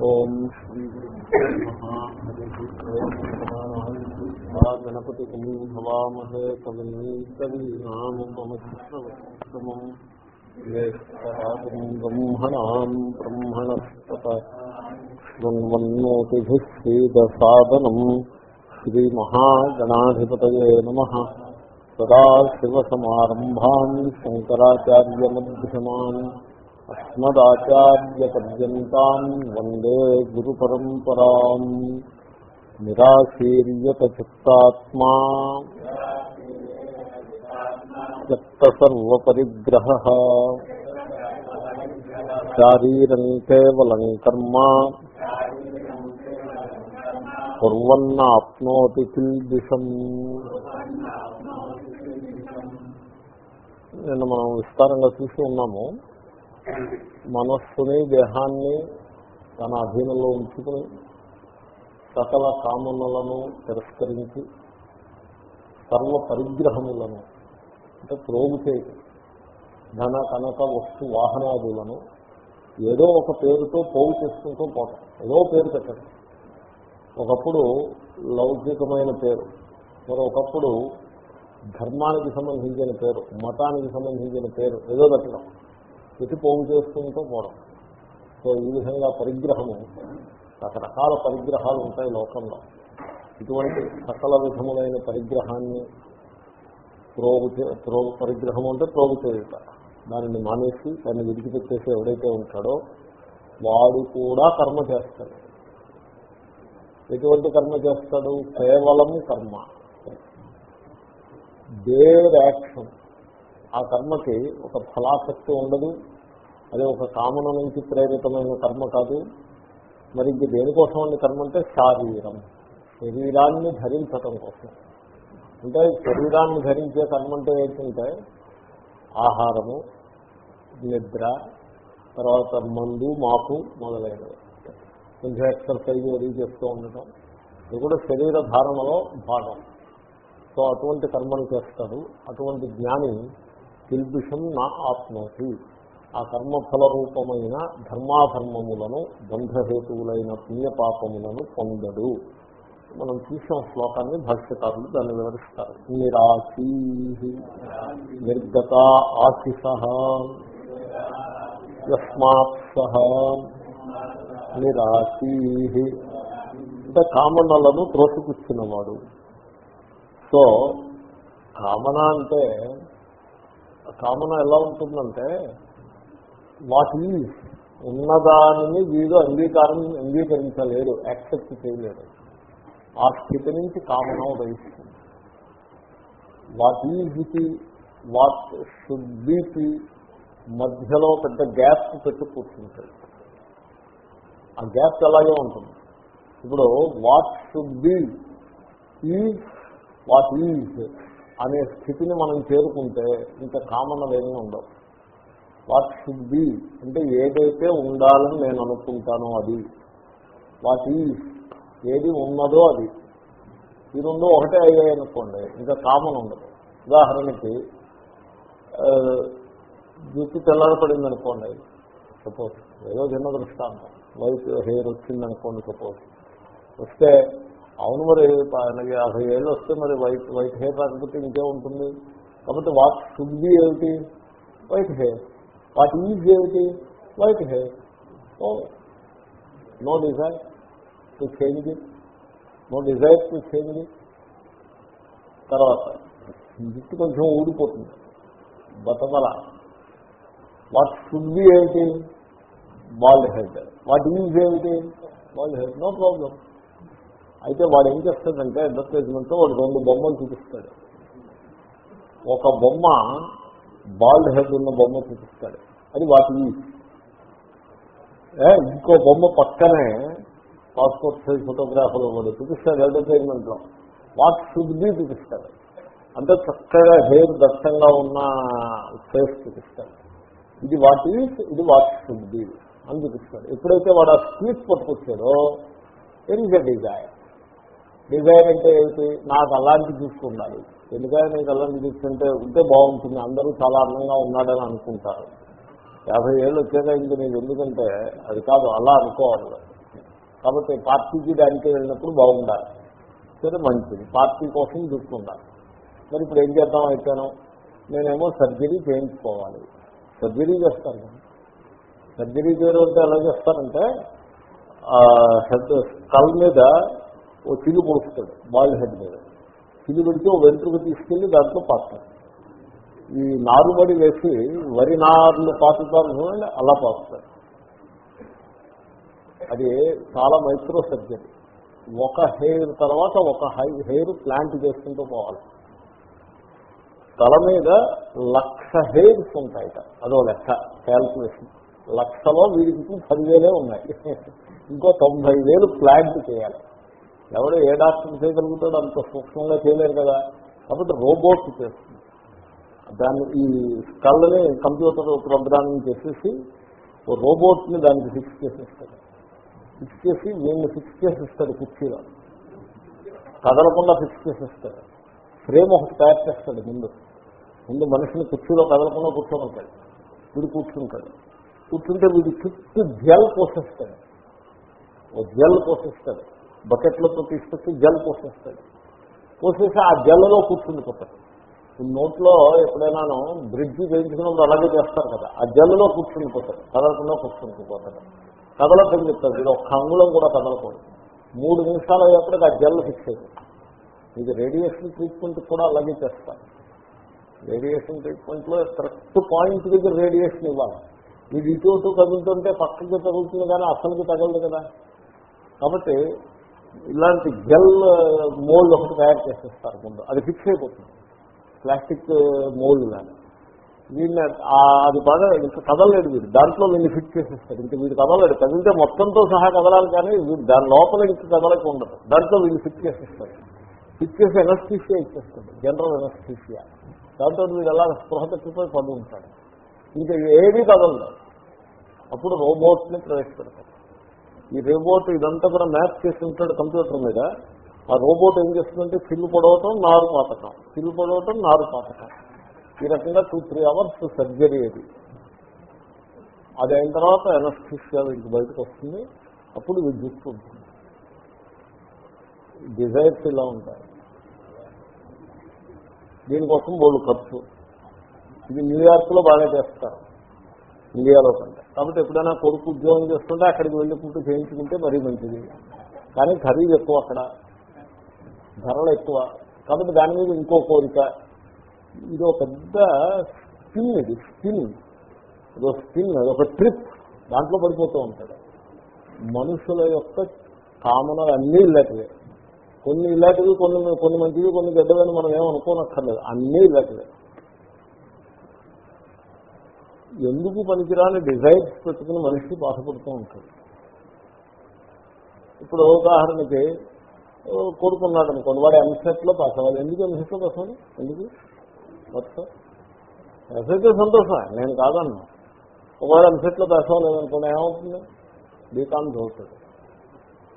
ఓం శ్రీ గణపతి హవామహే కవిం కవీనామమశ్రమం బ్రహ్మణా బ్రహ్మణస్పత శృణ్వన్నోతిభిः శ్రీమహాగణాధిపతయే నమः. అస్మదాచార్యపర్యంతాన్ వందే గురు పరంపరా చిత్తాత్మా సర్వపరిగ్రహ శారీరం కేవలం కర్మ. కుర్వన్నాప్నోతి కిల్దిశం నిన్న మనం విస్తారంగా చూసి ఉన్నాము. మనస్సుని దేహాన్ని తన అధీనంలో ఉంచుకుని సకల కామనలను తిరస్కరించి సర్వ పరిగ్రహములను అంటే ప్రోగు చేయటం ధన కనక వస్తు వాహనాదులను ఏదో ఒక పేరుతో పోగు చేసుకుంటూ పోవటం ఏదో పేరు పెట్టడం. ఒకప్పుడు లౌకికమైన పేరు మరొకప్పుడు ధర్మానికి సంబంధించిన పేరు మతానికి సంబంధించిన పేరు ఏదో పెట్టడం. పెట్టి పోగు చేసుకుంటూ పోవడం. సో ఈ విధంగా పరిగ్రహము రకరకాల పరిగ్రహాలు ఉంటాయి లోకంలో. ఇటువంటి సకల విధములైన పరిగ్రహాన్ని త్రోగు త్రో పరిగ్రహం అంటే త్రోగు చేయుట. దానిని మానేసి దాన్ని విడిచిపెట్టేసి ఎవడైతే ఉంటాడో వాడు కూడా కర్మ చేస్తాడు. ఎటువంటి కర్మ చేస్తాడు? కేవలం కర్మ. Their action. ఆ కర్మకి ఒక ఫలాసక్తి ఉండదు. అది ఒక కామన నుంచి ప్రేరితమైన కర్మ కాదు. మరి ఇంక దేనికోసం అండి కర్మ అంటే శారీరం. శరీరాన్ని ధరించటం కోసం. అంటే శరీరాన్ని ధరించే కర్మ అంటే ఏంటంటే ఆహారము నిద్ర తర్వాత మందు మాపు మొదలైనవి. కొంచెం ఎక్సర్సైజ్ అది చేస్తూ ఉండటం. ఇది కూడా శరీర ధారణలో భాగం. సో అటువంటి కర్మను చేస్తాడు. అటువంటి జ్ఞాని కిల్బిషం నా ఆత్మోతి ఆ కర్మఫల రూపమైన ధర్మాధర్మములను బంధహేతువులైన పుణ్యపాపములను పొందడు. మనం చూసిన శ్లోకాన్ని భాష్యకారులు దాన్ని వివరిస్తారు. నిరాశీ నిర్గత ఆశిష. యస్మాత్ సహ నిరాశీ. అంటే కామనలను త్రోసిపుచ్చినవాడు సో కామన అంటే కామన ఎలా ఉంటుందంటే వాట్ ఈజ్ ఉన్నదానిని వీడు అంగీకారం అంగీకరించలేడు యాక్సెప్ట్ చేయలేడు. ఆ స్థితి నుంచి కామన ఉదయిస్తుంది. వాట్ ఈజ్కి వాట్ షుడ్ బీకి మధ్యలో పెద్ద గ్యాప్ పెట్టు కూర్చుంటాడు ఆ గ్యాప్ అలాగే ఉంటుంది. ఇప్పుడు what should be is what is అనే స్థితిని మనం చేరుకుంటే ఇంకా కామనలు ఏమీ ఉండవు. వాట్ షుడ్ బి అంటే ఏదైతే ఉండాలని నేను అనుకుంటానో అది. వాట్ ఈజ్ ఏది ఉన్నదో అది. ఈ రెండు ఒకటే అయ్యాయి అనుకోండి ఇంకా కామన్ ఉండదు. ఉదాహరణకి జుట్టు తెల్లడపడింది అనుకోండి సపోజ్ ఏదో చిన్న దృష్టాంతం. వైట్ హెయిర్ వచ్చింది అనుకోండి సపోజ్. వస్తే అవును మరి ఆయనకి యాభై ఏళ్ళు వస్తే మరి వైట్ వైట్ హెయిర్ రాకపోతే ఇంకే ఉంటుంది? కాబట్టి వాట్ షుడ్ బి ఏమిటి? White hair. వాట్ ఈజ్ ఏమిటి? White hair. Oh no desire to change it. No desire to change it. తర్వాత జుట్టు కొంచెం ఊడిపోతుంది. బతమల వాట్ షుడ్ బి ఏమిటి? బాల్డ్ హెడ్ వాట్ ఈజ్ ఏమిటి? Bald head no problem. అయితే వాడు ఏం చేస్తాడంటే అడ్వర్టైజ్మెంట్లో వాడు రెండు బొమ్మలు చూపిస్తాడు. ఒక బొమ్మ బాల్డ్ హెడ్ ఉన్న బొమ్మ చూపిస్తాడు. అది వాటి ఇంకో బొమ్మ పక్కనే పాస్పోర్ట్ సైజ్ ఫోటోగ్రాఫర్ వాడు చూపిస్తాడు అడ్వర్టైజ్మెంట్లో. వాట్ షుడ్ బి చూపిస్తాడు. అంటే చక్కగా హెయిర్ దట్టంగా ఉన్న ఫేస్ చూపిస్తాడు. ఇది వాట్ ఈజ్ ఇది వాట్ షుడ్ బి అని చూపిస్తాడు. ఎప్పుడైతే వాడు ఆ స్వీట్ పట్టుకొచ్చాడో ఎన్ ఇస్ ఎ డిజైర్ అంటే ఏమిటి? నాకు అలాంటి చూసుకుండాలి ఎందుకంటే నీకు అలాంటి చూసుకుంటే ఉంటే బాగుంటుంది. అందరూ చాలా అందంగా ఉన్నాడని అనుకుంటారు. యాభై ఏళ్ళు వచ్చాక ఇంక నీకు ఎందుకంటే అది కాదు అలా అనుకోవాలి. కాబట్టి పార్టీకి దానికి వెళ్ళినప్పుడు బాగుండాలి. సరే మంచిది. పార్టీ కోసం చూసుకుండాలి మరి ఇప్పుడు ఏం చేద్దాం అయితేనో? నేనేమో సర్జరీ చేయించుకోవాలి. సర్జరీ చేస్తాను సర్జరీ చేయడం అంటే ఎలా చేస్తారంటే హెడ్ స్కల్ మీద ఓ చిల్లు కొడుకుతాడు బాయిల్ హెడ్ మీద. చిల్లు పెడితే ఓ వెంట్రుక తీసుకెళ్ళి దాంట్లో పాస్తాడు ఈ నారుబడి వేసి వరి నారులు పాతుతాను అలా పాస్తాడు అది చాలా మైక్రో సర్జరీ. ఒక హెయిర్ తర్వాత ఒక హై హెయిర్ ప్లాంట్ చేసుకుంటూ పోవాలి. తల మీద లక్ష హెయిర్స్ ఉంటాయట. అదో లెక్క క్యాల్కులేషన్. లక్షలో వీరికి పదివేలే ఉన్నాయి. ఇంకో తొంభై వేలు ప్లాంట్ చేయాలి. ఎవరు ఏ డాక్టర్ చేయగలుగుతాడో అంత సూక్ష్మంగా చేయలేరు కదా. కాబట్టి రోబోట్ చేస్తుంది. దాన్ని ఈ స్కల్ని కంప్యూటర్ ప్రోగ్రామింగ్ చేసేసి ఓ రోబోట్ని దానికి ఫిక్స్ చేసేస్తాడు. ఫిక్స్ చేసి వీళ్ళని ఫిక్స్ చేసేస్తాడు కుర్చీలో. కదలకుండా ఫిక్స్ చేసేస్తాడు. ఫ్రేమ్ ఒకటి తయారు చేస్తాడు ముందు. ముందు మనిషిని కుర్చీలో కదలకుండా కూర్చోమంటాడు వీడు కూర్చుంటాడు. కూర్చుంటే వీడి చుట్టూ జల్ పోసేస్తాడు. ఓ జల్ పోసేస్తాడు. బకెట్లతో తీసుకొచ్చి జల్ పోసేస్తాడు. పోసేసి ఆ జల్లలో కూర్చుండిపోతాడు ఈ నోట్లో ఎప్పుడైనాను బ్రిడ్జ్ చేయించుకున్నప్పుడు అలాగే చేస్తారు కదా. ఆ జల్లులో కూర్చుండిపోతాడు కదలకుండా కూర్చుండిపోతాడు కదలకని చెప్తాడు ఇది ఒక్క అంగుళం కూడా కదలకూడదు. మూడు నిమిషాలు అయ్యేప్పటికి ఆ జల్లు ఫిక్స్ అయిపోతుంది. ఇది రేడియేషన్ ట్రీట్మెంట్ కూడా అలాగే చేస్తారు. రేడియేషన్ ట్రీట్మెంట్లో కరెక్ట్ పాయింట్ దగ్గర రేడియేషన్ ఇవ్వాలి. ఇది ఇటు ఇటు పక్కకి తగులుతుంది కానీ అసలుకి తగలదు కదా. కాబట్టి ఇలాంటి జెల్ మోల్డ్ ఒకటి తయారు చేసేస్తారు ముందు. అది ఫిక్స్ అయిపోతుంది. ప్లాస్టిక్ uh, మోల్డ్ లాగా. వీడిని అది బాగా ఇంకా కదలలేడు వీడు. దాంట్లో వీడిని ఫిట్ చేసేస్తారు. ఇంకా వీడు కదలలేడు కదిలితే మొత్తంతో సహా కదలాలి కానీ వీడు దాని లోపల ఇంకా కదలక ఉండదు. దాంట్లో వీళ్ళు ఫిట్ చేసేస్తారు. ఫిట్ చేసి ఎనస్థీషియా ఇచ్చేస్తాడు. జనరల్ ఎనస్థీషియా దాంతో వీడు ఎలా స్పృహ తప్పిపోయి పడి ఉంటాడు ఇంకా ఏమీ కదలదు. అప్పుడు రోబోట్ని ప్రవేశపెడతారు ఈ రోబోట్ ఇదంతా కూడా మ్యాప్ చేసి ఉంటాడు కంప్యూటర్ మీద. ఆ రోబోట్ ఏం చేస్తుందంటే సిల్లు పొడవటం నారు పాతకం. చిల్లు పొడవటం నారు పాతకం. ఈ రకంగా టూ త్రీ అవర్స్ సర్జరీ అది. అది అయిన తర్వాత ఎనస్థిషియా వీడికి బయటకు వస్తుంది. అప్పుడు విద్యుత్ ఉంటుంది. డిజైర్స్ ఇలా ఉంటాయి. దీనికోసం వాళ్ళు ఖర్చు. ఇది న్యూయార్క్లో బాగా చేస్తారు. ఇండియాలో కంటే. కాబట్టి ఎప్పుడైనా కొడుకు ఉద్యోగం చేస్తుంటే అక్కడికి వెళ్ళుకుంటూ చేయించుకుంటే మరీ మంచిది. కానీ ఖరీదు ఎక్కువ అక్కడ. ధరలు ఎక్కువ. కాబట్టి దాని మీద ఇంకో కోరిక. ఇది ఒక పెద్ద స్పిన్ ఇది స్పిన్ ఇది ఒక స్పిన్ అది ఒక ట్రిప్. దాంట్లో పడిపోతూ ఉంటాడు. మనుషుల యొక్క కామనలు అన్నీ ఇలాంటివే కొన్ని ఇలాంటివి కొన్ని కొన్ని మంచివి కొన్ని గడ్డవని మనం ఏమనుకోనక్కర్లేదు. అన్నీ ఇలాంటివే ఎందుకు పనికిరాని డిజైర్స్ పెట్టుకుని మనిషి బాధపడుతూ ఉంటాడు. ఇప్పుడు ఉదాహరణకి ఓ కొడుకున్నాడు అనుకోండి వాడు ఎంసెట్లో పాస్ అవ్వాలి. ఎందుకు ఎంసెట్లో పాస్ అవ్వాలి? ఎందుకు? మొత్తం. ఎంసెట్ సంతోషమే? నేను కాదన్నా. ఒకవేళ ఎంసెట్లో పాస్ అవ్వలేదనుకోండి ఏమవుతుంది? బీకామ్స్ అవుతాడు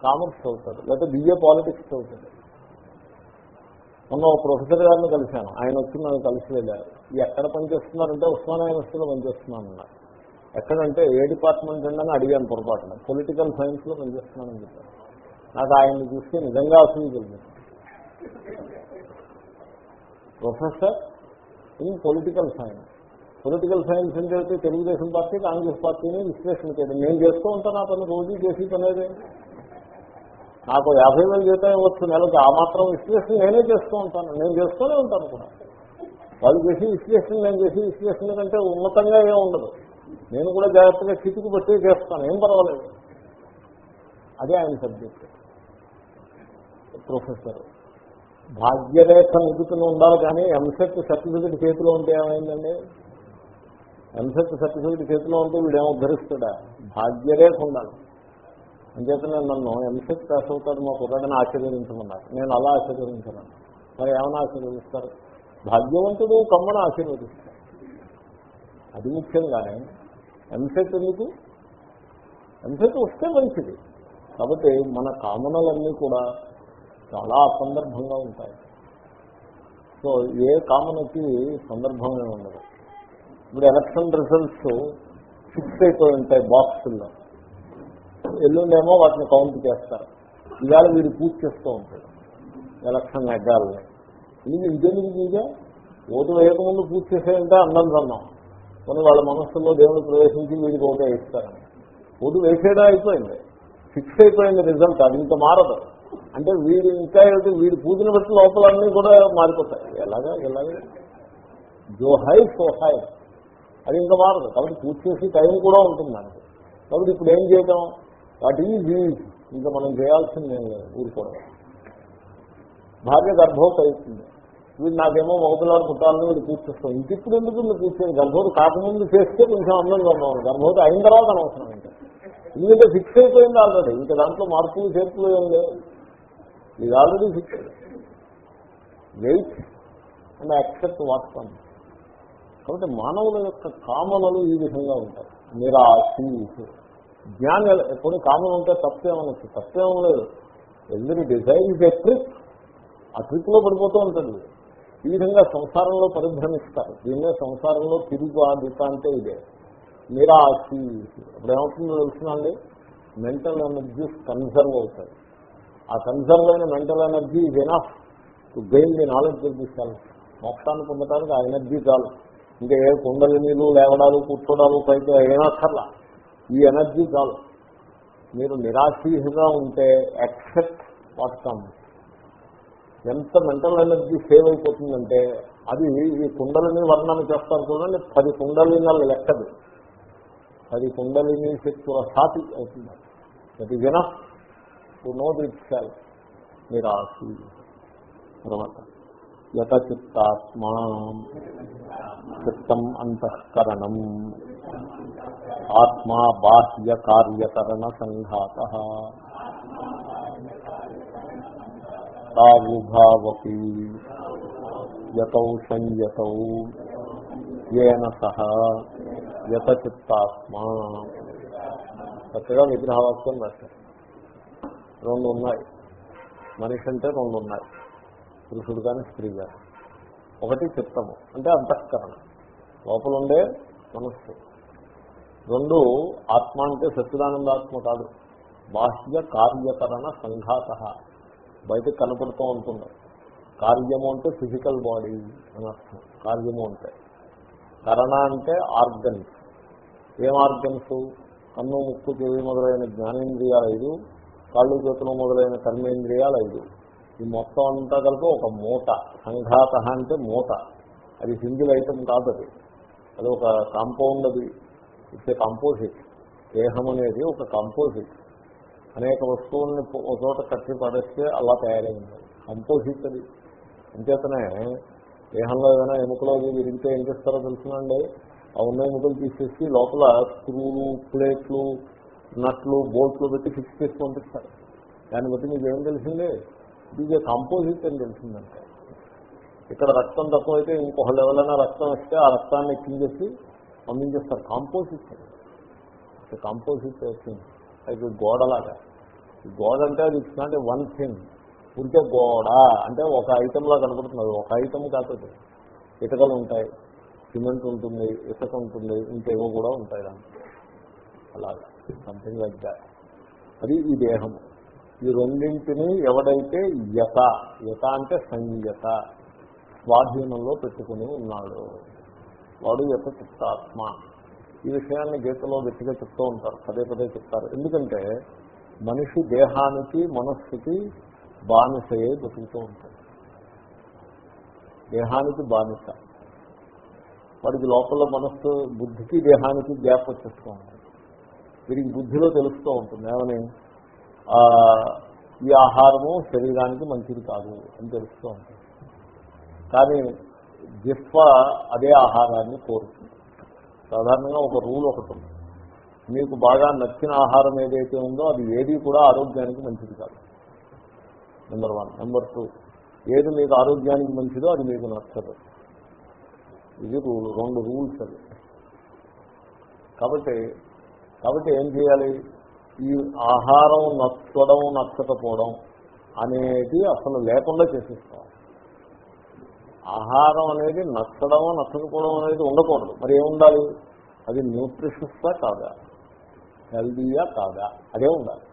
కామర్స్ అవుతాడు లేకపోతే బిఏ పాలిటిక్స్ అవుతాడు మొన్న ఒక ప్రొఫెసర్ గారిని కలిశాను. ఆయన వచ్చి నన్ను కలిసి వెళ్ళారు. ఎక్కడ పనిచేస్తున్నారంటే ఉస్మానియా యూనివర్సిటీలో పనిచేస్తున్నానన్నారు ఎక్కడంటే ఏ డిపార్ట్మెంట్ అండి అని అడిగాను పొరపాటున. పొలిటికల్ సైన్స్లో పనిచేస్తున్నానని చెప్పాను నాకు ఆయన్ని చూస్తే నిజంగా అసలు తెలియదు professor in political science. Political science అంటే తెలుగుదేశం పార్టీ కాంగ్రెస్ పార్టీని విశ్లేషణ చేయడం. నేను చేస్తూ ఉంటాను ఆ పని. రోజు చేసి పనేదే నాకు యాభై వేలు జీతం ఇవ్వచ్చు నెలకు ఆ మాత్రం విశ్లేషణ నేనే చేస్తూ ఉంటాను. నేను చేస్తూనే ఉంటాను కూడా. వాళ్ళు చేసి విశ్లేషణ నేను చేసి విశ్లేషణ కంటే ఉన్నతంగా ఏం ఉండదు. నేను కూడా జాగ్రత్తగా స్థితికి బట్టి చేస్తాను. ఏం పర్వాలేదు. అదే ఆయన సబ్జెక్ట్. ప్రొఫెసర్. భాగ్యరేఖ నిధుకుని ఉండాలి కానీ ఎంసెట్ సర్టిఫికెట్ చేతిలో ఉంటే ఏమైందండి? ఎంసెట్ సర్టిఫికెట్ చేతిలో ఉంటే వీడేమో ఉద్ధరిస్తాడా? భాగ్యరేఖ ఉండాలి. అంచేతనే నన్ను ఎంసెట్ పాస్ అవుతాడు మా కుర్రాడని ఆశీర్వదించమన్నారు. నేను అలా ఆశీర్వదించాను మరి ఏమైనా ఆశీర్వదిస్తారు? భాగ్యవంతుడు కమ్మను ఆశీర్వదిస్తారు. అది ముఖ్యంగానే ఎంసెట్ ఎందుకు? ఎంసెట్ వస్తే మంచిది. కాబట్టి మన కామనలన్నీ కూడా చాలా అసందర్భంగా ఉంటాయి. సో ఏ కామనకి సందర్భమే ఉండదు. ఇప్పుడు ఎలక్షన్ రిజల్ట్స్ ఫిక్స్ అయిపోయి ఉంటాయి బాక్సుల్లో ఎల్లుండేమో వాటిని కౌంట్ చేస్తారు. ఇవాళ వీడు పూజ చేస్తూ ఉంటాడు. ఎలక్షన్ నెగ్గాలని. ఇది ఇంకెందుకు పూజ? ఓటు వేయకముందు పూజ చేసేయంటే అన్నం తిన్నాం. కొన్ని వాళ్ళ మనస్సులో దేవుడు ప్రవేశించి వీడికి ఓటే ఇస్తారని. ఓటు వేసేయడం అయిపోయింది. ఫిక్స్ అయిపోయింది రిజల్ట్. అది ఇంకా మారదు. అంటే వీడు ఇంకా ఏమిటి? వీడి పూజను బట్టి లోపలన్నీ కూడా మారిపోతాయి. ఎలాగా? ఎలాగే? జో హై సో హై అది ఇంకా మారదు. కాబట్టి పూజ చేసి టైం కూడా ఉంటుంది మనకి కాబట్టి ఇప్పుడు ఏం చేయటం? వాట్ ఈజ్ ఈజ్ ఇంకా మనం చేయాల్సింది లేదు ఊరుకోవడం. భార్య గర్భవతి అవుతుంది వీడు నాకేమో మగపిల్లలు పుట్టాలని వీడు కూర్చొస్తాం చేస్తాం ఇంక ఇప్పుడు ఎందుకు మీరు పూజ గర్భవతి కాకముందు చేస్తే కొంచెం అందంగా ఉన్నాను గర్భవతి అయిన తర్వాత అనవసరం అంటే ఎందుకంటే ఫిక్స్ అయిపోయింది ఆల్రెడీ ఇంకా దాంట్లో మార్పులు చేర్పులు ఏం లేవు. ఇది already fix wait and accept WhatsApp కాబట్టి మానవుల యొక్క కామనలు ఈ విధంగా ఉంటాయి. నిరాశీ జ్ఞానం ఎప్పుడు కామన్ ఉంటే తప్పేమనొచ్చు తప్పేమం లేదు. ఎవరి డిజైన్ ఇస్ ఎ ట్రిక్ ఆ ట్రిక్లో పడిపోతూ ఉంటుంది. ఈ విధంగా సంసారంలో పరిభ్రమిస్తారు. దీన్నే సంసారంలో తిరుగు ఆదిత అంటే ఇదే. నిరాశి. ఇప్పుడు ఏమవుతుందో తెలుసునండి మెంటల్ ఎనర్జీస్ కన్సర్వ్ అవుతాయి. ఆ కన్సర్వ్ అయిన mental energy is enough to gain the knowledge of మొత్తాన్ని పొందటానికి మోక్షాన్ని పొందడానికి ఆ ఎనర్జీ చాలు. ఇంకా ఏ కుండలినీలు లేవడాలు కూర్చోడాలు పైకి సర్లా. ఈ ఎనర్జీ చాలు. మీరు నిరాశీహంగా ఉంటే యాక్సెప్ట్ వాట్ ఎంత మెంటల్ ఎనర్జీ సేవ్ అయిపోతుందంటే అది ఈ కుండలిని వర్ణన చేస్తారు చూడండి పది కుండలినాలు లెక్కది. పది కుండలిని శక్తుల సాటి అవుతుంది. That is enough to know that self నిరాశి తర్వాత. యతచిత్తాత్మా చిత్తం అంతఃకరణం. ఆత్మా బాహ్య కార్యకరణ సంఘాత తావుభావపి యతౌ సంయతౌ ఏన సహ యతచిత్తాత్మా చక్కగా విగ్రహవాక్యం రాశారు. రెండు ఉన్నాయి మనిషి అంటే రెండు ఉన్నాయి పురుషుడు కానీ స్త్రీ కానీ. ఒకటి చిత్తము అంటే అంతఃకరణ. లోపల ఉండే మనస్సు. రెండు ఆత్మ అంటే సచ్చిదానందాత్మ కాదు. బాహ్య కార్యకరణ సంఘాత. బయటకు కనపడుతూ ఉంటుంది. కార్యము అంటే ఫిజికల్ బాడీ అని అర్థం. కార్యము అంటే. కరణ అంటే ఆర్గన్స్. ఏం ఆర్గన్స్? కన్ను ముక్కు చెవి మొదలైన జ్ఞానేంద్రియాలు ఐదు. కాళ్ళు చేతులు మొదలైన కర్మేంద్రియాలు ఐదు. ఈ మొత్తం అంతా కలిపి ఒక మూట. సంఘాత అంటే మూట. అది సింగిల్ ఐటమ్ కాదు అది. అది ఒక కాంపౌండ్ అది. It's a composite. దేహం అనేది ఒక కాంపోజిట్. అనేక వస్తువుల్ని ఒక చోట కట్టి పడేస్తే అలా తయారైంది. కంపోజిట్ అది. అంచేతనే దేహంలో ఏదైనా ఎముకలో విరిగితే ఏం చేస్తారో తెలుసునండి ఆ ఉన్న ఎముకలు తీసేసి లోపల స్క్రూలు ప్లేట్లు నట్లు బోట్లు పెట్టి ఫిక్స్ చేసి పంపిస్తారు దాన్ని బట్టి మీకు ఏం తెలిసిందే? ఇది కంపోజిట్ అని తెలిసిందంటే ఇక్కడ రక్తం తక్కువ అయితే ఇంకొక లెవెల్ అయినా రక్తం వస్తే ఆ రక్తాన్ని ఎక్కించేసి పంపించేస్తారు కాంపోజిట్ అది కాంపోజిట్ థింగ్ అది గోడలాగా గోడ అంటే అది ఇట్స్ నాట్ వన్ థింగ్ ఉంటే గోడ అంటే ఒక ఐటెంలా కనపడుతుంది. ఒక ఐటెం కాదు ఇటుకలు ఉంటాయి. సిమెంట్ ఉంటుంది. ఇసుక ఉంటుంది. ఇంకేవో కూడా ఉంటాయి దాంట్లో. అలాగా. సంథింగ్ లైక్ దాట్ అది ఈ దేహం ఈ రెండింటిని ఎవడైతే యత యత అంటే సంయత స్వాధీనంలో పెట్టుకుని ఉన్నాడు వాడు యత చిత్తాత్మ. ఈ విషయాన్ని గీతలో గట్టిగా చెప్తూ ఉంటారు పదే పదే చెప్తారు. ఎందుకంటే మనిషి దేహానికి మనస్సుకి బానిసయే బతుకుతూ ఉంటాడు. దేహానికి బానిస. వాడికి లోపల మనస్సు బుద్ధికి దేహానికి గ్యాప్ వచ్చేస్తూ ఉంటుంది. వీరికి బుద్ధిలో తెలుస్తూ ఉంటుంది ఏమని? ఈ ఆహారము శరీరానికి మంచిది కాదు అని తెలుస్తూ ఉంటుంది. కానీ జిఫ్వ అదే ఆహారాన్ని కోరుతుంది. సాధారణంగా ఒక రూల్ ఒకటి ఉంది. మీకు బాగా నచ్చిన ఆహారం ఏదైతే ఉందో అది ఏది కూడా ఆరోగ్యానికి మంచిది కాదు. నెంబర్ వన్ నెంబర్ టూ ఏది మీకు ఆరోగ్యానికి మంచిదో అది మీకు నచ్చదు. ఇది రూల్ రెండు రూల్స్ అది కాబట్టి కాబట్టి ఏం చేయాలి? ఈ ఆహారం నచ్చడం నచ్చకపోవడం అనేది అసలు లేకుండా చేసేస్తాం ఆహారం అనేది నచ్చడం నచ్చకపోవడం అనేది ఉండకూడదు. మరి ఏముండాలి? అది న్యూట్రిషస్గా కాదా? హెల్దీయా కాదా? అదే ఉండాలి.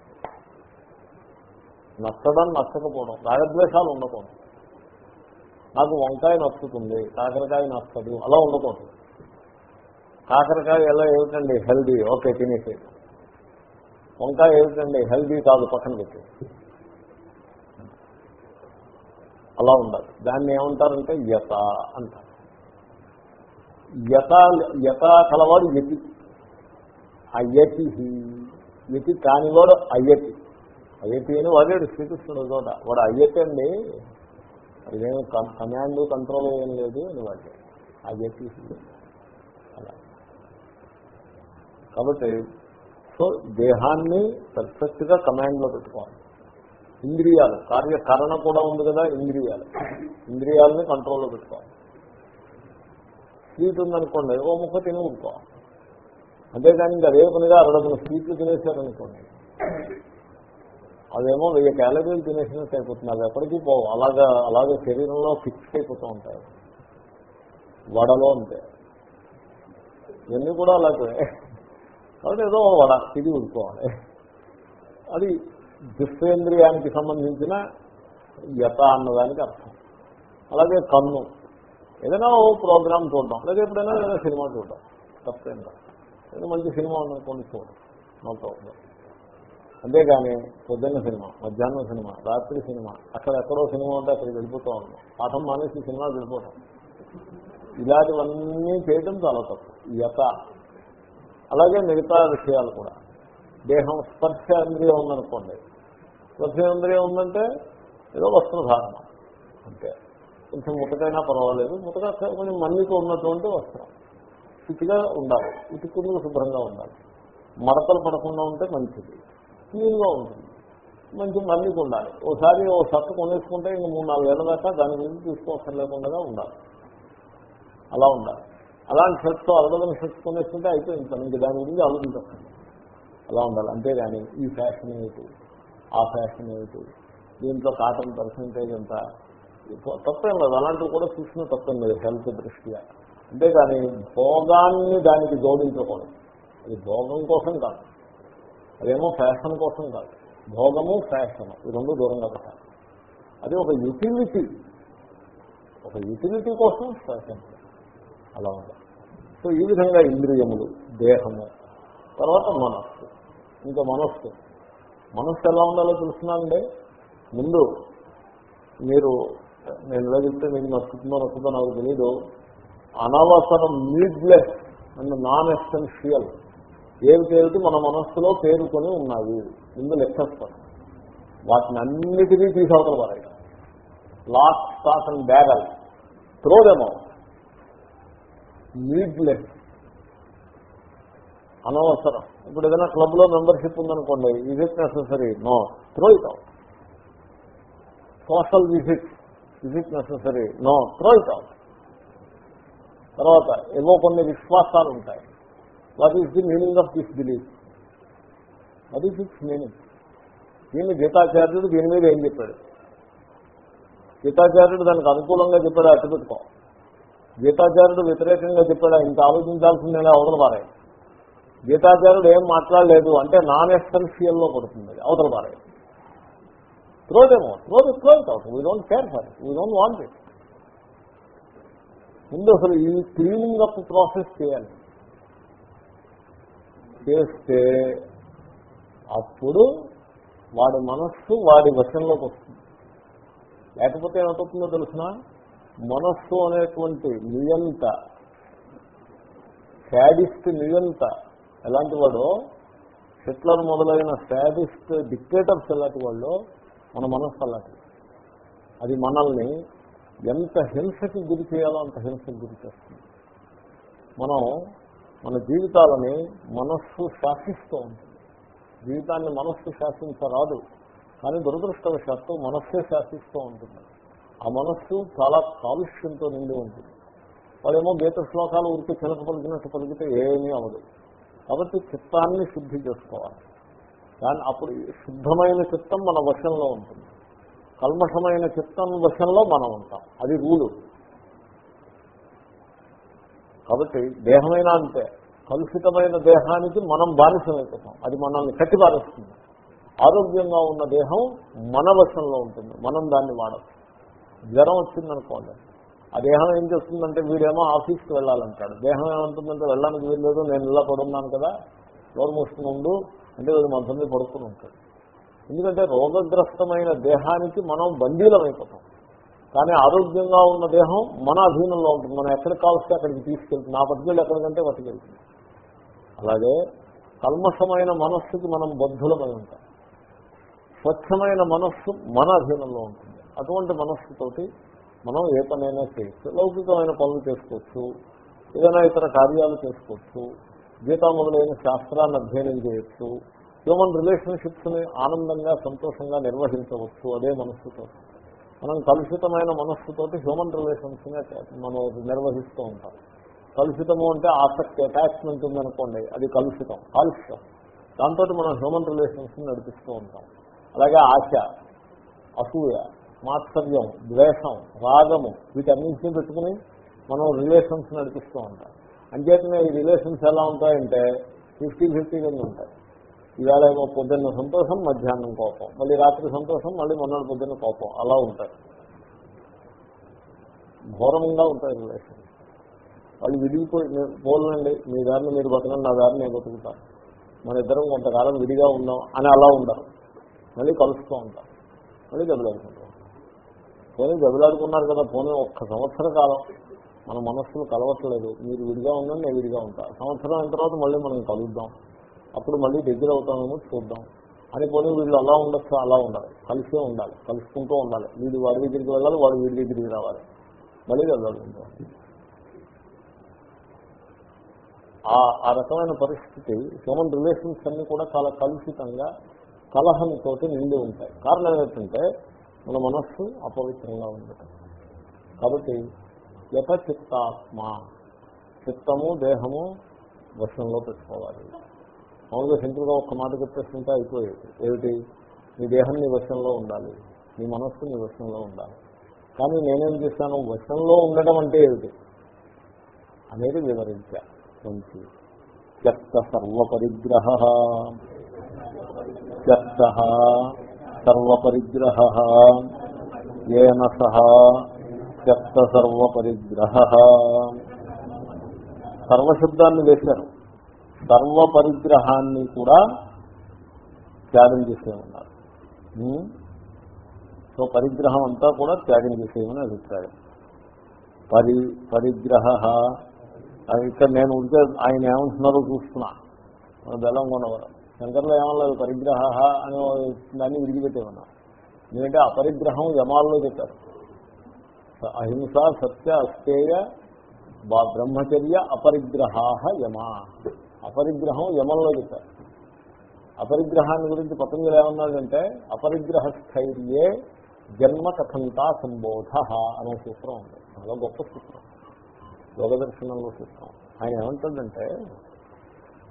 నచ్చడం నచ్చకపోవడం రాగద్వేషాలు ఉండకూడదు. నాకు వంకాయ నచ్చుతుంది కాకరకాయ నచ్చదు అలా ఉండకూడదు. కాకరకాయ ఎలా ఏమిటండి? హెల్దీ ఓకే తినేసి వంకాయ ఏమిటండి? హెల్దీ కాదు పక్కన పెట్టి. అలా ఉండాలి. దాన్ని ఏమంటారంటే యత అంటారు. యత యత కలవాడు యతి. అయ్యతి యతి కానివాడు అయ్యతి అయ్యతి అని వాడాడు శ్రీకృష్ణుడు చోట. వాడు అయ్యతి అండి. అదేమో కమాండ్ కంట్రోల్ ఏం లేదు అని వాడే. అయ్యతి అలా. కాబట్టి సో దేహాన్ని పర్ఫెక్ట్గా కమాండ్లో పెట్టుకోవాలి. ఇంద్రియాలు కార్యకరణ కూడా ఉంది కదా ఇంద్రియాలు. ఇంద్రియాలని కంట్రోల్లో పెట్టుకోవాలి. స్వీట్ ఉందనుకోండి ఓ ముక్క తిని ఊరుకోవాలి అంతేకాని ఇంకా అదే పనిగా అరడదన స్వీట్లు తినేశారనుకోండి. అదేమో వెయ్యి క్యాలరీలు తినేసినట్టు అయిపోతుంది అవి ఎప్పటికీ పోవు. అలాగా అలాగే శరీరంలో ఫిక్స్ అయిపోతూ ఉంటాయి. వడలో ఉంటాయి ఇవన్నీ కూడా అలాగే. కాబట్టి ఏదో వడ ఇది ఊరుకోవాలి అది దుష్టేంద్రియానికి సంబంధించిన యత అన్నదానికి అర్థం. అలాగే కన్ను. ఏదైనా ఓ ప్రోగ్రామ్ చూడడం. లేదా ఎప్పుడైనా ఏదైనా సినిమా చూడడం. తప్పేం కాదు. మంచి సినిమా ఉందనుకోండి చూడడం. No problem. అంతేగాని పొద్దున్న సినిమా మధ్యాహ్నం సినిమా రాత్రి సినిమా అక్కడ ఎక్కడో సినిమా ఉంటే అక్కడికి వెళ్ళిపోతూ ఉన్నాం పాఠం మానేసి సినిమా వెళ్ళిపోతాం. ఇలాంటివన్నీ చేయడం చాలా తప్పు. యత అలాగే మిగతా విషయాలు కూడా. దేహం స్పర్శ ఇంద్రియం ఉందనుకోండి. స్పర్శ ఇంద్రియం ఉందంటే ఏదో వస్త్రధారణ. అంతే. కొంచెం ముతకైనా పర్వాలేదు. ముతక కొంచెం మన్నితో ఉన్నటువంటి వస్త్రం. శుచిగా ఉండాలి. ఇటుకులు శుభ్రంగా ఉండాలి. మడతలు పడకుండా ఉంటే మంచిది. క్లీన్గా ఉంటుంది. మంచి మన్నిక ఉండాలి. ఓసారి ఓ షర్ట్ కొనేసుకుంటే ఇంక మూడు నాలుగు ఏళ్ళ దాకా దాని గురించి తీసుకోవసం లేకుండా ఉండాలి. అలా ఉండాలి. అలాంటి షర్ట్తో అరవదని షర్ట్స్ కొనేసుకుంటే అయిపోయింది. తను ఇంక దాని గురించి ఆలోచించండి అలా ఉండాలి. అంతేగాని ఈ ఫ్యాషన్ ఏమిటి? ఆ ఫ్యాషన్ ఏమిటి? దీంట్లో కాటన్ పర్సంటేజ్ ఎంత? తప్పేం లేదు. అలాంటివి కూడా చూసిన తప్పేం లేదు హెల్త్ దృష్ట్యా. అంతేగాని భోగాన్ని దానికి జోడించకూడదు. అది భోగం కోసం కాదు. అదేమో ఫ్యాషన్ కోసం కాదు. భోగము ఫ్యాషన్. ఈ రెండు దూరంగా పెట్టాలి. అది ఒక యూటిలిటీ ఒక యూటిలిటీ కోసం ఫ్యాషన్. అలా ఉంది. సో ఈ విధంగా ఇంద్రియములు దేహము తర్వాత మనస్సు ఇంకా మనస్సు. మనస్సు ఎలా ఉండాలో తెలుసున్నానండి ముందు మీరు నేను ఎలా చెప్తే మీకు నచ్చుతుందో నచ్చుతుందో నాకు తెలీదు. అనవసరం నీడ్లెస్ అండ్ నాన్ ఎసెన్షియల్ ఏవి పేరుకి మన మనస్సులో పేరుకొని ఉన్నాయి. ముందు లెక్కేస్తాం. వాటిని అన్నిటినీ తీసవతలు పడాయి last stock and barrel throw them needless. అనవసరం. ఇప్పుడు ఏదైనా క్లబ్లో మెంబర్షిప్ ఉందనుకోండి is it necessary no throw it out social visit is it necessary no throw it out తర్వాత ఏవో కొన్ని విశ్వాసాలు ఉంటాయి. What is the meaning of this belief what is its meaning దీన్ని గీతాచార్యుడు దీని మీద ఏం చెప్పాడు? గీతాచార్యుడు దానికి అనుకూలంగా చెప్పాడు అట్టు పెట్టుకో. గీతాచార్యుడు వ్యతిరేకంగా చెప్పాడు ఇంత ఆలోచించాల్సిందే అవతల పారాయి గీతాచార్యుడు ఏం మాట్లాడలేదు అంటే నాన్ ఎస్టెన్షియల్లో పడుతుంది అవతల పారాయి త్రోదేమో throw throw it out we don't care for we don't want it ముందు అసలు ఈ క్లీనింగ్ అప్ ప్రాసెస్ చేయాలి. చేస్తే అప్పుడు వాడి మనస్సు వాడి వశంలోకి వస్తుంది. లేకపోతే ఏమవుతుందో తెలిసిన? మనస్సు అనేటువంటి నియంత శాడిస్ట్ నియంత ఎలాంటి వాడో? హిట్లర్ మొదలైన శాడిస్ట్ డిక్టేటర్స్ ఎలాంటి వాళ్ళు మన మనస్సు అలాంటిది. అది మనల్ని ఎంత హింసకి గురి చేయాలో అంత హింసకి గురి చేస్తుంది. మనం మన జీవితాలని మనస్సు శాసిస్తూ ఉంటుంది జీవితాన్ని మనస్సు శాసించరాదు కానీ దురదృష్టవశాత్తు మనస్సే శాసిస్తూ ఉంటుంది ఆ మనస్సు చాలా కాలుష్యంతో నిండి ఉంటుంది. వాళ్ళేమో గీత శ్లోకాలు ఉరికి చిలక పలికినట్టు పలికితే ఏమీ అవ్వదు. కాబట్టి చిత్తాన్ని శుద్ధి చేసుకోవాలి. కానీ అప్పుడు శుద్ధమైన చిత్తం మన వశంలో ఉంటుంది. కల్మషమైన చిత్తం వశంలో మనం ఉంటాం. అది రూలు. కాబట్టి దేహమైనా అంతే. కలుషితమైన దేహానికి మనం బానిసమైపోతాం అది మనల్ని కట్టి పారేస్తుంది ఆరోగ్యంగా ఉన్న దేహం మన వశంలో ఉంటుంది. మనం దాన్ని వాడచ్చు. జ్వరం వచ్చిందనుకోండి. ఆ దేహం ఏం చేస్తుందంటే వీడేమో ఆఫీస్కి వెళ్ళాలంటాడు. దేహం ఏమంటుందంటే వెళ్ళడానికి వీల్లేదు నేను ఇలా పడున్నాను కదా నోరు మూసుకుని ఉండు అంటే వీడు మంచం మీద పడుకుని ఉంటాడు. ఎందుకంటే రోగగ్రస్తమైన దేహానికి మనం బందీలం అయిపోతాం కానీ ఆరోగ్యంగా ఉన్న దేహం మన అధీనంలో ఉంటుంది. మనం ఎక్కడికి కావస్తే అక్కడికి తీసుకెళ్తుంది నా పట్టుకెళ్ళి ఎక్కడికంటే పట్టుకెళ్తుంది అలాగే కల్మషమైన మనస్సుకి మనం బద్ధులమై ఉంటాం. స్వచ్ఛమైన మనస్సు మన అధీనంలో ఉంటుంది. అటువంటి మనస్సుతోటి మనం ఏ పనైనా చేయొచ్చు. లౌకికమైన పనులు చేసుకోవచ్చు. ఏదైనా ఇతర కార్యాలు చేసుకోవచ్చు. గీతా మొదలైన శాస్త్రాన్ని అధ్యయనం చేయొచ్చు. హ్యూమన్ రిలేషన్షిప్స్ని ఆనందంగా సంతోషంగా నిర్వహించవచ్చు అదే మనస్సుతో. మనం కలుషితమైన మనస్సుతోటి హ్యూమన్ రిలేషన్స్ని మనం నిర్వహిస్తూ ఉంటాం. కలుషితము అంటే ఆసక్తి అటాచ్మెంట్ ఉందనుకోండి అది కలుషితం కాలుష్యం. దాంతో మనం హ్యూమన్ రిలేషన్స్ని నడిపిస్తూ ఉంటాం. అలాగే ఆశ అసూయ మాత్సర్యం ద్వేషం రాగము వీటన్నింటినీ పెట్టుకుని మనం రిలేషన్స్ నడిపిస్తూ ఉంటాం. అంచేతనే ఈ రిలేషన్స్ ఎలా ఉంటాయంటే ఫిఫ్టీ ఫిఫ్టీ కింద ఉంటాయి. ఈవేళ ఏమో పొద్దున్న సంతోషం మధ్యాహ్నం కోపం. మళ్ళీ రాత్రి సంతోషం మళ్ళీ మొన్నటి పొద్దున్న కోపం. అలా ఉంటాయి. ఘోరంగా ఉంటాయి రిలేషన్ వాళ్ళు విడిగిపోయి పోలండి మీ దారిని మీరు బతకండి నా దారిని నేను బతుకుతాను. మన ఇద్దరం కొంతకాలం విడిగా ఉన్నాం అని అలా ఉండరు. మళ్ళీ కలుస్తూ ఉంటాం. మళ్ళీ దెబ్బలాడుకుంటాం పోనీ దెబ్బలాడుకున్నారు కదా పోనీ ఒక్క సంవత్సర కాలం. మన మనస్సును కలవట్లేదు. మీరు విడిగా ఉందని నేను విడిగా ఉంటా. సంవత్సరం అయిన తర్వాత మళ్ళీ మనం కలుద్దాం. అప్పుడు మళ్ళీ దగ్గర అవుతామేమో చూద్దాం. అని పోనీ వీళ్ళు అలా ఉండొచ్చు? అలా ఉండాలి. కలిసే ఉండాలి. కలుసుకుంటూ ఉండాలి. వీడు వాడి దగ్గరికి వెళ్ళాలి వాడు వీడి దగ్గరికి రావాలి. మళ్ళీ దెబ్బలాడుకుంటాం ఆ రకమైన పరిస్థితి హ్యూమన్ రిలేషన్స్ అన్ని కూడా చాలా కలుషితంగా కలహంతో నిండి ఉంటాయి. కారణం ఏంటంటే మన మనస్సు అపవిత్రంగా ఉండటం. కాబట్టి యత చిత్తాత్మ చిత్తము దేహము వర్షంలో పెట్టుకోవాలి. మామూలుగా సింపుల్గా ఒక్క మాట చెప్పేస్తుంటే అయిపోయేది. ఏమిటి? నీ దేహం నీ వశంలో ఉండాలి. నీ మనస్సు నీ వశంలో ఉండాలి. కానీ నేనేం చేశాను? వశంలో ఉండడం అంటే ఏమిటి? అనేది వివరించా. మంచి. త్యక్త సర్వపరిగ్రహ. త్యక్త సర్వపరిగ్రహ. ఏన సహ త్యక్త సర్వపరిగ్రహ. సర్వశబ్దాన్ని వేశారు. సర్వపరిగ్రహాన్ని కూడా త్యాగం చేసేయమన్నారు సో పరిగ్రహం అంతా కూడా త్యాగం చేసేయమని అభిప్రాయం. పరి పరిగ్రహ. ఇక్కడ నేను ఉంటే ఆయన ఏమంటున్నారో చూస్తున్నా. మన బెల్లం కొనవరం శంకర్లో ఏమన్నా పరిగ్రహ అని దాన్ని విడిచిపెట్టేమన్నా ఎందుకంటే అపరిగ్రహం యమాల్లో చెప్పారు అహింస సత్య అస్థేయ బ్రహ్మచర్య అపరిగ్రహ యమా. అపరిగ్రహం యమంలో చెప్పారు అపరిగ్రహాన్ని గురించి పతంజలు ఏమన్నాడంటే అపరిగ్రహ స్థైర్యే జన్మ కథంతా సంబోధ అనే సూత్రం ఉంది. చాలా గొప్ప సూత్రం. యోగదర్శనంలో సూత్రం. ఆయన ఏమంటాడంటే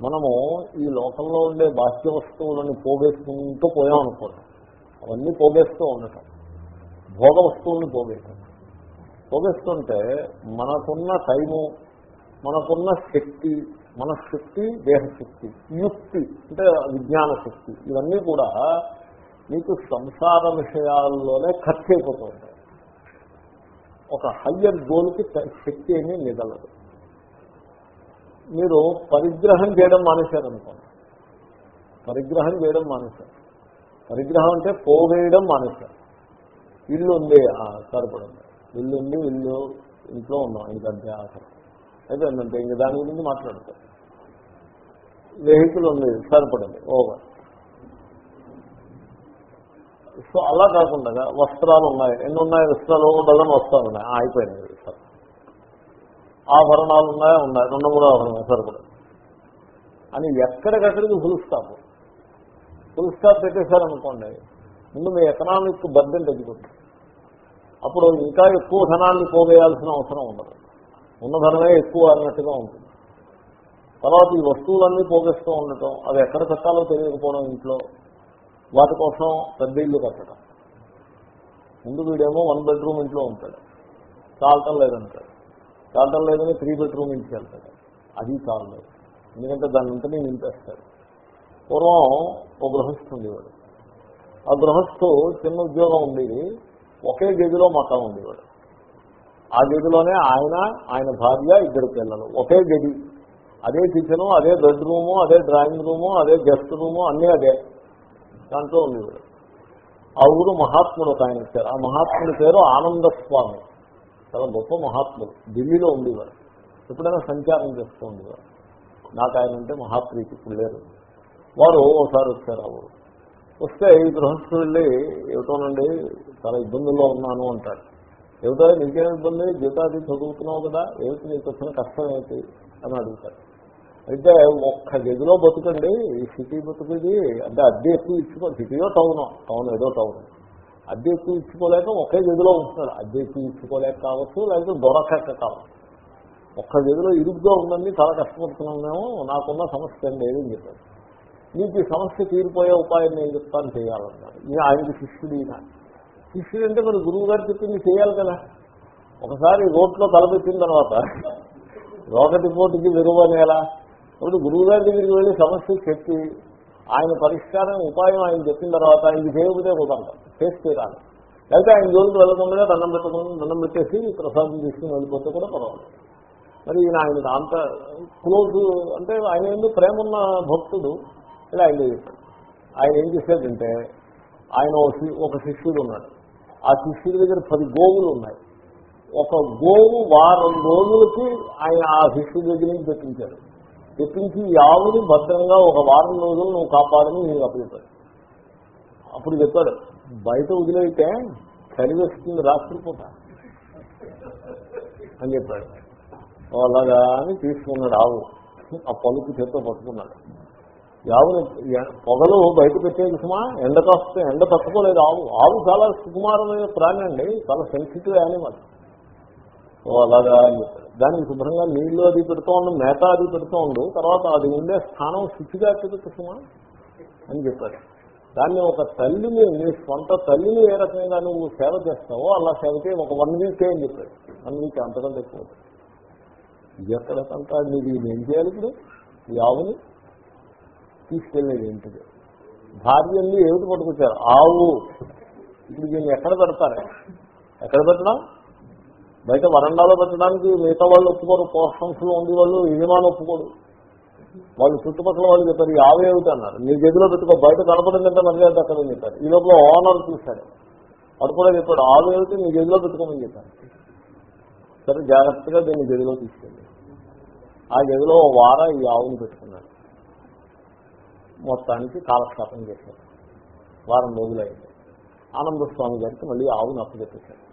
మనము ఈ లోకంలో ఉండే బాహ్య వస్తువులను పోగేసుకుంటూ పోయాం అనుకోండి. అవన్నీ పోగేస్తూ ఉండటం. భోగ వస్తువులను పోగేయటం. పోగేస్తుంటే మనకున్న టైము మనకున్న శక్తి మన శక్తి దేహశక్తి యుక్తి అంటే విజ్ఞాన శక్తి ఇవన్నీ కూడా మీకు సంసార విషయాల్లోనే ఖర్చు అయిపోతూ ఉంటాయి. ఒక హయ్యర్ గోల్కి శక్తి ఏమీ నిదలదు మీరు పరిగ్రహం చేయడం మానేశారనుకోండి పరిగ్రహం చేయడం మానేశారు. పరిగ్రహం అంటే పోవేయడం మానేశారు. ఇల్లు ఉంది. సరిపడండి ఇల్లు ఉంది ఇల్లు ఇంట్లో ఉన్నాం. ఇంకంతే ఆసరం అయితే ఏంటంటే ఇంక దాని గురించి మాట్లాడతారు వెహికల్ ఉంది. సరిపడింది ఓవర్. సో అలా కాకుండా వస్త్రాలు ఉన్నాయి. ఎన్ని ఉన్నాయి? వస్త్రాలు? డజన్ వస్త్రాలు ఉన్నాయి. అయిపోయింది ఆభరణాలు ఉన్నాయా? ఉన్నాయి. రెండు మూడు ఆభరణాలు సరిపడదు అని ఎక్కడికక్కడికి ఫుల్ స్టాప్ ఫుల్ స్టాప్ పెట్టేశారనుకోండి ముందు మీ ఎకనామిక్ బర్డెన్ తగ్గిపోతుంది. అప్పుడు ఇంకా ఎక్కువ ధనాన్ని పోగేయాల్సిన అవసరం ఉండదు. ఉన్న ధనమే ఎక్కువ అన్నట్టుగా ఉంటుంది. తర్వాత ఈ వస్తువులన్నీ పోగేస్తూ ఉండటం అది ఎక్కడ కట్టాలో తెలియకపోవడం ఇంట్లో వాటి కోసం పెద్ద ఇల్లు కట్టడం. ముందు వీడేమో వన్ బెడ్రూమ్ ఇంట్లో ఉంటాడు. చాలటం లేదంటాడు. కావటం లేదని త్రీ బెడ్రూమ్ ఇంటికి వెళ్తాడు. అది చాలలేదు ఎందుకంటే దాని అంతా నింపేస్తాడు. పూర్వం ఓ గృహస్థు ఉండేవాడు. ఆ గృహస్థు చిన్న ఉద్యోగం ఉండేది ఒకే గదిలో మకాం ఉండేవాడు. ఆ గదిలోనే ఆయన ఆయన భార్య ఇద్దరు పిల్లలు. ఒకే గది. అదే కిచెను అదే బెడ్రూము అదే డ్రాయింగ్ రూము అదే గెస్ట్ రూము అన్నీ అదే. దాంట్లో ఉండేవాడు. ఆ ఊరు మహాత్ముడు ఒక ఆయన ఇచ్చారు. ఆ మహాత్ముడి పేరు ఆనంద స్వామి చాలా గొప్ప మహాత్ములు ఢిల్లీలో ఉండేవారు. ఎప్పుడైనా సంచారం చేస్తూ ఉండేవారు. నాకు ఆయన అంటే మహాప్రీతి ఇప్పుడు లేరు. వారు ఒకసారి వచ్చారు ఆ వస్తే ఈ గృహస్థు వెళ్ళి ఏమిటోనండి చాలా ఇబ్బందుల్లో ఉన్నాను అంటాడు ఏమిటో నీకేం ఇబ్బంది? జీతాది చదువుతున్నావు కదా ఏమిటి నీకు వచ్చిన కష్టం ఏంటి అని అడుగుతారు. అయితే ఒక్క గదిలో బతుకండి. ఈ సిటీ బతుకుది అంటే అద్దె ఎక్కువ ఇచ్చుకో సిటీయో టౌన్ టౌన్ ఏదో టౌన్. అద్దె తీర్చుకోలేక ఇచ్చుకోలేక ఒకే గదిలో ఉంటున్నాడు అద్దె తీర్చుకోలేక ఇచ్చుకోలేక కావచ్చు లేకపోతే దొరకక కావచ్చు. ఒక్క గదిలో ఇరుగ్గా ఉందండి చాలా కష్టపడుతున్నాం మేము నాకున్న సమస్య ఏం లేదని చెప్పారు. నీకు ఈ సమస్య తీరిపోయే ఉపాయం నేను చెప్తాను చేయాలన్నారు. ఇది ఆయనకి శిష్యుడు ఈయన. శిష్యుడు అంటే మరి గురువు గారు చెప్పింది చేయాలి కదా. ఒకసారి రోడ్లో తలపెట్టిన తర్వాత రోగటి పోటీకి విరువనేలా ఇప్పుడు గురువు గారి దగ్గరికి వెళ్ళి సమస్య చెప్పి ఆయన పరిష్కారం ఉపాయం ఆయన చెప్పిన తర్వాత ఇది చేయకపోతే కుదరదు చేసి తీరాలి లేకపోతే ఆయన జోలికి వెళ్ళకుండా దండం పెట్టకుండా దండం పెట్టేసి ప్రసాదం తీసుకుని వెళ్ళిపోతే కూడా పర్వాలేదు. మరి ఈయన ఆయన అంత క్లోజ్ అంటే ఆయన ఎందుకు ప్రేమ ఉన్న భక్తుడు ఇలా ఆయన చెప్పాడు ఆయన ఏం చేశాడంటే ఆయన ఒక ఒక శిష్యుడు ఉన్నాడు. ఆ శిష్యుడి దగ్గర పది గోవులు ఉన్నాయి. ఒక గోవు వారం రోజులకి ఆయన ఆ శిష్యుడి దగ్గర నుంచి తెప్పించాడు. తెప్పించి ఈ ఆవుని భద్రంగా ఒక వారం రోజులు నువ్వు కాపాడని నేను అప్పచెప్పాడు అప్పుడు చెప్పాడు బయట వదిలేస్తే చలి వేస్తుంది రాత్రిపూట అని చెప్పాడు. అలాగా అని తీసుకున్నాడు ఆవు ఆ పలుకు చేత్తో పట్టుకున్నాడు. ఈ ఆవుని పొగలు బయట పెట్టేది సుమా ఎండ కాస్తే ఎండ తట్టుకోలేదు ఆవు. ఆవు చాలా సుకుమారమైన ప్రాణి అండి చాలా సెన్సిటివ్ యానిమల్ ఓ అలాగా అని చెప్పాడు. దానికి శుభ్రంగా నీళ్ళు అది పెడుతూ ఉండు మేత అది పెడుతూ ఉండు తర్వాత అది ఉండే స్థానం శుచిగా పెట్టు సుమా అని చెప్పాడు. దాన్ని ఒక తల్లిని నీ సొంత తల్లిని ఏ రకంగా నువ్వు సేవ చేస్తావో అలా సేవ చేయి. ఒక వన్ వీక్ ఏం చెప్పాడు. వన్ వీక్ అంతకంటే ఎక్కువ ఎక్కడికంతా నీది ఏం చేయాలి ఇప్పుడు? ఈ ఆవుని తీసుకెళ్ళేది ఏంటిది? భార్యల్ని ఏమిటి పట్టుకొచ్చారు? ఆవు. ఇప్పుడు దీన్ని ఎక్కడ పెడతారు? ఎక్కడ పెట్టడం బయట వరండాలో పెట్టడానికి మిగతా వాళ్ళు ఒప్పుకోరు. పోస్టమ్స్లో ఉండే వాళ్ళు యజమాని ఒప్పుకోడు. వాళ్ళు చుట్టుపక్కల వాళ్ళు చెప్పారు ఈ ఆవు అన్నారు. నీ గదిలో పెట్టుకో బయట కనపడిందంటే మర్యాద అక్కడ చెప్పారు. ఈ లోపల ఓనర్ చూశాడు. వాడు కూడా చెప్పాడు ఆవు ఏమిటి? నీ గదిలో పెట్టుకోమని చెప్పారు. సరే జాగ్రత్తగా దీన్ని గదిలో తీసుకెళ్ళి ఆ గదిలో వార ఈ ఆవుని పెట్టుకున్నాడు. మొత్తానికి కాలక్షేపం చేశాడు. వారం రోజులైంది. ఆనంద స్వామి గారికి మళ్ళీ ఆవును అప్పచెప్పేశాడు.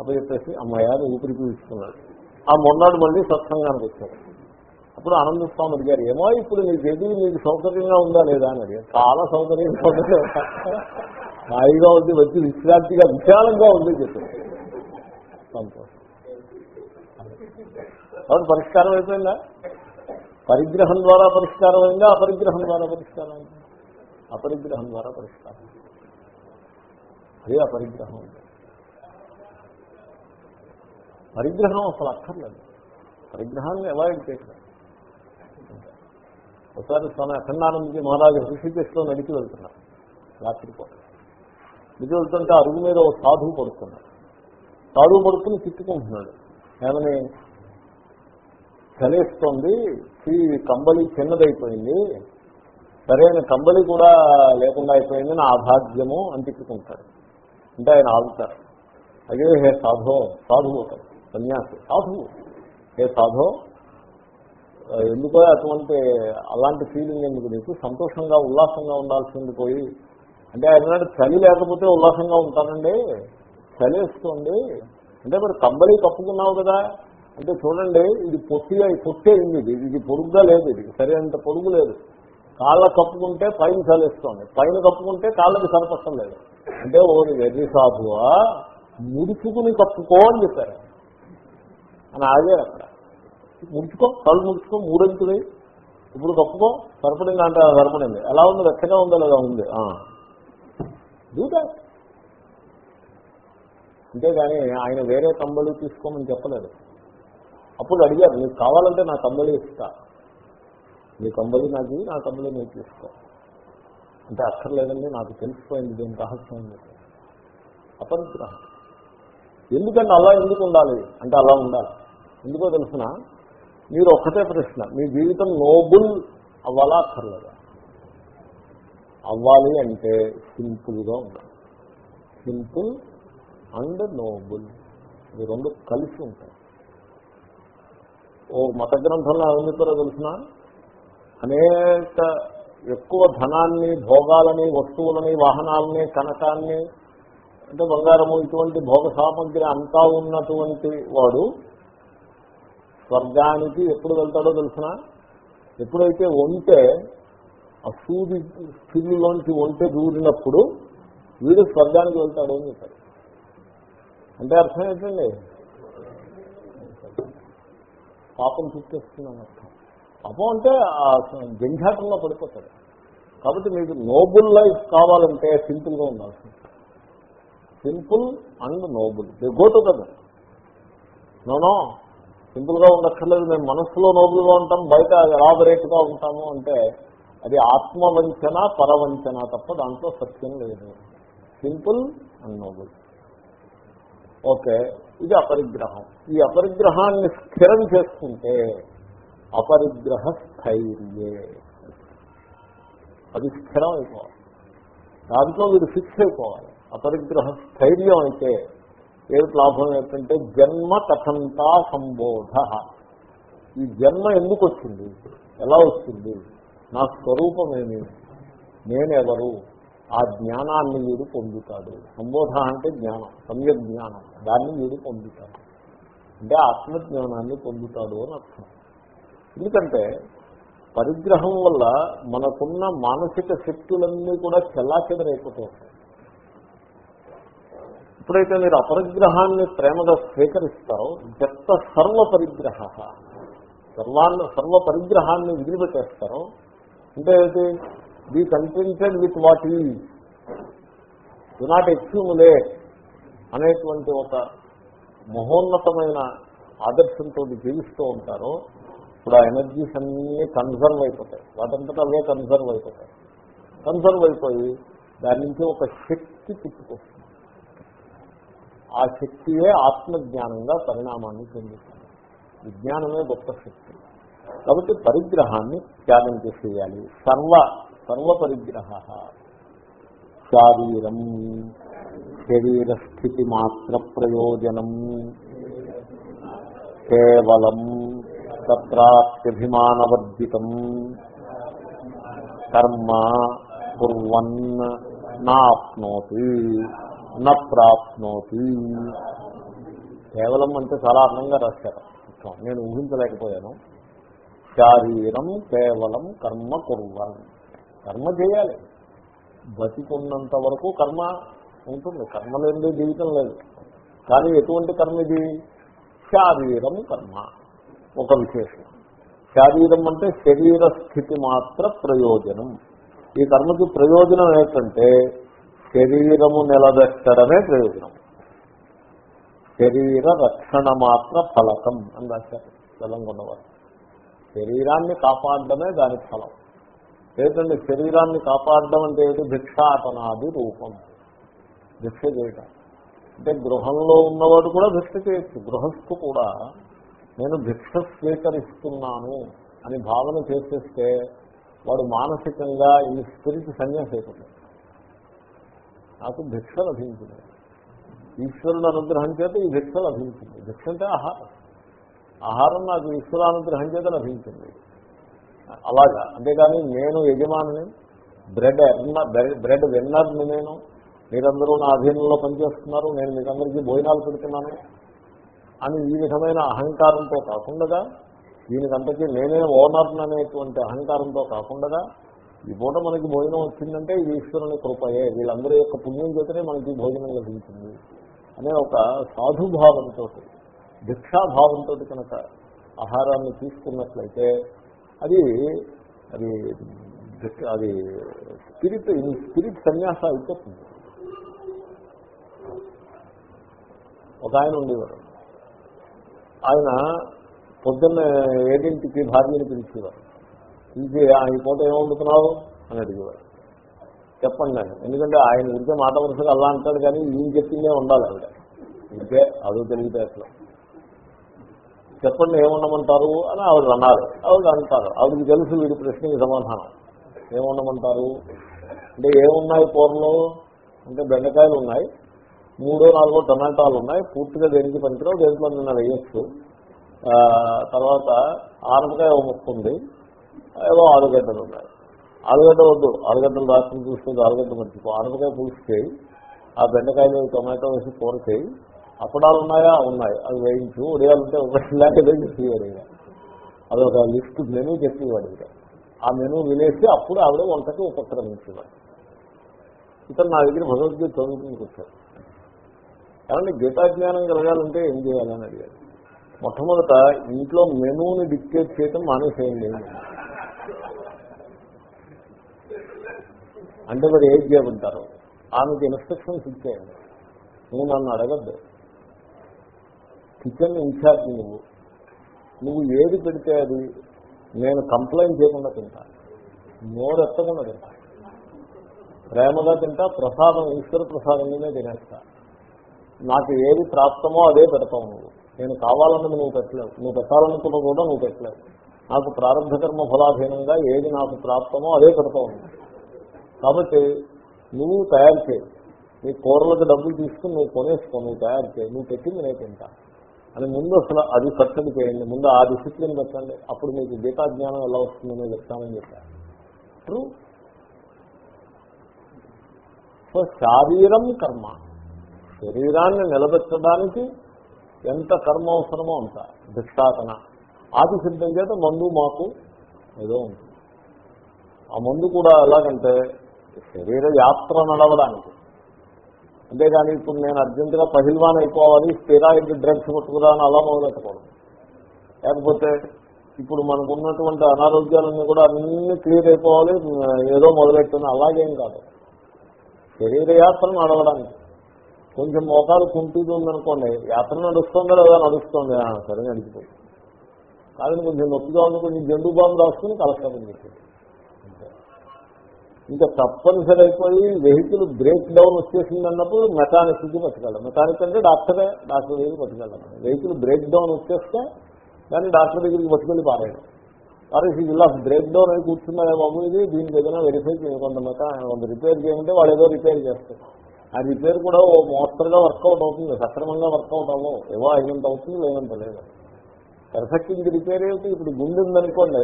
అప్పచెప్పేసి అమ్మాయి ఊపిరికి తీసుకున్నాడు ఆ మొన్నాడు మళ్ళీ సత్సంగానికి వచ్చాడు. అప్పుడు ఆనంద స్వామి అడిగారు ఏమో ఇప్పుడు నీ ఏది నీకు సౌకర్యంగా ఉందా లేదా? అని అడిగారు. చాలా సౌకర్యంగా ఉంది. హాయిగా ఉంది వచ్చి విశ్రాంతిగా విశాలంగా ఉంది చెప్పారు. సంతోషం. కాబట్టి పరిష్కారం అయిపోయిందా? పరిగ్రహం ద్వారా పరిష్కారం అయిందా? అపరిగ్రహం ద్వారా పరిష్కారం అయిందా? అపరిగ్రహం ద్వారా పరిష్కారం. అదే అపరిగ్రహం ఉంది పరిగ్రహం అసలు అక్కర్లేదు. పరిగ్రహాన్ని అవాయిడ్ చేశారు ఒకసారి స్వామి అఖండానందజీ మహారాజు హృషికేశ్లో నడిచి వెళ్తున్నారు. రాత్రిపూట. నడిచి వెళ్తుంటే అరుగు మీద ఒక సాధువు పడుతున్నాడు సాధువు పడుకుని తిట్టుకుంటున్నాడు. ఏమని? చలేస్తోంది ఈ కంబలి చిన్నదైపోయింది. సరైన కంబలి కూడా లేకుండా అయిపోయింది నా అభాగ్యము అని తిట్టుకుంటాడు. అంటే ఆయన ఆగుతారు. అదే హే సాధో సాధువు ఒకరు సన్యాసి సాధువు. హే సాధో ఎందుకో అటువంటి అలాంటి ఫీలింగ్ ఎందుకు నీకు? సంతోషంగా ఉల్లాసంగా ఉండాల్సింది పోయి. అంటే ఆయన చలి లేకపోతే ఉల్లాసంగా ఉంటానండి. చలి వేస్తుంది అంటే మరి కబ్బలి కప్పుకున్నావు కదా. అంటే చూడండి ఇది పొట్టిగా పొట్టే ఉంది ఇది. ఇది పొడుగ్గా లేదు ఇది. సరైనంత పొడుగు లేదు. కాళ్ళ కప్పుకుంటే పైన చలిస్తుంది పైన కప్పుకుంటే కాళ్ళకి సరిపట్టం లేదు. అంటే ఓడి వెర్రి సాధువా ముడుచుకుని కప్పుకో అని చెప్పారు. అని ఆగారు అక్కడ. ముడుచుకో కళ్ళు ముడుచుకో మూడంచుది ఇప్పుడు కప్పుకో సరిపడింది అంటే సరిపడింది ఎలా ఉంది? వెచ్చగా ఉందో లేదా ఉంది? దూదా అంతేగాని ఆయన వేరే కంబళి తీసుకోమని చెప్పలేదు. అప్పుడు అడిగారు నీకు కావాలంటే నా కంబళి ఇస్తా. నీ కంబలి నాకు నా కంబలి నేను తీసుకో. అంటే అక్కర్లేదండి నాకు తెలిసిపోయింది దీని రహస్యం అపరిగ్రహం ఎందుకంటే అలా ఎందుకు ఉండాలి? అంటే అలా ఉండాలి. ఎందుకో తెలిసిన? మీరు ఒక్కటే ప్రశ్న. మీ జీవితం నోబుల్ అవ్వాలా అక్కర్లేదా అవ్వాలి అంటే సింపుల్గా ఉండాలి. Simple and noble. ఇవి రెండు కలిసి ఉంటాయి. ఓ మత గ్రంథంలో ఏం తెలిసిన? అనేక ఎక్కువ ధనాన్ని భోగాలని వస్తువులని వాహనాలని కనకాన్ని అంటే బంగారము ఇటువంటి భోగ సామగ్రి అంతా ఉన్నటువంటి వాడు స్వర్గానికి ఎప్పుడు వెళ్తాడో తెలిసిన? ఎప్పుడైతే ఒంటే ఆ సూది స్థితిలోంచి ఒంటె దూరినప్పుడు వీడు స్వర్గానికి వెళ్తాడు అని చెప్పారు అంటే అర్థం ఏంటండి? పాపం చుట్టేస్తుందని అర్థం. పాపం అంటే ఆ జంఝాటంలో పడిపోతాడు. కాబట్టి మీకు నోబుల్ లైఫ్ కావాలంటే సింపుల్గా ఉండాల్సింది simple and noble. They go together no no సింపుల్గా ఉండక్కర్లేదు మేము మనస్సులో నోబుల్గా ఉంటాం బయట ఎలాబరేట్గా ఉంటాము అంటే అది ఆత్మవంచన పరవంచన తప్ప దాంట్లో సత్యం లేదు. Simple and Nobel. ఓకే ఇది అపరిగ్రహం. ఈ అపరిగ్రహాన్ని స్థిరం చేసుకుంటే అపరిగ్రహ స్థైర్యే. అది స్థిరం అయిపోవాలి దాంట్లో వీడు ఫిక్స్ అయిపోవాలి. అపరిగ్రహ స్థైర్యం అయితే ఏమిటి లాభం ఏంటంటే జన్మ కథంతా సంబోధ. ఈ జన్మ ఎందుకు వచ్చింది? ఎలా వచ్చింది? నా స్వరూపమేమి నేనెవరు? ఆ జ్ఞానాన్ని వీడు పొందుతాడు. సంబోధ అంటే జ్ఞానం సమ్యక్ జ్ఞానం. దాన్ని వీడు పొందుతాడు. అంటే ఆత్మజ్ఞానాన్ని పొందుతాడు అని అర్థం. ఎందుకంటే పరిగ్రహం వల్ల మనకున్న మానసిక శక్తులన్నీ కూడా చెల్లాచెదరైపోతూ ఉంటాయి ఎప్పుడైతే మీరు అపరిగ్రహాన్ని ప్రేమగా స్వీకరిస్తారో జత సర్వ పరిగ్రహ. సర్వాన్ని సర్వ పరిగ్రహాన్ని విదిలిపెట్టేస్తారో అంటే ఏంటి? Be contented with what we do not accumulate అనేటువంటి ఒక మహోన్నతమైన ఆదర్శంతో జీవిస్తూ ఉంటారో ఇప్పుడు ఆ ఎనర్జీస్ అన్నీ కన్సర్వ్ అయిపోతాయి. వాటంతటా అవే కన్సర్వ్ అయిపోతాయి. కన్సర్వ్ అయిపోయి దాని నుంచి ఒక శక్తి పుట్టుకొస్తుంది. ఆ శక్తియే ఆత్మజ్ఞానంగా పరిణామాన్ని చెందుతుంది విజ్ఞానమే గొప్ప శక్తి. కాబట్టి పరిగ్రహాన్ని త్యాగం చేసేయాలి. సర్వ సర్వ పరిగ్రహ. శారీరం శరీర స్థితి మాత్ర ప్రయోజనం. కేవలం తత్రాప్యభిమానవర్జితం కర్మ కుర్వన్ నాప్నోతి. న ప్రాప్నోతి. కేవలం అంటే చాలా అందంగా రాశారు. నేను ఊహించలేకపోయాను. శారీరం కేవలం కర్మ కుర్వన్. కర్మ చేయాలి. బతికున్నంత వరకు కర్మ ఉంటుంది. కర్మ లేని జీవితం లేదు. కానీ ఎటువంటి కర్మ ఇది? శారీరం కర్మ. ఒక విశేషం. శారీరం అంటే శరీర స్థితి మాత్ర ప్రయోజనం. ఈ కర్మకి ప్రయోజనం ఏంటంటే శరీరము నిలబెట్టడమే ప్రయోజనం. శరీర రక్షణ మాత్ర ఫలకం అని రాశారు తెలంగాణవారు. శరీరాన్ని కాపాడడమే దాని ఫలం. ఏంటంటే శరీరాన్ని కాపాడడం అంటే ఏంటి భిక్షాటనాది రూపం. భిక్ష చేయటం. అంటే గృహంలో ఉన్నవాడు కూడా భిక్ష చేయొచ్చు. గృహస్థు కూడా నేను భిక్ష స్వీకరిస్తున్నాను అని భావన చేసేస్తే వాడు మానసికంగా ఈ స్పిరిట్ సన్యాసి అయిపోతాడు. నాకు భిక్ష లభించింది ఈశ్వరుడు అనుగ్రహం చేత ఈ భిక్ష లభించింది. భిక్ష అంటే ఆహారం. ఆహారం నాకు ఈశ్వరానుగ్రహం చేత లభించింది. అలాగా. అంతేగాని నేను యజమానిని బ్రెడ్ బ్రెడ్ విన్నర్ని నేను మీరందరూ నా అధీనంలో పనిచేస్తున్నారు నేను మీకందరికీ భోజనాలు పెడుతున్నాను అని ఈ విధమైన అహంకారంతో కాకుండా దీనికంతకీ నేనే ఓనర్ని అనేటువంటి అహంకారంతో కాకుండా ఈ పూట మనకి భోజనం వచ్చిందంటే ఇది ఈశ్వరుని కృపయే. వీళ్ళందరి యొక్క పుణ్యం చేతనే మనకి భోజనం లభించింది అనే ఒక సాధుభావంతో భిక్షాభావంతో కనుక ఆహారాన్ని తీసుకున్నట్లయితే అది అది అది స్పిరిట్ స్పిరిట్ సన్యాస అయిపోతుంది. ఒక ఆయన ఉండేవారు. ఆయన పొద్దున్న ఏడింటికి భార్యని పిలిచేవారు. ఇది ఆయన పూట ఏం వండుతున్నావు అని అడిగేవాడు. చెప్పండి నేను ఎందుకంటే ఆయన ఇంకే మాట వరుసగా అలా అంటాడు కానీ ఈయన చెప్పిందే ఉండాలి ఆవిడ. ఇంకే అదో తెలిగితే అట్లా చెప్పండి ఏముండమంటారు? అని ఆవిడ అన్నారు. ఆవిడ అంటారు. ఆవిడకి తెలుసు వీడి ప్రశ్నకి సమాధానం. ఏముండమంటారు? అంటే ఏమున్నాయి కూరలో? అంటే బెండకాయలు ఉన్నాయి. మూడో నాలుగో టమాటాలు ఉన్నాయి. పూర్తిగా దేనికి పనికిరావు? దేంట్లో నిన్న వేయచ్చు. తర్వాత ఆనపకాయ ముక్కు ఉంది. ఏవో ఆలుగడ్డలు ఉన్నాయి. ఆలుగడ్డ వద్దు. ఆలుగడ్డలు రాత్రి చూసుకుంటే ఆలుగడ్డ మర్చిపో. ఆనపకాయ పులుసు చేయి. ఆ బెండకాయలు టమాటో వేసి కూర చేయి. అప్పడాలు ఉన్నాయా? ఉన్నాయి. అవి వేయించు. ఉదయాలంటే ఒకటి లేకపోతే చెప్పేవాడు ఇక. అదొక లిస్ట్ మెనూ చెప్పేవాడు ఇక. ఆ మెనూ వినేసి అప్పుడు ఆవిడ వంటకి ఉపక్రమించేవాడు. ఇతను నా దగ్గర భగవద్గీత చదువుకుని కూర్చోడు. కాబట్టి గీతాజ్ఞానం కలగాలంటే ఏం చేయాలని అడిగాడు. మొట్టమొదట ఇంట్లో మెనూని డిక్టేట్ చేయటం మానేసేయండి. అంటే మరి ఏం చేయమంటారు ఆమెకి ఇన్స్ట్రక్షన్స్ ఇచ్చేయండి. నువ్వు నన్ను అడగద్దు. కిచెన్ ఇన్ఛార్జ్ నువ్వు. నువ్వు ఏది పెడితే అది నేను కంప్లైంట్ చేయకుండా తింటా. నోరెత్తకుండా తింటా. ప్రేమగా తింటా ప్రసాదం ఈశ్వర ప్రసాదంలోనే తినేస్తా. నాకు ఏది ప్రాప్తమో అదే పెడతావు నువ్వు. నేను కావాలన్నది నువ్వు పెట్టలేవు. నువ్వు పెట్టాలనుకున్న కూడా నువ్వు పెట్టలేవు. నాకు ప్రారంభ కర్మ ఫలాధీనంగా ఏది నాకు ప్రాప్తమో అదే పెడతావు నువ్వు. కాబట్టి నువ్వు తయారు చేయి. నీ కూరలకు డబ్బులు తీసుకుని నువ్వు కొనేసుకో నువ్వు తయారు చేయి. నువ్వు పెట్టింది నేను తింటా. అని ముందు అసలు అది కట్టడి చేయండి ముందు ఆ డిసిప్లిన్ పెట్టండి. అప్పుడు మీకు గీతా జ్ఞానం ఎలా వస్తుందనే చెప్తానని చెప్పారు ట్రూ సో శారీరం కర్మ. శరీరాన్ని నిలబెట్టడానికి ఎంత కర్మ అవసరమో అంత. భిక్షాటన ఆది సిద్ధం చేత మందు మాకు ఏదో ఉంటుంది. ఆ మందు కూడా ఎలాగంటే శరీర యాత్ర నడవడానికి. అంతేగాని ఇప్పుడు నేను అర్జెంటుగా పహిల్వాన్ అయిపోవాలి స్థిరాయిడ్ డ్రగ్స్ పట్టుకురా అని అలా మొదలెట్టకూడదు. లేకపోతే ఇప్పుడు మనకున్నటువంటి అనారోగ్యాలన్నీ కూడా అన్ని క్లియర్ అయిపోవాలి ఏదో మొదలెట్టుని అలాగేం కాదు. శరీర యాత్ర నడవడానికి. కొంచెం మోకాలు కుంటుంది ఉందనుకోండి యాత్ర నడుస్తుందా లేదా నడుస్తుంది? సరే నడిచిపోతుంది కాదని కొంచెం నొప్పిగా ఉంది కొంచెం జండు బాంబు రాసుకుని కలెక్షన్ చెప్పి ఇంకా తప్పనిసరి అయిపోయి వెహికల్ బ్రేక్ డౌన్ వచ్చేసింది అన్నప్పుడు మెకానిక్కి పట్టుకెళ్ళాం మెకానిక్ అంటే డాక్టరే డాక్టర్ దగ్గరికి పట్టుకెళ్ళాం వెహికల్ బ్రేక్ డౌన్ వచ్చేస్తే దాన్ని డాక్టర్ దగ్గరికి పట్టుకెళ్ళి పారాయడం. పారేసి ఇలా బ్రేక్ డౌన్ అయి కూర్చున్నారే బాబు ఇది దీనికి ఏదైనా వెరిఫై చేయ. కొంత మెకా కొంత రిపేర్ చేయమంటే వాళ్ళు ఏదో రిపేర్ చేస్తారు. ఆ రిపేర్ కూడా ఓ మోస్తరుగా వర్కౌట్ అవుతుంది సక్రమంగా వర్కౌట్ అవ్వవు. ఏవో అయినంత అవుతుంది లేనంత లేదు. పెర్ఫెక్ట్ ఇది రిపేర్ ఏమిటి? ఇప్పుడు గుండె ఉందనుకోండి.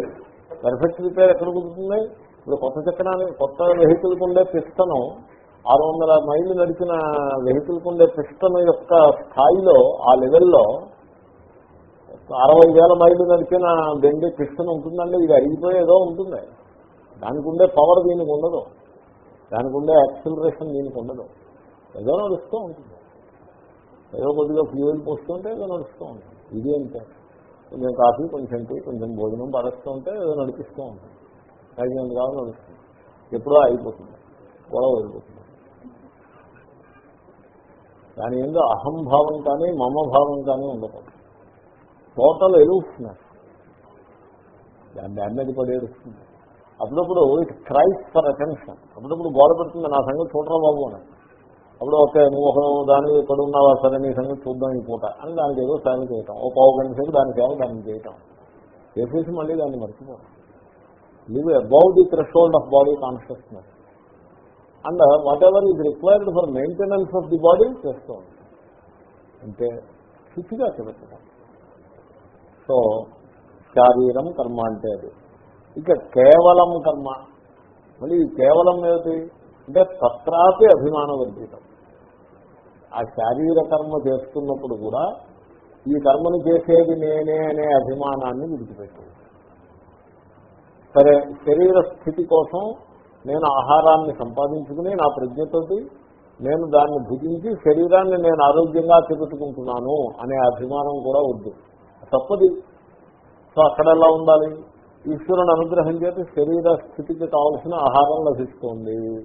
పర్ఫెక్ట్ రిపేర్ ఎక్కడ కుదురుతుంది? ఇప్పుడు కొత్త చక్రానికి కొత్త వెహికల్కి ఉండే పిస్తను ఆరు వందల మైళ్ళు నడిచిన వెహికల్కి ఉండే పిస్తను యొక్క స్థాయిలో ఆ లెవెల్లో అరవై వేల మైళ్ళు నడిచిన బెండి పిస్తను ఉంటుందండి. ఇది అయిపోయేదో ఉంటుంది. దానికి ఉండే పవర్ దీనికి ఉండదు. దానికి ఉండే యాక్సిలరేషన్ దీనికి ఉండదు. ఏదో నడుస్తూ ఉంటుంది. ఏదో కొద్దిగా ఫ్యూయల్ పోస్తుంటే ఏదో నడుస్తూ ఉంటుంది. ఇది అంతే. కొంచెం కాఫీ కొంచెం టీ కొంచెం భోజనం పరుస్తూ ఉంటే ఏదో నడిపిస్తూ ఉంటుంది. తగినంత కావాలని అనుకుంటుంది ఎప్పుడో అయిపోతుంది గొడవ అయిపోతుంది దాని ఏందో అహంభావం కానీ మమభావం కానీ ఉండకూడదు. టోటల్ ఎలుస్తున్నారు దాని డ్యామేజ్ మీద పడేస్తుంది అప్పుడప్పుడు ఇట్ క్రైస్ ఫర్ అటెన్షన్ అప్పుడప్పుడు గోడ పెడుతుంది నా సంగతి చూడరా బాబు అని. అప్పుడు ఓకే నువ్వు ఒక దాని ఎక్కడ ఉన్నావా సరే నీ సంగతి చూద్దాం ఈ పూట అని దానికి ఏదో సేవ చేయటం. ఒక పావు గంట సేపు దాని సేవ దాన్ని చేయటం. చేసేసి మళ్ళీ దాన్ని మర్చిపోవడం live above the threshold of body consciousness and whatever is required for maintenance of the body చేస్తూ అంటే శుచిగా చెబుతున్నాం. సో శారీరం కర్మ అంటే అది. ఇక కేవలం కర్మ. మళ్ళీ కేవలం ఏమిటి? అంటే తత్రాపి అభిమాన వర్జితం. ఆ శారీర కర్మ చేస్తున్నప్పుడు కూడా ఈ కర్మను చేసేది నేనే అనే అభిమానాన్ని విడిచిపెట్టింది సరే శరీర స్థితి కోసం నేను ఆహారాన్ని సంపాదించుకుని నా ప్రజ్ఞతోటి నేను దాన్ని భుజించి శరీరాన్ని నేను ఆరోగ్యంగా తిరుగుతుకుంటున్నాను అనే అభిమానం కూడా వద్దు. తప్పది. సో అక్కడ ఎలా ఉండాలి? ఈశ్వరుని అనుగ్రహం చేత శరీర స్థితికి కావలసిన ఆహారం లభిస్తుంది.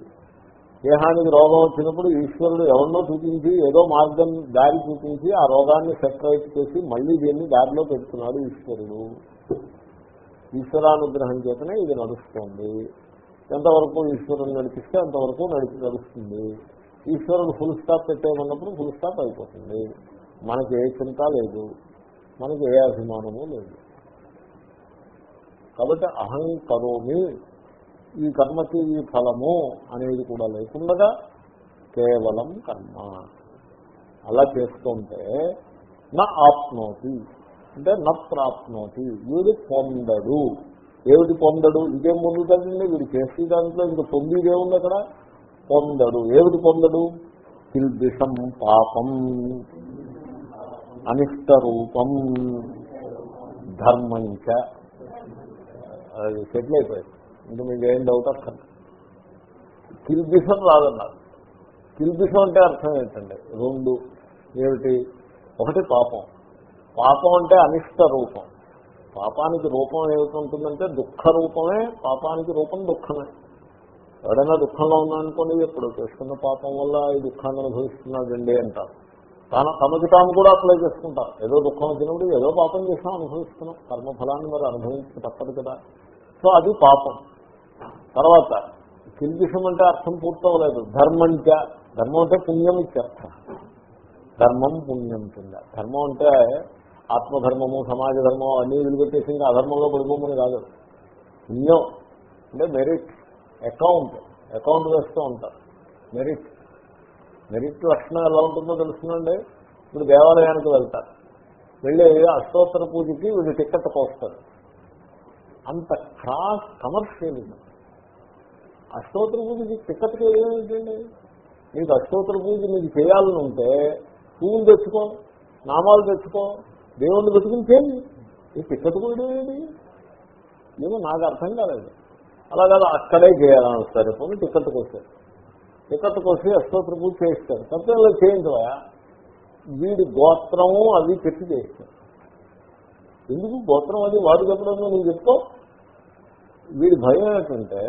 దేహానికి రోగం వచ్చినప్పుడు ఈశ్వరుడు ఎవరినో చూపించి ఏదో మార్గం దారి చూపించి ఆ రోగాన్ని సెపరేట్ చేసి మళ్ళీ దీన్ని దారిలో పెడుతున్నాడు ఈశ్వరుడు. ఈశ్వరానుగ్రహం చేతనే ఇది నడుస్తుంది. ఎంతవరకు ఈశ్వరుని నడిపిస్తే అంతవరకు నడిపి నడుస్తుంది. ఈశ్వరుడు ఫుల్ స్టాప్ పెట్టేమన్నప్పుడు ఫుల్ స్టాప్ అయిపోతుంది. మనకి ఏ చింత లేదు. మనకి ఏ అభిమానము లేదు. కాబట్టి అహం కరోమి. ఈ కర్మకి ఈ ఫలము అనేది కూడా లేకుండా కేవలం కర్మ. అలా చేస్తుంటే నా ఆప్నోతి. అంటే న వీడు పొందడు. ఏమిటి పొందడు? ఇదేం పొందుతాడండి వీడు చేసే దాంట్లో ఇంక పొందిదేముంది అక్కడ? పొందడు. ఏమిటి పొందడు? కిల్బిషం పాపం. అనిష్ట రూపం ధర్మంచ అది సెటిల్ అయిపోయింది. ఇంకా మీకు ఏం డౌట్ అక్కడ కిల్బిషం రాదన్నారు. కిల్బిషం అంటే అర్థం ఏంటండి రెండు ఏమిటి? ఒకటి పాపం. పాపం అంటే అనిష్ట రూపం. పాపానికి రూపం ఏమిటి దుఃఖ రూపమే పాపానికి రూపం దుఃఖమే. ఎవడైనా దుఃఖంలో ఉందనుకోండి ఎప్పుడు చేసుకున్న పాపం వల్ల ఈ దుఃఖాన్ని అనుభవిస్తున్నాడండి అంటారు. తన తమకి తాము కూడా అప్లై చేసుకుంటారు ఏదో దుఃఖం వచ్చినప్పుడు ఏదో పాపం చేసినా అనుభవిస్తున్నాం. కర్మఫలాన్ని మరి అనుభవించి తప్పదు కదా. సో అది పాపం. తర్వాత కిల్బిషం అంటే అర్థం పూర్తవలేదు. ధర్మంచ ధర్మం అంటే పుణ్యం ఇత్యర్థం ధర్మం పుణ్యం కింద. ధర్మం అంటే ఆత్మధర్మము సమాజ ధర్మం అన్నీ వదిలిపెట్టేసి ఇంకా అధర్మంలో పడిపోమని కాదు. పుణ్యం అంటే మెరిట్ అకౌంట్ అకౌంట్ వేస్తూ ఉంటారు. మెరిట్. మెరిట్ లక్షణం ఎలా ఉంటుందో తెలుస్తుందండి? ఇప్పుడు దేవాలయానికి వెళ్తారు. వెళ్ళి అష్టోత్తర పూజకి వీళ్ళు టిక్కెట్ పోస్తారు అంత క్రాస్ కమర్షియలిజం అష్టోత్తర పూజకి టిక్కెట్కి ఏమేంటండి మీకు అష్టోత్తర పూజ మీకు చేయాలని ఉంటే పూలు తెచ్చుకో నామాలు తెచ్చుకో దేవుణ్ణి పెట్టుకుని చేయండి ఈ టిక్కెట్ కూడా ఏది? ఏమో నాకు అర్థం కాలేదు. అలా కాదు అక్కడే చేయాలని సరే పోనీ టిక్కెట్ కోసారు టిక్కెట్ కోసి అష్టోత్తర పూజ చేయిస్తారు తప్పే చేయించవా వీడి గోత్రము అది పెట్టి చేయిస్తారు ఎందుకు? గోత్రం అది వాడు చెప్పడంలో నేను చెప్తావు వీడి భయం ఏంటంటే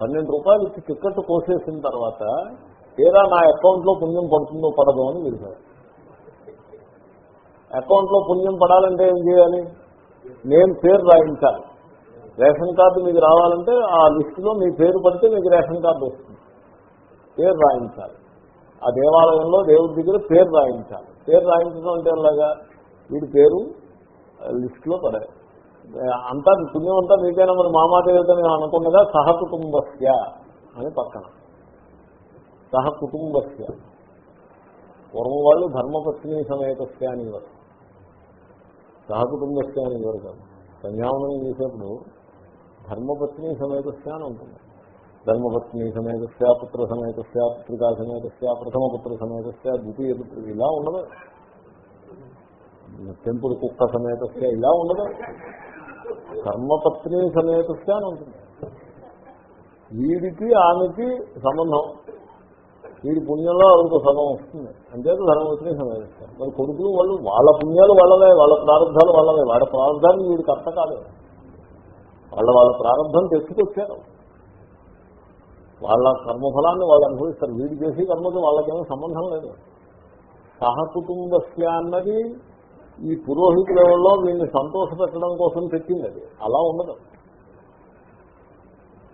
పన్నెండు రూపాయలు ఇచ్చి టిక్కెట్ కోసేసిన తర్వాత ఏదా నా అకౌంట్లో పుణ్యం పడుతుందో పడదో అని వీడి భయం. అకౌంట్లో పుణ్యం పడాలంటే ఏం చేయాలి? నేను పేరు రాయించాలి. రేషన్ కార్డు మీకు రావాలంటే ఆ లిస్టులో మీ పేరు పడితే మీకు రేషన్ కార్డు వస్తుంది. పేరు రాయించాలి. ఆ దేవాలయంలో దేవుడి దగ్గర పేరు రాయించాలి. పేరు రాయించడం అంటే ఎలాగా? వీడి పేరు లిస్టులో పడాలి. అంతా పుణ్యం అంతా మీకైనా మరి? మామాదేవతని అనుకున్నదా? సహకుటుంబస్య అని పక్కన. సహకుటుంబస్య. పూర్వం వాళ్ళు ధర్మపత్ని సమేతస్య అనేవారు సహకుటుంబ స్థానం ఎవరు కాదు సంధ్యావనం చేసేప్పుడు ధర్మపత్ని సమేతస్య అని ఉంటుంది. ధర్మపత్ని సమేతస్య పుత్ర సమేతస్య పుత్రికా సమేతస్య ప్రథమ పుత్ర సమేతస్య ద్వితీయ పుత్ర ఇలా ఉండదు. తెంపుడు కుక్క సమేతస్య ఇలా ఉండదు. కర్మపత్ని సమేతస్య అని ఉంటుంది. వీడికి ఆమెకి సంబంధం. వీడి పుణ్యంలో ఆవిడకు సగం వస్తుంది. అంతేత ధర్మపత్ని సమేతస్య మరి కొడుకులు వాళ్ళు వాళ్ళ పుణ్యాలు వాళ్ళవే వాళ్ళ ప్రారంభాలు వాళ్ళవే. వాళ్ళ ప్రారంభాన్ని వీడికి అర్థ కాదు. వాళ్ళ వాళ్ళ ప్రారంభం తెచ్చుకొచ్చారు. వాళ్ళ కర్మఫలాన్ని వాళ్ళు అనుభవిస్తారు. వీడి చేసి కర్మతో వాళ్ళకేమో సంబంధం లేదు. సహకుటుంబస్య అన్నది ఈ పురోహితుల వల్ల వీళ్ళని సంతోషపెట్టడం కోసం పెట్టింది అది. అలా ఉండదు.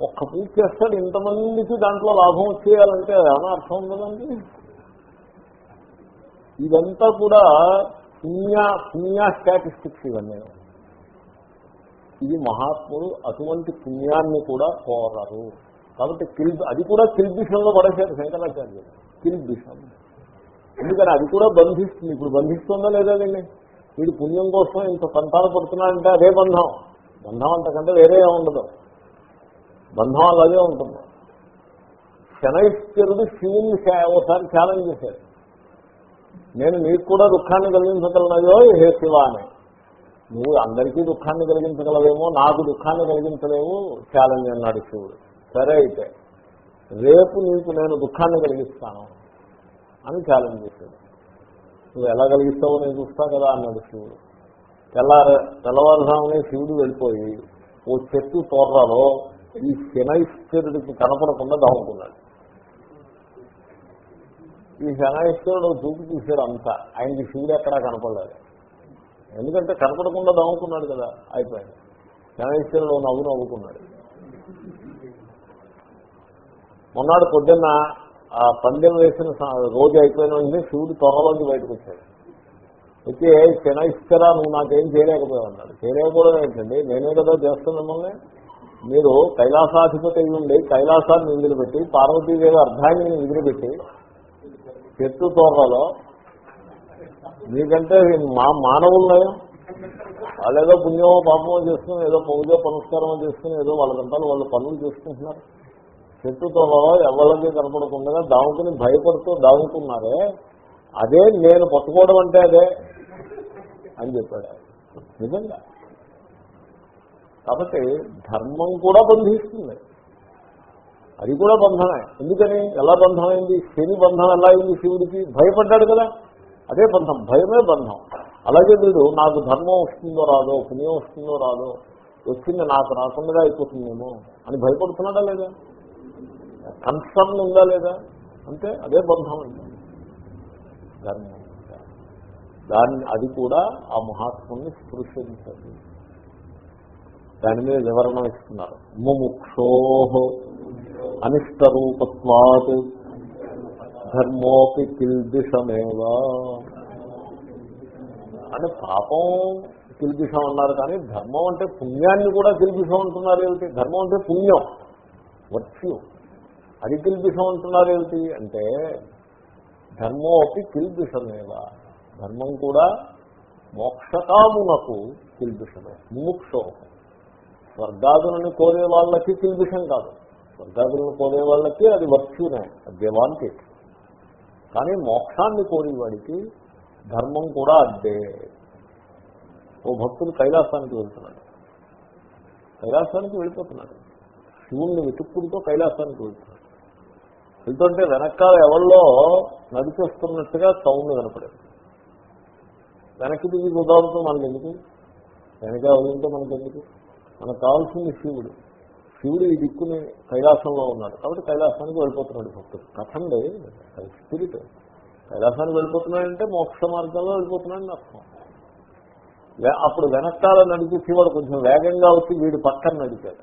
ఒక్క పూజ చేస్తాడు ఇంతమందికి దాంట్లో లాభం వచ్చేయాలంటే ఏమైనా అర్థం ఉండదండి ఇదంతా కూడా పుణ్య పుణ్య స్టాటిస్టిక్స్ ఇవన్నీ. ఇది మహాత్ముడు అటువంటి పుణ్యాన్ని కూడా కోరరు. కాబట్టి కిల్ అది కూడా కిల్బిషంలో పడేశారు శంకరాచార్యులు. కిల్బిషం ఎందుకని? అది కూడా బంధిస్తుంది. ఇప్పుడు బంధిస్తుందా లేదా వీళ్ళని? వీడు పుణ్యం కోసం ఇంత సంతాన పడుతున్నాడంటే అదే బంధం. బంధం అంతకంటే వేరే ఉండదు బంధం అలాగే ఉంటుంది శనైశ్వరుడు శివుని ఒకసారి ఛాలెంజ్ చేశాడు నేను నీకు కూడా దుఃఖాన్ని కలిగించగలనయో హే శివ అని నువ్వు అందరికీ దుఃఖాన్ని కలిగించగలవేమో నాకు దుఃఖాన్ని కలిగించలేవు ఛాలెంజ్ అన్నాడు శివుడు. సరే అయితే రేపు నీకు నేను దుఃఖాన్ని కలిగిస్తాను అని ఛాలెంజ్ చేశాడు. నువ్వు ఎలా కలిగిస్తావో నేను చూస్తా కదా అన్నాడు శివుడు. తెల్లార తెల్లవారుజామునే శివుడు వెళ్ళిపోయి ఓ చెట్టు తోర్రలో ఈ శనైశ్వరుడికి కనపడకుండా దాముకున్నాడు. ఈ శనైశ్వరుడు చూపు తీశాడు అంతా. ఆయనకి శివుడు ఎక్కడా కనపడలేదు. ఎందుకంటే కనపడకుండా దాముకున్నాడు కదా అయిపోయింది. శనైశ్వరుడు నవ్వు నవ్వుకున్నాడు. మొన్నాడు పొద్దున్న ఆ పందెం వేసిన రోజు అయిపోయిన వెంటనే శివుడు త్వరలోకి బయటకు వచ్చాడు. వచ్చి శనైశ్వర నువ్వు నాకేం చేయలేకపోయావు అన్నాడు. చేయలేకపోవడం ఏంటండి? నేనే కదా చేస్తాను మిమ్మల్ని మీరు కైలాసాధిపతి అయి కైలాసాన్ని వదిలిపెట్టి పార్వతీదేవి అర్ధాంగిని వదిలిపెట్టి చెట్టు తోటలో మీకంటే మా మానవులు వాళ్ళు ఏదో పుణ్యమో పాపమో చేసుకుని ఏదో పూజో పునస్కారమో చేసుకుని ఏదో వాళ్ళ వాళ్ళు పనులు చేసుకుంటున్నారు. చెట్టు తోకలో ఎవరికి కనపడకుండా దాముకుని భయపడుతూ దాముకున్నారే అదే నేను పట్టుకోవడం అంటే అదే అని చెప్పాడు. నిజంగా. కాబట్టి ధర్మం కూడా బంధిస్తుంది. అది కూడా బంధమే. ఎందుకని? ఎలా బంధమైంది? శని బంధం ఎలా అయింది శివుడికి? భయపడ్డాడు కదా. అదే బంధం. భయమే బంధం. అలాగే వీడు నాకు ధర్మం వస్తుందో రాదో పుణ్యం వస్తుందో రాదో వచ్చింది నాకు రాకుండా అయిపోతుందేమో అని భయపడుతున్నాడా లేదా? కన్సర్న్ ఉందా లేదా? అంటే అదే బంధం అంటే ధర్మం. దాన్ని అది కూడా ఆ మహాత్ముని స్పృశించదు. దాని మీద వివరణ ఇస్తున్నారు. ముముక్షో అనిష్టరూపత్వాత్ ధర్మోపి కిల్బిషమేవా అంటే పాపం కిల్బిషం అన్నారు కానీ ధర్మం అంటే పుణ్యాన్ని కూడా కిల్బిషం అంటున్నారు ఏమిటి? ధర్మం అంటే పుణ్యం వర్చ్యూ అది కిల్బిషం అంటున్నారు ఏమిటి? అంటే ధర్మోపి కిల్బిషమేవా ధర్మం కూడా మోక్షకామునకు కిల్బిషమే ముముక్షో. స్వర్గాదులను కోరే వాళ్ళకి కిల్బిషం కాదు. స్వర్గాదులను కోరే వాళ్ళకి అది వర్చ్యూనే దేవానికి. కానీ మోక్షాన్ని కోరేవాడికి ధర్మం కూడా అద్దే ఓ భక్తుడు కైలాసానికి వెళ్తున్నాడు. కైలాసానికి వెళ్ళిపోతున్నాడు. శివుణ్ణి వెతుక్కుంటూ కైలాసానికి వెళ్తున్నాడు. వెళ్తుంటే వెనకాల ఎవరిలో నడిచేస్తున్నట్టుగా సౌండ్ కనపడేది వెనక్కి తిరిగి కుదరతో మనకి ఎందుకు వెనక వదిలితే మనకి ఎందుకు మనకు కావాల్సింది శివుడు. శివుడు ఈ దిక్కుని కైలాసంలో ఉన్నాడు. కాబట్టి కైలాసానికి వెళ్ళిపోతున్నాడు భక్తుడు. కథండి స్పిరిట్. కైలాసానికి వెళ్ళిపోతున్నాడంటే మోక్ష మార్గంలో వెళ్ళిపోతున్నాడని అర్థం. అప్పుడు వెనకాల నడిచి శివుడు కొంచెం వేగంగా వచ్చి వీడు పక్కన నడిచాడు.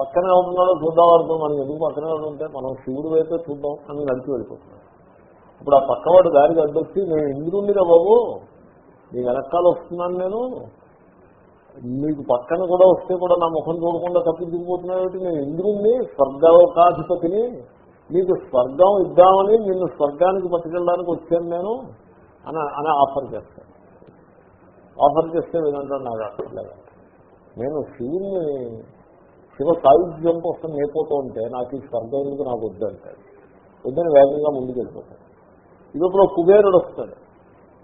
పక్కనే ఉంటున్నాడో చూద్దాం అనుకుని మనం ఎందుకు పక్కనే ఉంటే మనం శివుడు అయితే చూద్దాం అని నడిచి వెళ్ళిపోతున్నాడు. ఇప్పుడు ఆ పక్కవాడు దారికి అడ్డొచ్చి నేను ఎందుకుండిరా బాబు. నీ వెనకాల వస్తున్నాను నేను. మీకు పక్కన కూడా వస్తే కూడా నా ముఖం చూడకుండా తప్పించుకుపోతున్నావు నేను ఇంద్రుణ్ణి స్వర్గలోకాధిపతిని నీకు స్వర్గం ఇద్దామని నిన్ను స్వర్గానికి పట్టుకెళ్ళడానికి వచ్చాను నేను అని అని ఆఫర్ చేస్తాను ఆఫర్ చేస్తే వినంటాడు నాకు అక్కర్లేదు నేను శివుణ్ణి శివ సాయుధ్యం కోసం నేపోతూ ఉంటే నాకు ఈ స్వర్గం ఎందుకు నాకు వద్దంటాడు వద్దని వేగంగా ముందుకు వెళ్ళిపోతాడు. కుబేరుడు వస్తాడు.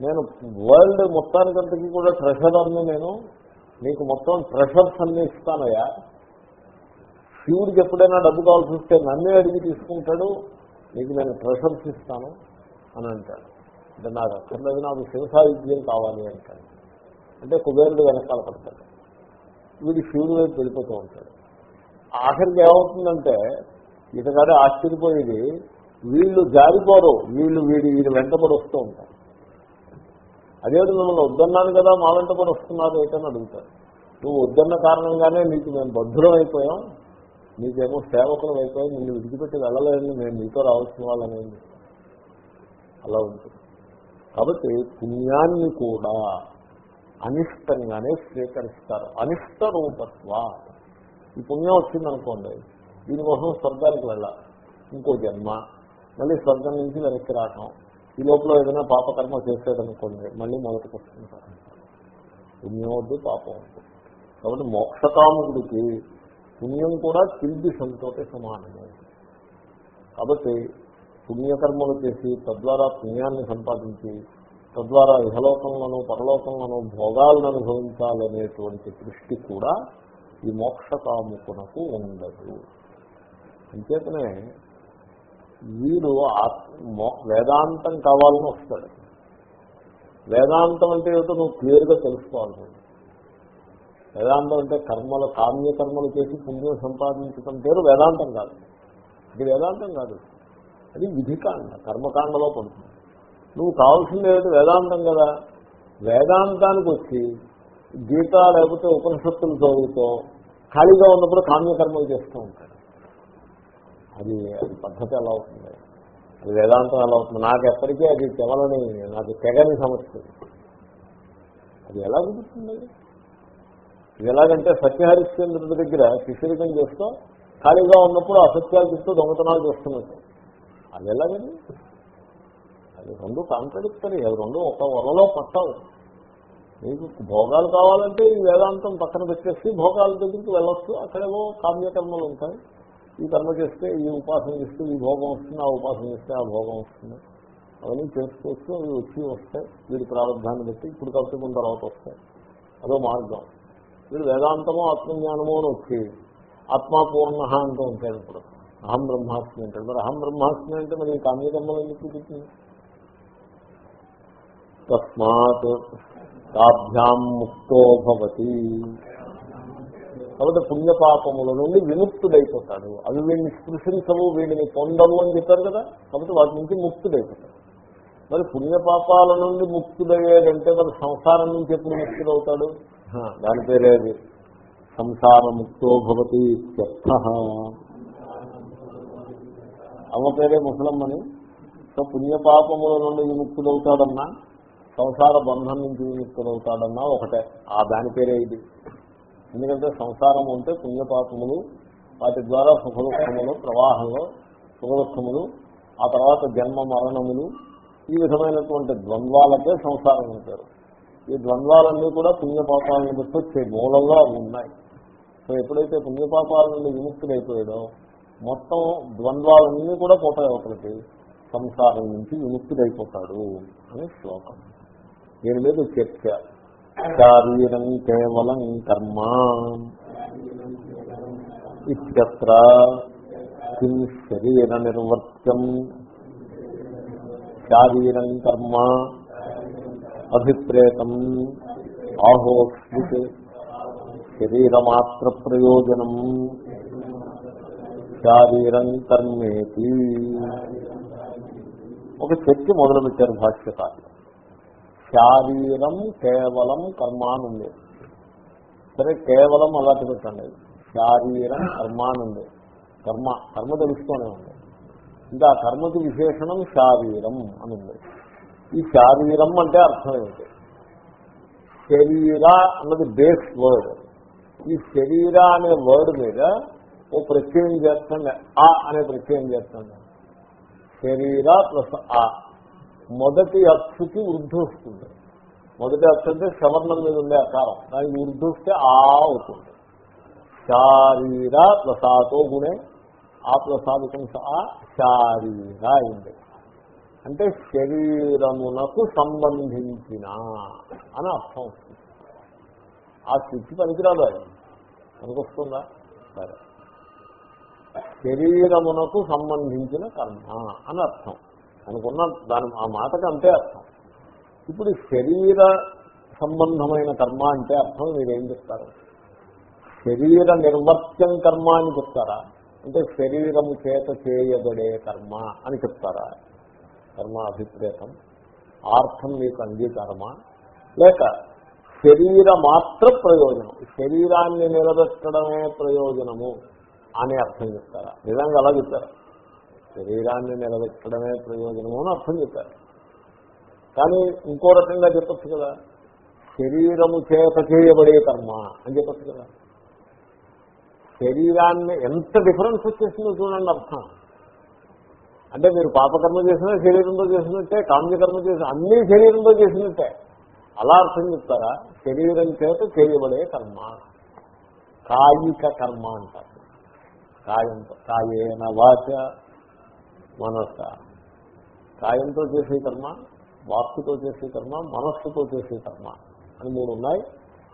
నేను వరల్డ్ మొత్తానికంతకీ కూడా ట్రెషరర్ని నేను నీకు మొత్తం ప్రెషర్స్ అన్ని ఇస్తానయ్యా. శివుడికి ఎప్పుడైనా డబ్బు కావాల్సి వస్తే నన్నే అడిగి తీసుకుంటాడు నీకు నేను ప్రెషర్స్ ఇస్తాను అని అంటాడు. అంటే నాకు అక్కర్లేదు నాకు శివసాయుధ్యం కావాలి అంటాడు. అంటే కుబేరుడు వెనకాల పడతాడు. వీడు శివుడి వైపు వెళ్ళిపోతూ ఉంటాడు. ఆఖరికి ఏమవుతుందంటే ఇతగాడే ఆశ్చర్యపోయేది వీళ్ళు జారిపోరు వీళ్ళు వీడి వీడి వెంటబడి వస్తూ ఉంటారు. అదే మిమ్మల్ని వద్దన్నాను కదా మా కూడా వస్తున్నారు ఏంటని అడుగుతారు. నువ్వు వద్దన్న కారణంగానే నీకు మేము బద్ధులం అయిపోయాం. నీకేమో సేవకులం అయిపోయాం. నిన్ను విడిచిపెట్టి వెళ్ళలేదని మేము నీతో రావాల్సిన వాళ్ళనేది అలా ఉంటుంది. కాబట్టి పుణ్యాన్ని కూడా అనిష్టంగానే స్వీకరిస్తారు. అనిష్ట రూపత్వ ఈ పుణ్యం వచ్చిందనుకోండి దీనికోసం స్వర్గానికి వెళ్ళాలి. ఇంకో జన్మ. మళ్ళీ స్వర్గం నుంచి వెనక్కి రావటం. ఈ లోపల ఏదైనా పాపకర్మ చేసేదనుకోండి మళ్ళీ మొదటికి వస్తుంటారు పుణ్యం వద్దు పాపం వద్దు కాబట్టి మోక్షకాముడికి పుణ్యం కూడా కిల్బి సంతోటే సమానమే. కాబట్టి పుణ్యకర్మలు చేసి తద్వారా పుణ్యాన్ని సంపాదించి తద్వారా ఇహలోకంలోనూ పరలోకంలోనూ భోగాలను అనుభవించాలనేటువంటి దృష్టి కూడా ఈ మోక్షకాముకునకు ఉండదు. అంచేతనే వీడు ఆత్- వేదాంతం కావాలని వస్తాడు. వేదాంతం అంటే ఏదో నువ్వు క్లియర్గా తెలుసుకోవాలి. వేదాంతం అంటే కర్మలు కామ్యకర్మలు చేసి పుణ్యం సంపాదించడం పేరు వేదాంతం కాదు. అది వేదాంతం కాదు. అది విధికాండ కర్మకాండలో పడుతుంది. నువ్వు కావాల్సింది ఏమిటి? వేదాంతం కదా. వేదాంతానికి వచ్చి గీత లేకపోతే ఉపనిషత్తులు చదువుతో ఖాళీగా ఉన్నప్పుడు కామ్యకర్మలు చేస్తూ ఉంటాయి అది అది పద్ధతి ఎలా అవుతుంది? అది వేదాంతం ఎలా అవుతుంది? నాకు ఎప్పటికీ అది తెవలని నాకు తెగని సమస్య. అది ఎలా కుదురుతుంది? అది? ఇది ఎలాగంటే సత్యహరిశ్చంద్రుడి దగ్గర శిశురికం చేస్తూ ఖాళీగా ఉన్నప్పుడు అసత్యాలు చెప్తూ దొంగతనాలు చేస్తున్నట్టు. అది ఎలాగండి అది రెండు కాంట్రడిక్టరీ అవి రెండు ఒక వరలో పట్టవు. మీకు భోగాలు కావాలంటే ఈ వేదాంతం పక్కన పెట్టేసి భోగాల దగ్గరికి వెళ్ళొచ్చు. అక్కడేవో కామ్యకర్మలు ఉంటాయి. ఈ కర్మ చేస్తే ఈ ఉపాసన చేస్తే ఈ భోగం వస్తుంది ఆ ఉపాసన చేస్తే ఆ భోగం వస్తుంది. అవన్నీ చేసుకోవచ్చు అవి వచ్చి వస్తాయి. వీడి ప్రారంభాన్ని బట్టి ఇప్పుడు కాబట్టి కొంత తర్వాత వస్తాయి. అదో మార్గం. వీడు వేదాంతమో ఆత్మజ్ఞానమో అని వచ్చి ఆత్మాపూర్ణ అంటూ ఉంటాడు ఇప్పుడు. అహం బ్రహ్మాస్మి అంటాడు. మరి అహం బ్రహ్మాస్మి అంటే మరి ఈ కామ్యకర్మలు ఎందుకు చూపించింది? తస్మాత్ తాభ్యాం ముక్తో భవతి. కాబట్టి పుణ్యపాపముల నుండి విముక్తుడైపోతాడు. అవి వీడిని స్పృశించవు వీడిని పొందవు అని చెప్పారు కదా? కాబట్టి వాటి నుంచి ముక్తుడైపోతాడు. మరి పుణ్యపాపాల నుండి ముక్తుడయ్యాడంటే మరి సంసారం నుంచి ఎప్పుడు ముక్తుడవుతాడు? దాని పేరే అది. సంసార ముక్తో భవతి అమ్మ పేరే ముసలమ్మని. సో పుణ్యపాపముల నుండి విముక్తుడవుతాడన్నా సంసార బంధం నుంచి విముక్తుడవుతాడన్నా ఒకటే. ఆ దాని పేరే ఇది. ఎందుకంటే సంసారం ఉంటే పుణ్యపాపములు వాటి ద్వారా సుఖదుఖములు ప్రవాహంలో సుఖదుఖములు ఆ తర్వాత జన్మ మరణములు ఈ విధమైనటువంటి ద్వంద్వాలకే సంసారం ఉంటారు ఈ ద్వంద్వాలన్నీ కూడా పుణ్యపాపాలను బట్టి వచ్చే మూలంలో అవి ఉన్నాయి. సో ఎప్పుడైతే పుణ్యపాపాల నుండి విముక్తుడైపోయాడో మొత్తం ద్వంద్వాలన్నీ కూడా పోతాయి ఒకరికి సంసారం నుంచి విముక్తుడైపోతాడు అని శ్లోకం. దీని మీద చర్చ. శారీరం కేవలం కర్మ. ఇత్యత్ర కిం శరీర నిర్వర్త్యం. శారీరం కర్మ. అభిప్రేతం ఆహోస్మిత్ శరీరమాత్ర ప్రయోజనం శారీరం కర్మేతి. ఒక చర్చ మొదలుపెట్టారు భాష్యకారులు. శారీరం కేవలం కర్మ అని ఉంది సరే కేవలం అలాంటి పెట్టండి శారీరం కర్మ అని ఉంది కర్మ కర్మ తెలుస్తూనే ఉంది. ఇంకా ఆ కర్మకి విశేషణం శారీరం అని ఉంది ఈ శారీరం అంటే అర్థం ఏంటి శరీర అన్నది బేస్ వర్డ్ ఈ శరీర అనే వర్డ్ మీద ఓ ప్రత్యయం చేస్తుండే. ఆ అనే ప్రత్యయం చేస్తుంది శరీర ప్లస్ ఆ. మొదటి అక్షుకి వృద్ధి వస్తుంది. మొదటి అక్ష అంటే సవర్ణం మీద ఉండే అకారం. దానికి వృద్ధి వస్తే ఆ అవుతుంది. శారీర ప్రసాదో గుణే. ఆ ప్రసాదికం ఆ శారీర అయింది. అంటే శరీరమునకు సంబంధించిన అని అర్థం వస్తుంది. ఆ స్థితి పనికిరాదు అది. పనికొస్తుందా? సరే. శరీరమునకు సంబంధించిన కర్మ అని అర్థం. అనుకున్న దాని ఆ మాటకు అంతే అర్థం. ఇప్పుడు శరీర సంబంధమైన కర్మ అంటే అర్థం మీరేం చెప్తారు? శరీర నిర్వర్త్యం కర్మ అని చెప్తారా? అంటే శరీరము చేత చేయబడే కర్మ అని చెప్తారా? కర్మ అభిప్రేతం ఆర్థం మీకు అంగీకారమా? లేక శరీర మాత్ర ప్రయోజనం శరీరాన్ని నిలబెట్టడమే ప్రయోజనము అనే అర్థం చెప్తారా? నిజంగా అలా చెప్తారా? శరీరాన్ని నిలబెట్టడమే ప్రయోజనము అని అర్థం చెప్పారు. కానీ ఇంకో రకంగా చెప్పచ్చు కదా. శరీరము చేత చేయబడే కర్మ అని చెప్పచ్చు కదా. శరీరాన్ని ఎంత డిఫరెన్స్ వచ్చేసిందో చూడండి అర్థం. అంటే మీరు పాపకర్మ చేసినా శరీరంతో చేసినట్టే కామ్యకర్మ చేసిన అన్ని శరీరంతో చేసినట్టే. అలా అర్థం చెప్తారా? శరీరం చేత చేయబడే కర్మ. కాయిక కర్మ అంటారు. కాయంతో కాయేన వాచ మనస్స కాయంతో చేసే కర్మ వాక్కుతో చేసే కర్మ మనస్సుతో చేసే కర్మ అని మూడు ఉన్నాయి.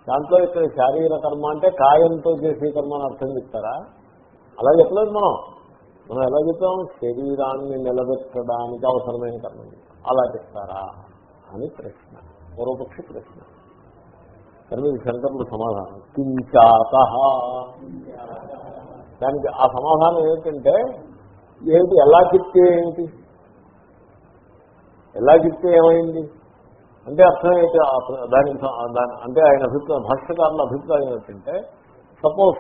దాంట్లో ఇక్కడ శారీర కర్మ అంటే కాయంతో చేసే కర్మ అని అర్థం చెప్తారా? అలా చెప్పలేదు మనం. మనం ఎలా చెప్తాం శరీరాన్ని నిలబెట్టడానికి అవసరమైన కర్మ అలా చెప్తారా? అని ప్రశ్న. పూర్వపక్ష ప్రశ్న. కానీ ఇది శంకరుడు సమాధానం. కించాత. దానికి ఆ సమాధానం ఏంటంటే ఏమిటి ఎలా చెప్తే ఏమిటి ఎలా చెప్తే ఏమైంది? అంటే అర్థం ఏంటి? దానికి దాని అంటే ఆయన అభిప్రాయం భాష్యకారుల అభిప్రాయం ఏంటంటే సపోజ్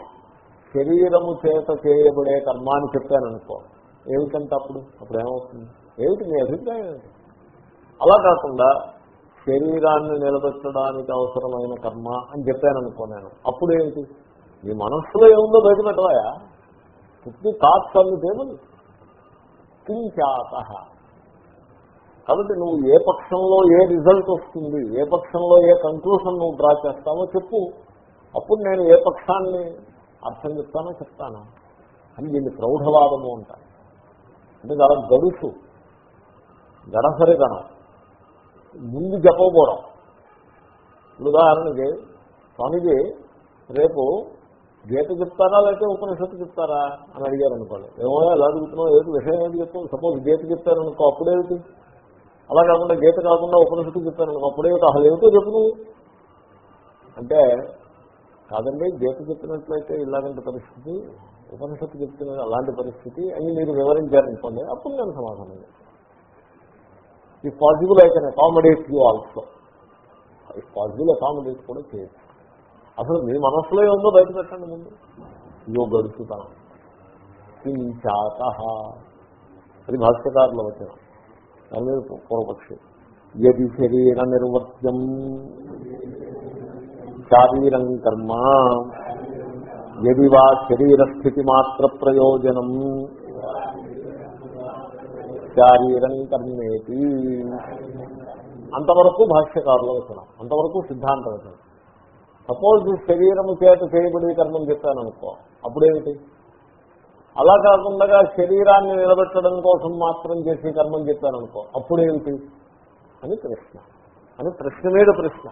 శరీరము చేత చేయబడే కర్మ అని చెప్పాను అనుకో ఏమిటంటే అప్పుడు? అప్పుడు ఏమవుతుంది? ఏమిటి మీ అభిప్రాయం ఏంటి? అలా కాకుండా శరీరాన్ని నిలబెట్టడానికి అవసరమైన కర్మ అని చెప్పాను అనుకో నేను అప్పుడు ఏమిటి మీ మనస్సులో ఏముందో బయట పెట్టవాయా పుట్టి థాట్స్ అన్ని టేబుల్ కించాత కాబట్టి నువ్వు ఏ పక్షంలో ఏ రిజల్ట్ వస్తుంది ఏ పక్షంలో ఏ కంక్లూషన్ నువ్వు డ్రా చేస్తావో చెప్పు. అప్పుడు నేను ఏ పక్షాన్ని అర్థం చెప్తానో చెప్తాను. అని దీన్ని ప్రౌఢవాదము అంటాను అంటే చాలా గడుసు గడసరి గణం ముందు చెప్పకపోవడం ఉదాహరణకి స్వామిజీ రేపు గీత చెప్తారా లేకపోతే ఉపనిషత్తు చెప్తారా అని అడిగారు అనుకోండి. ఏమో ఎలా అడుగుతున్నావు ఏది విషయం ఏది చెప్తాం సపోజ్ గీత చెప్తాను అనుకో అప్పుడేమిటి అలా కాకుండా గీత కాకుండా ఉపనిషత్తు చెప్తాను అనుకో అప్పుడేమిటి అసలు ఏమిటో చెప్పు అంటే కాదండి గీత చెప్పినట్లయితే ఇలాంటి పరిస్థితి ఉపనిషత్తు చెప్తున్న అలాంటి పరిస్థితి అని మీరు వివరించారనుకోండి అప్పుడు నేను సమాధానం ఈ పాసిబుల్ అయితే కెన్ అకామిడేట్ యూ ఆల్సో ఈ పాసిబుల్ అకామిడేట్ కూడా చేయొచ్చు. అసలు మీ మనస్సులో ఏముందో బయట పెట్టండి ముందు. యో గడుచుతాను కించాత. అది భాష్యకారుల వచ్చిన దాని పూర్వపక్షి. ఎది శరీర నిర్వర్త్యం. శారీరం కర్మ. ఎది వా శరీర స్థితి మాత్ర ప్రయోజనం. శారీరం కర్మేతి. అంతవరకు భాష్యకారుల వచనం. అంతవరకు సిద్ధాంత వచనం. సపోజ్ శరీరము చేత చేయబడి కర్మం చెప్పాను అనుకో అప్పుడేమిటి? అలా కాకుండా శరీరాన్ని నిలబెట్టడం కోసం మాత్రం చేసే కర్మం చెప్పాను అనుకో అప్పుడేమిటి? అని ప్రశ్న. అని ప్రశ్న మీద ప్రశ్న.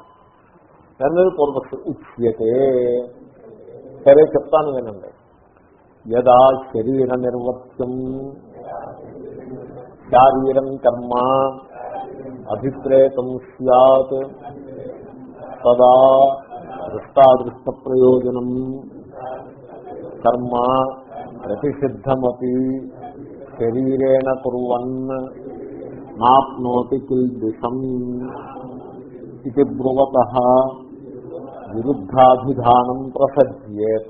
దాని మీద పూర్వపక్ష ఉచ్యతే. సరే చెప్తాను వినండి. యదా శరీర నిర్వర్త్యం శారీరం కర్మ అభిప్రేతం సత్ తదా దృష్టాదృష్ట ప్రయోజనం కర్మ ప్రతిషిద్ధమపి శరీరేణ కువన్ నాప్నోతి కిల్దిషం ఇది బ్రువత విరుద్ధాభిధానం ప్రసజ్యేత.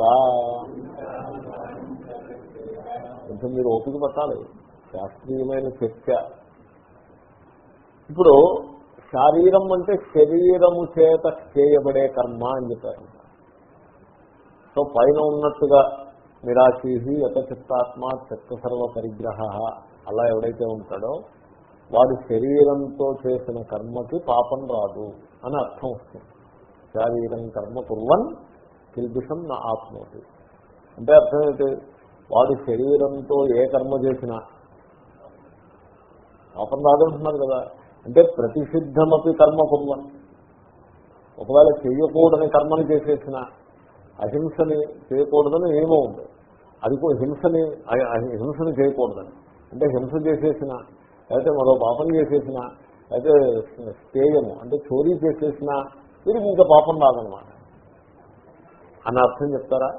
కొంచెం మీరు ఓపిక పట్టాలి. శాస్త్రీయమైన చర్చ. ఇప్పుడు శారీరం అంటే శరీరము చేత చేయబడే కర్మ అని చెప్పారు. సో పైన ఉన్నట్టుగా నిరాశీహి యత చిత్తాత్మ చిత్త సర్వ పరిగ్రహ అలా ఎవడైతే ఉంటాడో వాడి శరీరంతో చేసిన కర్మకి పాపం రాదు అని అర్థం వస్తుంది. శారీరం కర్మ కుర్వన్ కిల్బిషం నా ఆత్మోతి అంటే అర్థం ఏంటి? వాడు శరీరంతో ఏ కర్మ చేసినా పాపం రాదంటున్నారు కదా. అంటే ప్రతిసిద్ధమపి కర్మ కుర్వన్ ఒకవేళ చేయకూడని కర్మని చేసేసిన అహింసని చేయకూడదని ఏమో ఉంది అది కూడా హింసని అ- హింసని చేయకూడదని. అంటే హింస చేసేసిన లేకపోతే మరో పాపం చేసేసిన అయితే స్టేయము అంటే చోరీ చేసేసిన వీరికి ఇంకా పాపం రాదనమాట అని అర్థం చెప్తారా?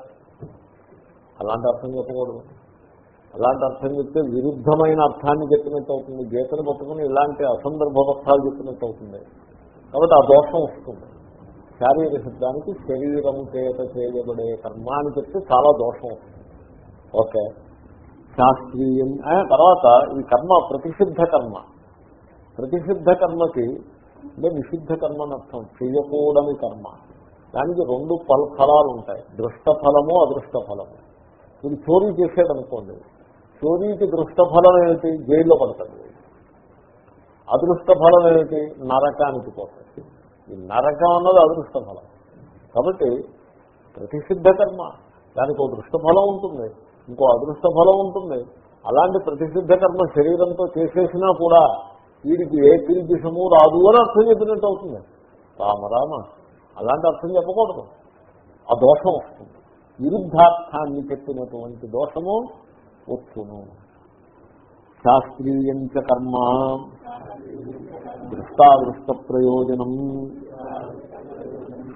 అలాంటి అర్థం చెప్పకూడదు. అలాంటి అర్థం చెప్తే విరుద్ధమైన అర్థాన్ని చెప్పినట్టు అవుతుంది. గీతను పట్టుకుని ఇలాంటి అసందర్భవస్థాలు చెప్పినట్టు అవుతుంది. కాబట్టి ఆ దోషం వస్తుంది. శారీరక శబ్దానికి శరీరం చేత చేయబడే కర్మ అని చెప్తే చాలా దోషం వస్తుంది. ఓకే. శాస్త్రీయం. ఆ, తర్వాత ఈ కర్మ ప్రతిసిద్ధ కర్మ. ప్రతిసిద్ధ కర్మకి అంటే నిషిద్ధ కర్మ అని అర్థం. చేయకూడని కర్మ. దానికి రెండు ఫల ఫలాలు ఉంటాయి. దృష్ట ఫలము అదృష్ట ఫలము. ఇది చోరీ చేసేదనుకోండి అనుకోండి చోరీకి దృష్ట ఫలం ఏమిటి? జైల్లో పడతాడు. అదృష్ట ఫలం ఏమిటి? నరకానికి పోతాడు. ఈ నరకం అన్నది అదృష్ట ఫలం కాబట్టి ప్రతిసిద్ధ కర్మ. దానికి ఒక దృష్ట ఫలం ఉంటుంది. ఇంకో అదృష్ట ఫలం ఉంటుంది. అలాంటి ప్రతిసిద్ధ కర్మ శరీరంతో చేసేసినా కూడా వీడికి ఏ కిరిదిశము రాదు అని అర్థం చెప్పినట్టు అవుతుంది. రామ రామ. అలాంటి అర్థం చెప్పకూడదు. ఆ దోషం వస్తుంది. విరుద్ధార్థాన్ని చెప్పినటువంటి దోషము వచ్చును శాస్త్రీయం చ కర్మ. దృష్టాదృష్ట ప్రయోజనం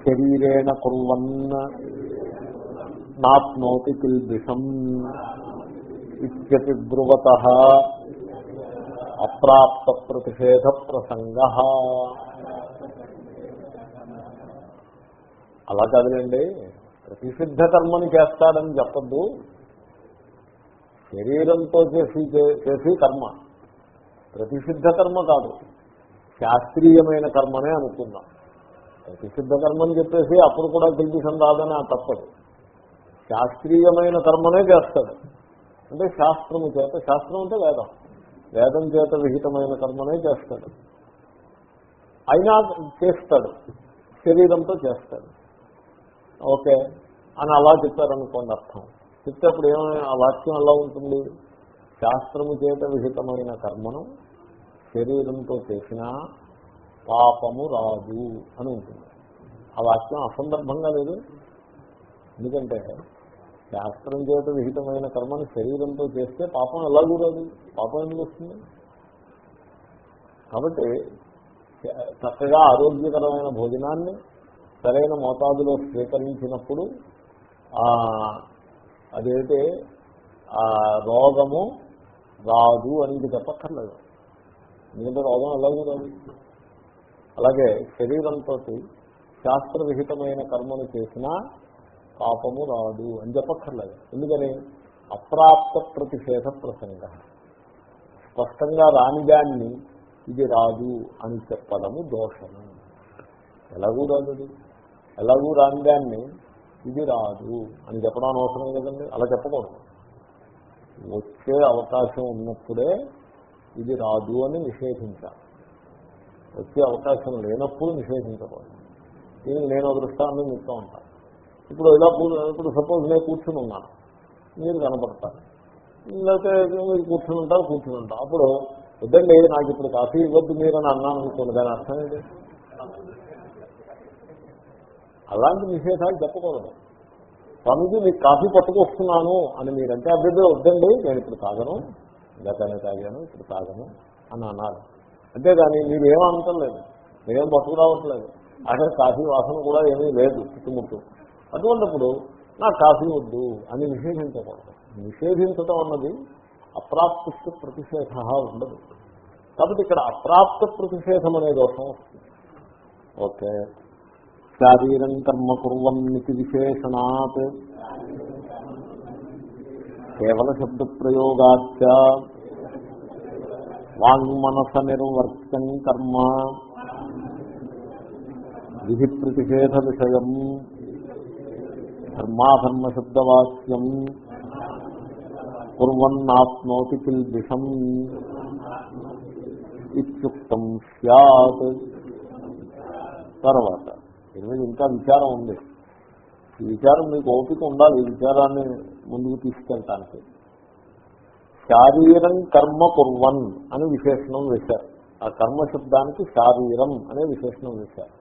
శరీరేణ కుర్వన్. నాప్నోతి కిల్బిషం ఇత్యపి బ్రువత. అప్రాప్త ప్రతిషేధ ప్రసంగ అలా కాదులేండి. ప్రతిషిద్ధ కర్మని చేస్తాడని చెప్పద్దు. శరీరంతో చేసి చేసి కర్మ. ప్రతిసిద్ధ కర్మ కాదు. శాస్త్రీయమైన కర్మనే అనుకుందాం. ప్రతిసిద్ధ కర్మని చెప్పేసి అప్పుడు కూడా గిల్బిషం రాదని తప్పదు. శాస్త్రీయమైన కర్మనే చేస్తాడు. అంటే శాస్త్రము చేత శాస్త్రం అంటే వేదం. వేదం చేత విహితమైన కర్మనే చేస్తాడు. అయినా చేస్తాడు. శరీరంతో చేస్తాడు. ఓకే. అని అలా చెప్పారనుకోండి అర్థం. చెప్తే అప్పుడు ఏమైనా ఆ వాక్యం ఎలా ఉంటుంది? శాస్త్రము చేత విహితమైన కర్మను శరీరంతో చేసినా పాపము రాదు అని ఉంటుంది. ఆ వాక్యం అసందర్భంగా లేదు. ఎందుకంటే శాస్త్రం చేత విహితమైన కర్మను శరీరంతో చేస్తే పాపం ఎలాగూ రాదు పాపం ఎందుకు వస్తుంది? కాబట్టి చక్కగా ఆరోగ్యకరమైన భోజనాన్ని సరైన మోతాదులో స్వీకరించినప్పుడు అదైతే ఆ రోగము రాదు అనేది చెప్పక్కర్లేదు. ఎందుకంటే రోగం ఎలాగూ రాదు. అలాగే శరీరంతో శాస్త్ర విహితమైన కర్మను చేసినా పాపము రాదు అని చెప్పక్కర్లేదు. ఎందుకని? అప్రాప్త ప్రతిషేధ ప్రసంగ. స్పష్టంగా రానిదాన్ని ఇది రాదు అని చెప్పడము దోషము. ఎలాగూ రాదు ఎలాగూ రానిదాన్ని ఇది రాదు అని చెప్పడం అనవసరం కదండి అలా చెప్పకూడదు. వచ్చే అవకాశం ఉన్నప్పుడే ఇది రాదు అని నిషేధించాలి. వచ్చే అవకాశం లేనప్పుడు నిషేధించకూడదు. దీనికి నేను దృష్టాన్ని చెప్తూ ఉంటాను ఇప్పుడు ఇలా ఇప్పుడు సపోజ్ నేను కూర్చుని ఉన్నాను. మీరు కనపడతాను లేకపోతే మీరు కూర్చుని ఉంటారు కూర్చుని ఉంటారు. అప్పుడు వద్దండి నాకు ఇప్పుడు కాఫీ ఇవ్వద్దు మీరు అని అన్నాను అనుకోండి దాని అర్థం ఏంటి? అలాంటి నిషేధాలు చెప్పకూడదు. స్వామిజీ మీకు కాఫీ పట్టుకొస్తున్నాను అని మీరంటే అభ్యర్థి వద్దండి నేను ఇప్పుడు తాగను గతనే తాగాను ఇప్పుడు తాగను అని అన్నారు. అంతేగాని మీరు ఏమంటం లేదు. మీరేం పట్టుకురావట్లేదు అక్కడ కాఫీ వాసన కూడా ఏమీ లేదు చుట్టుముట్టు. అటువంటిప్పుడు నాకు కాఫీ వద్దు అని నిషేధించకూడదు. నిషేధించడం అన్నది అప్రాప్తిష్ట ప్రతిషేధ ఉండదు. కాబట్టి ఇక్కడ అప్రాప్త ప్రతిషేధం అనే దోషం వస్తుంది. ఓకే. శారీరం కర్మ కుర్వన్నితి విశేషణాత్. కేవల శబ్ద ప్రయోగాచ వాంగ్మనస నిర్వర్తం కర్మ. విధి ప్రతిషేధ విషయం ధర్మాధర్మశబ్దవాక్యం కుర్వన్నాప్నోతి కిల్బిషం. ఇుక్తం సత్ తర్వాత దీని ఇంకా విచారం ఉంది. ఈ విచారం మీకు ఓపిక ఉండాలి. ఈ విచారాన్ని ముందుకు తీసుకెళ్ళటానికి శారీరం కర్మ కుర్వన్ అని విశేషణం వేశారు. ఆ కర్మ శబ్దానికి శారీరం అనే విశేషణం వేశారు.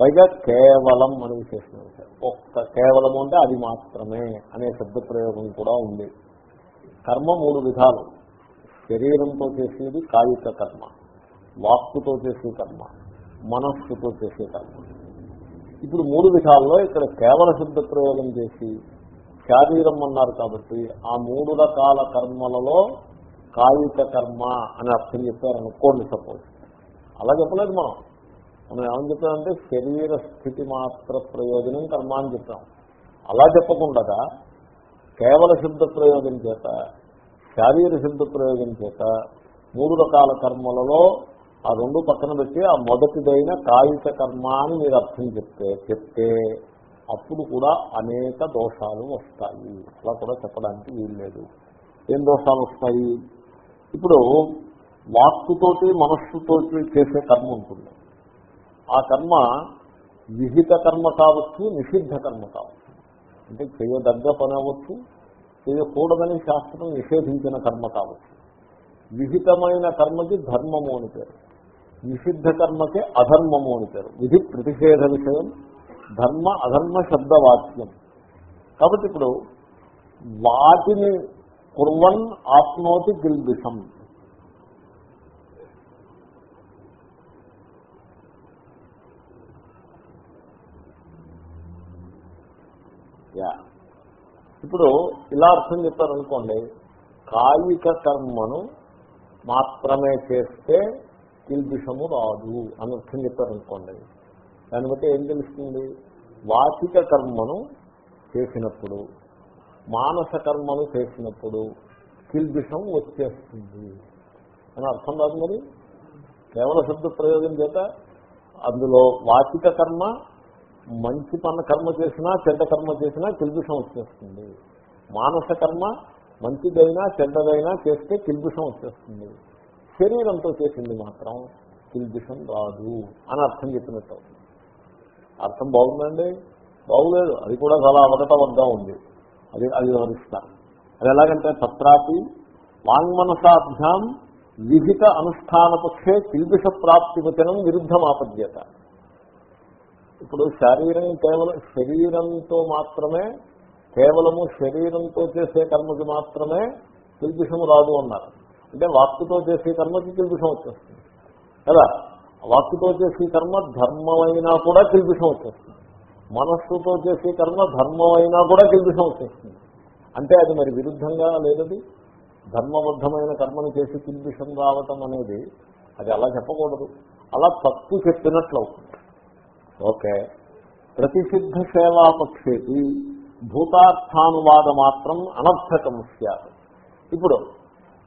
పైగా కేవలం అనే విశేషణం వేశారు. ఒక్క కేవలము అంటే అది మాత్రమే అనే శబ్ద ప్రయోగం కూడా ఉంది. కర్మ మూడు విధాలు. శరీరంతో చేసేది కాయిక కర్మ వాక్కుతో చేసే కర్మ మనస్సుతో చేసే కర్మ. ఇప్పుడు మూడు విధాల్లో ఇక్కడ కేవల శబ్ద ప్రయోగం చేసి శారీరం అన్నారు కాబట్టి ఆ మూడు రకాల కర్మలలో కాయిక కర్మ అని అర్థం చెప్పారు అనుకోండి సపోజ్. అలా చెప్పలేదు మనం. మనం ఏమని చెప్పామంటే శరీర స్థితి మాత్ర ప్రయోజనం కర్మ అని చెప్పాం. అలా చెప్పకుండా కేవల శబ్ద ప్రయోగం చేత శారీర శబ్ద ప్రయోగం చేత మూడు రకాల కర్మలలో ఆ రెండు పక్కన పెట్టి ఆ మొదటిదైన కాయిత కర్మ అని మీరు అర్థం చెప్తే చెప్తే అప్పుడు కూడా అనేక దోషాలు వస్తాయి. అలా కూడా చెప్పడానికి వీల్లేదు. ఏం దోషాలు వస్తాయి? ఇప్పుడు వాక్కుతోటి మనస్సుతోటి చేసే కర్మ ఉంటుంది. ఆ కర్మ విహిత కర్మ కావచ్చు నిషిద్ధ కర్మ కావచ్చు. అంటే చేయదగ్గ పని అవ్వచ్చు చేయకూడదని శాస్త్రం నిషేధించిన కర్మ కావచ్చు. విహితమైన కర్మకి ధర్మము అని పేరు. నిషిద్ధ కర్మకే అధర్మము అని పేరు. విధి ప్రతిషేధ విషయం ధర్మ అధర్మ శబ్దవాక్యం. కాబట్టి ఇప్పుడు వాటిని కుర్వన్ ఆత్మోతి గిల్బిషం. యా. ఇప్పుడు ఇలా అర్థం చెప్పారనుకోండి కాయిక కర్మను మాత్రమే చేస్తే కిల్బిషము రాదు అని అర్థం చెప్పారనుకోండి. దాన్ని బట్టి ఏం తెలుస్తుంది? వాచిక కర్మను చేసినప్పుడు మానస కర్మను చేసినప్పుడు కిల్బిషం వచ్చేస్తుంది. అని అర్థం కాదు మరి? కేవల శబ్ద ప్రయోగం చేత అందులో వాచిక కర్మ మంచి పన్న కర్మ చేసినా చెడ్డ కర్మ చేసినా కిల్బిషం వచ్చేస్తుంది. మానస కర్మ మంచిదైనా చెడ్డదైనా చేస్తే కిల్బిషం వచ్చేస్తుంది. శరీరంతో చేసింది మాత్రం కిల్బిషం రాదు అని అర్థం చెప్పినట్టు అవుతుంది. అర్థం బాగుందండి? బాగులేదు. అది కూడా చాలా అవగతవద్దా ఉంది. అది అది వివరిస్తారు అది ఎలాగంటే తత్రాపి వాంగ్మనసాభ్యాం విహిత అనుష్ఠానపక్షే కిల్బిష ప్రాప్తివచనం విరుద్ధమాపద్యత. ఇప్పుడు శరీరం కేవలం శరీరంతో మాత్రమే కేవలము శరీరంతో చేసే కర్మకి మాత్రమే కిల్బిషము రాదు అన్నారు. అంటే వాక్కుతో చేసే కర్మకి కిల్పిషం వచ్చేస్తుంది. కదా? వాక్కుతో చేసే కర్మ ధర్మమైనా కూడా కిల్పిషం వచ్చేస్తుంది. మనస్సుతో చేసే కర్మ ధర్మమైనా కూడా కిల్పిషం వచ్చేస్తుంది. అంటే అది మరి విరుద్ధంగా లేదది ధర్మబద్ధమైన కర్మను చేసి కిల్పిషం రావటం అనేది అది అలా చెప్పకూడదు. అలా తప్పు చెప్పినట్లు అవుతుంది ఓకే. ప్రతిసిద్ధ సేవాపక్షేకి భూతార్థానువాద మాత్రం అనర్థకం సత్ ఇప్పుడు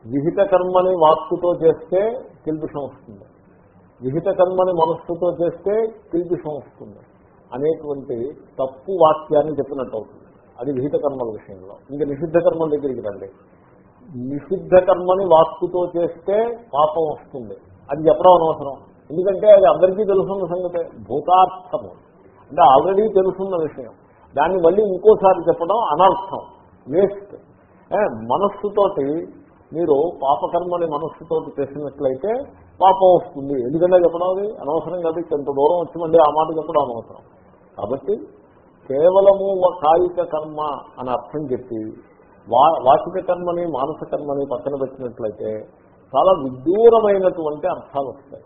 విహిత కర్మని వాక్కుతో చేస్తే కిల్బిషం వస్తుంది. విహిత కర్మని మనస్సుతో చేస్తే కిల్బిషం వస్తుంది. అనేటువంటి తప్పు వాక్యాన్ని చెప్పినట్టు అవుతుంది. అది విహిత కర్మల విషయంలో. ఇంకా నిషిద్ధ కర్మల దగ్గరికి రండి. నిషిద్ధ కర్మని వాక్కుతో చేస్తే పాపం వస్తుంది. అది చెప్పడం అనవసరం. ఎందుకంటే అది అందరికీ తెలుసున్న సంగతే. భూతార్థము. అంటే ఆల్రెడీ తెలుసున్న విషయం. దాన్ని మళ్ళీ ఇంకోసారి చెప్పడం అనర్థం. వేస్ట్. మనస్సుతోటి మీరు పాపకర్మని మనస్సుతోటి చేసినట్లయితే పాపం వస్తుంది. ఎందుకంటే చెప్పడం అది అనవసరం కాదు కొంత దూరం వచ్చి మళ్ళీ ఆ మాట చెప్పడం అనవసరం. కాబట్టి కేవలము ఒక కాయిక కర్మ అని అర్థం చెప్పి వా వాచిక కర్మని మానస కర్మని పక్కన పెట్టినట్లయితే చాలా విదూరమైనటువంటి అర్థాలు వస్తాయి.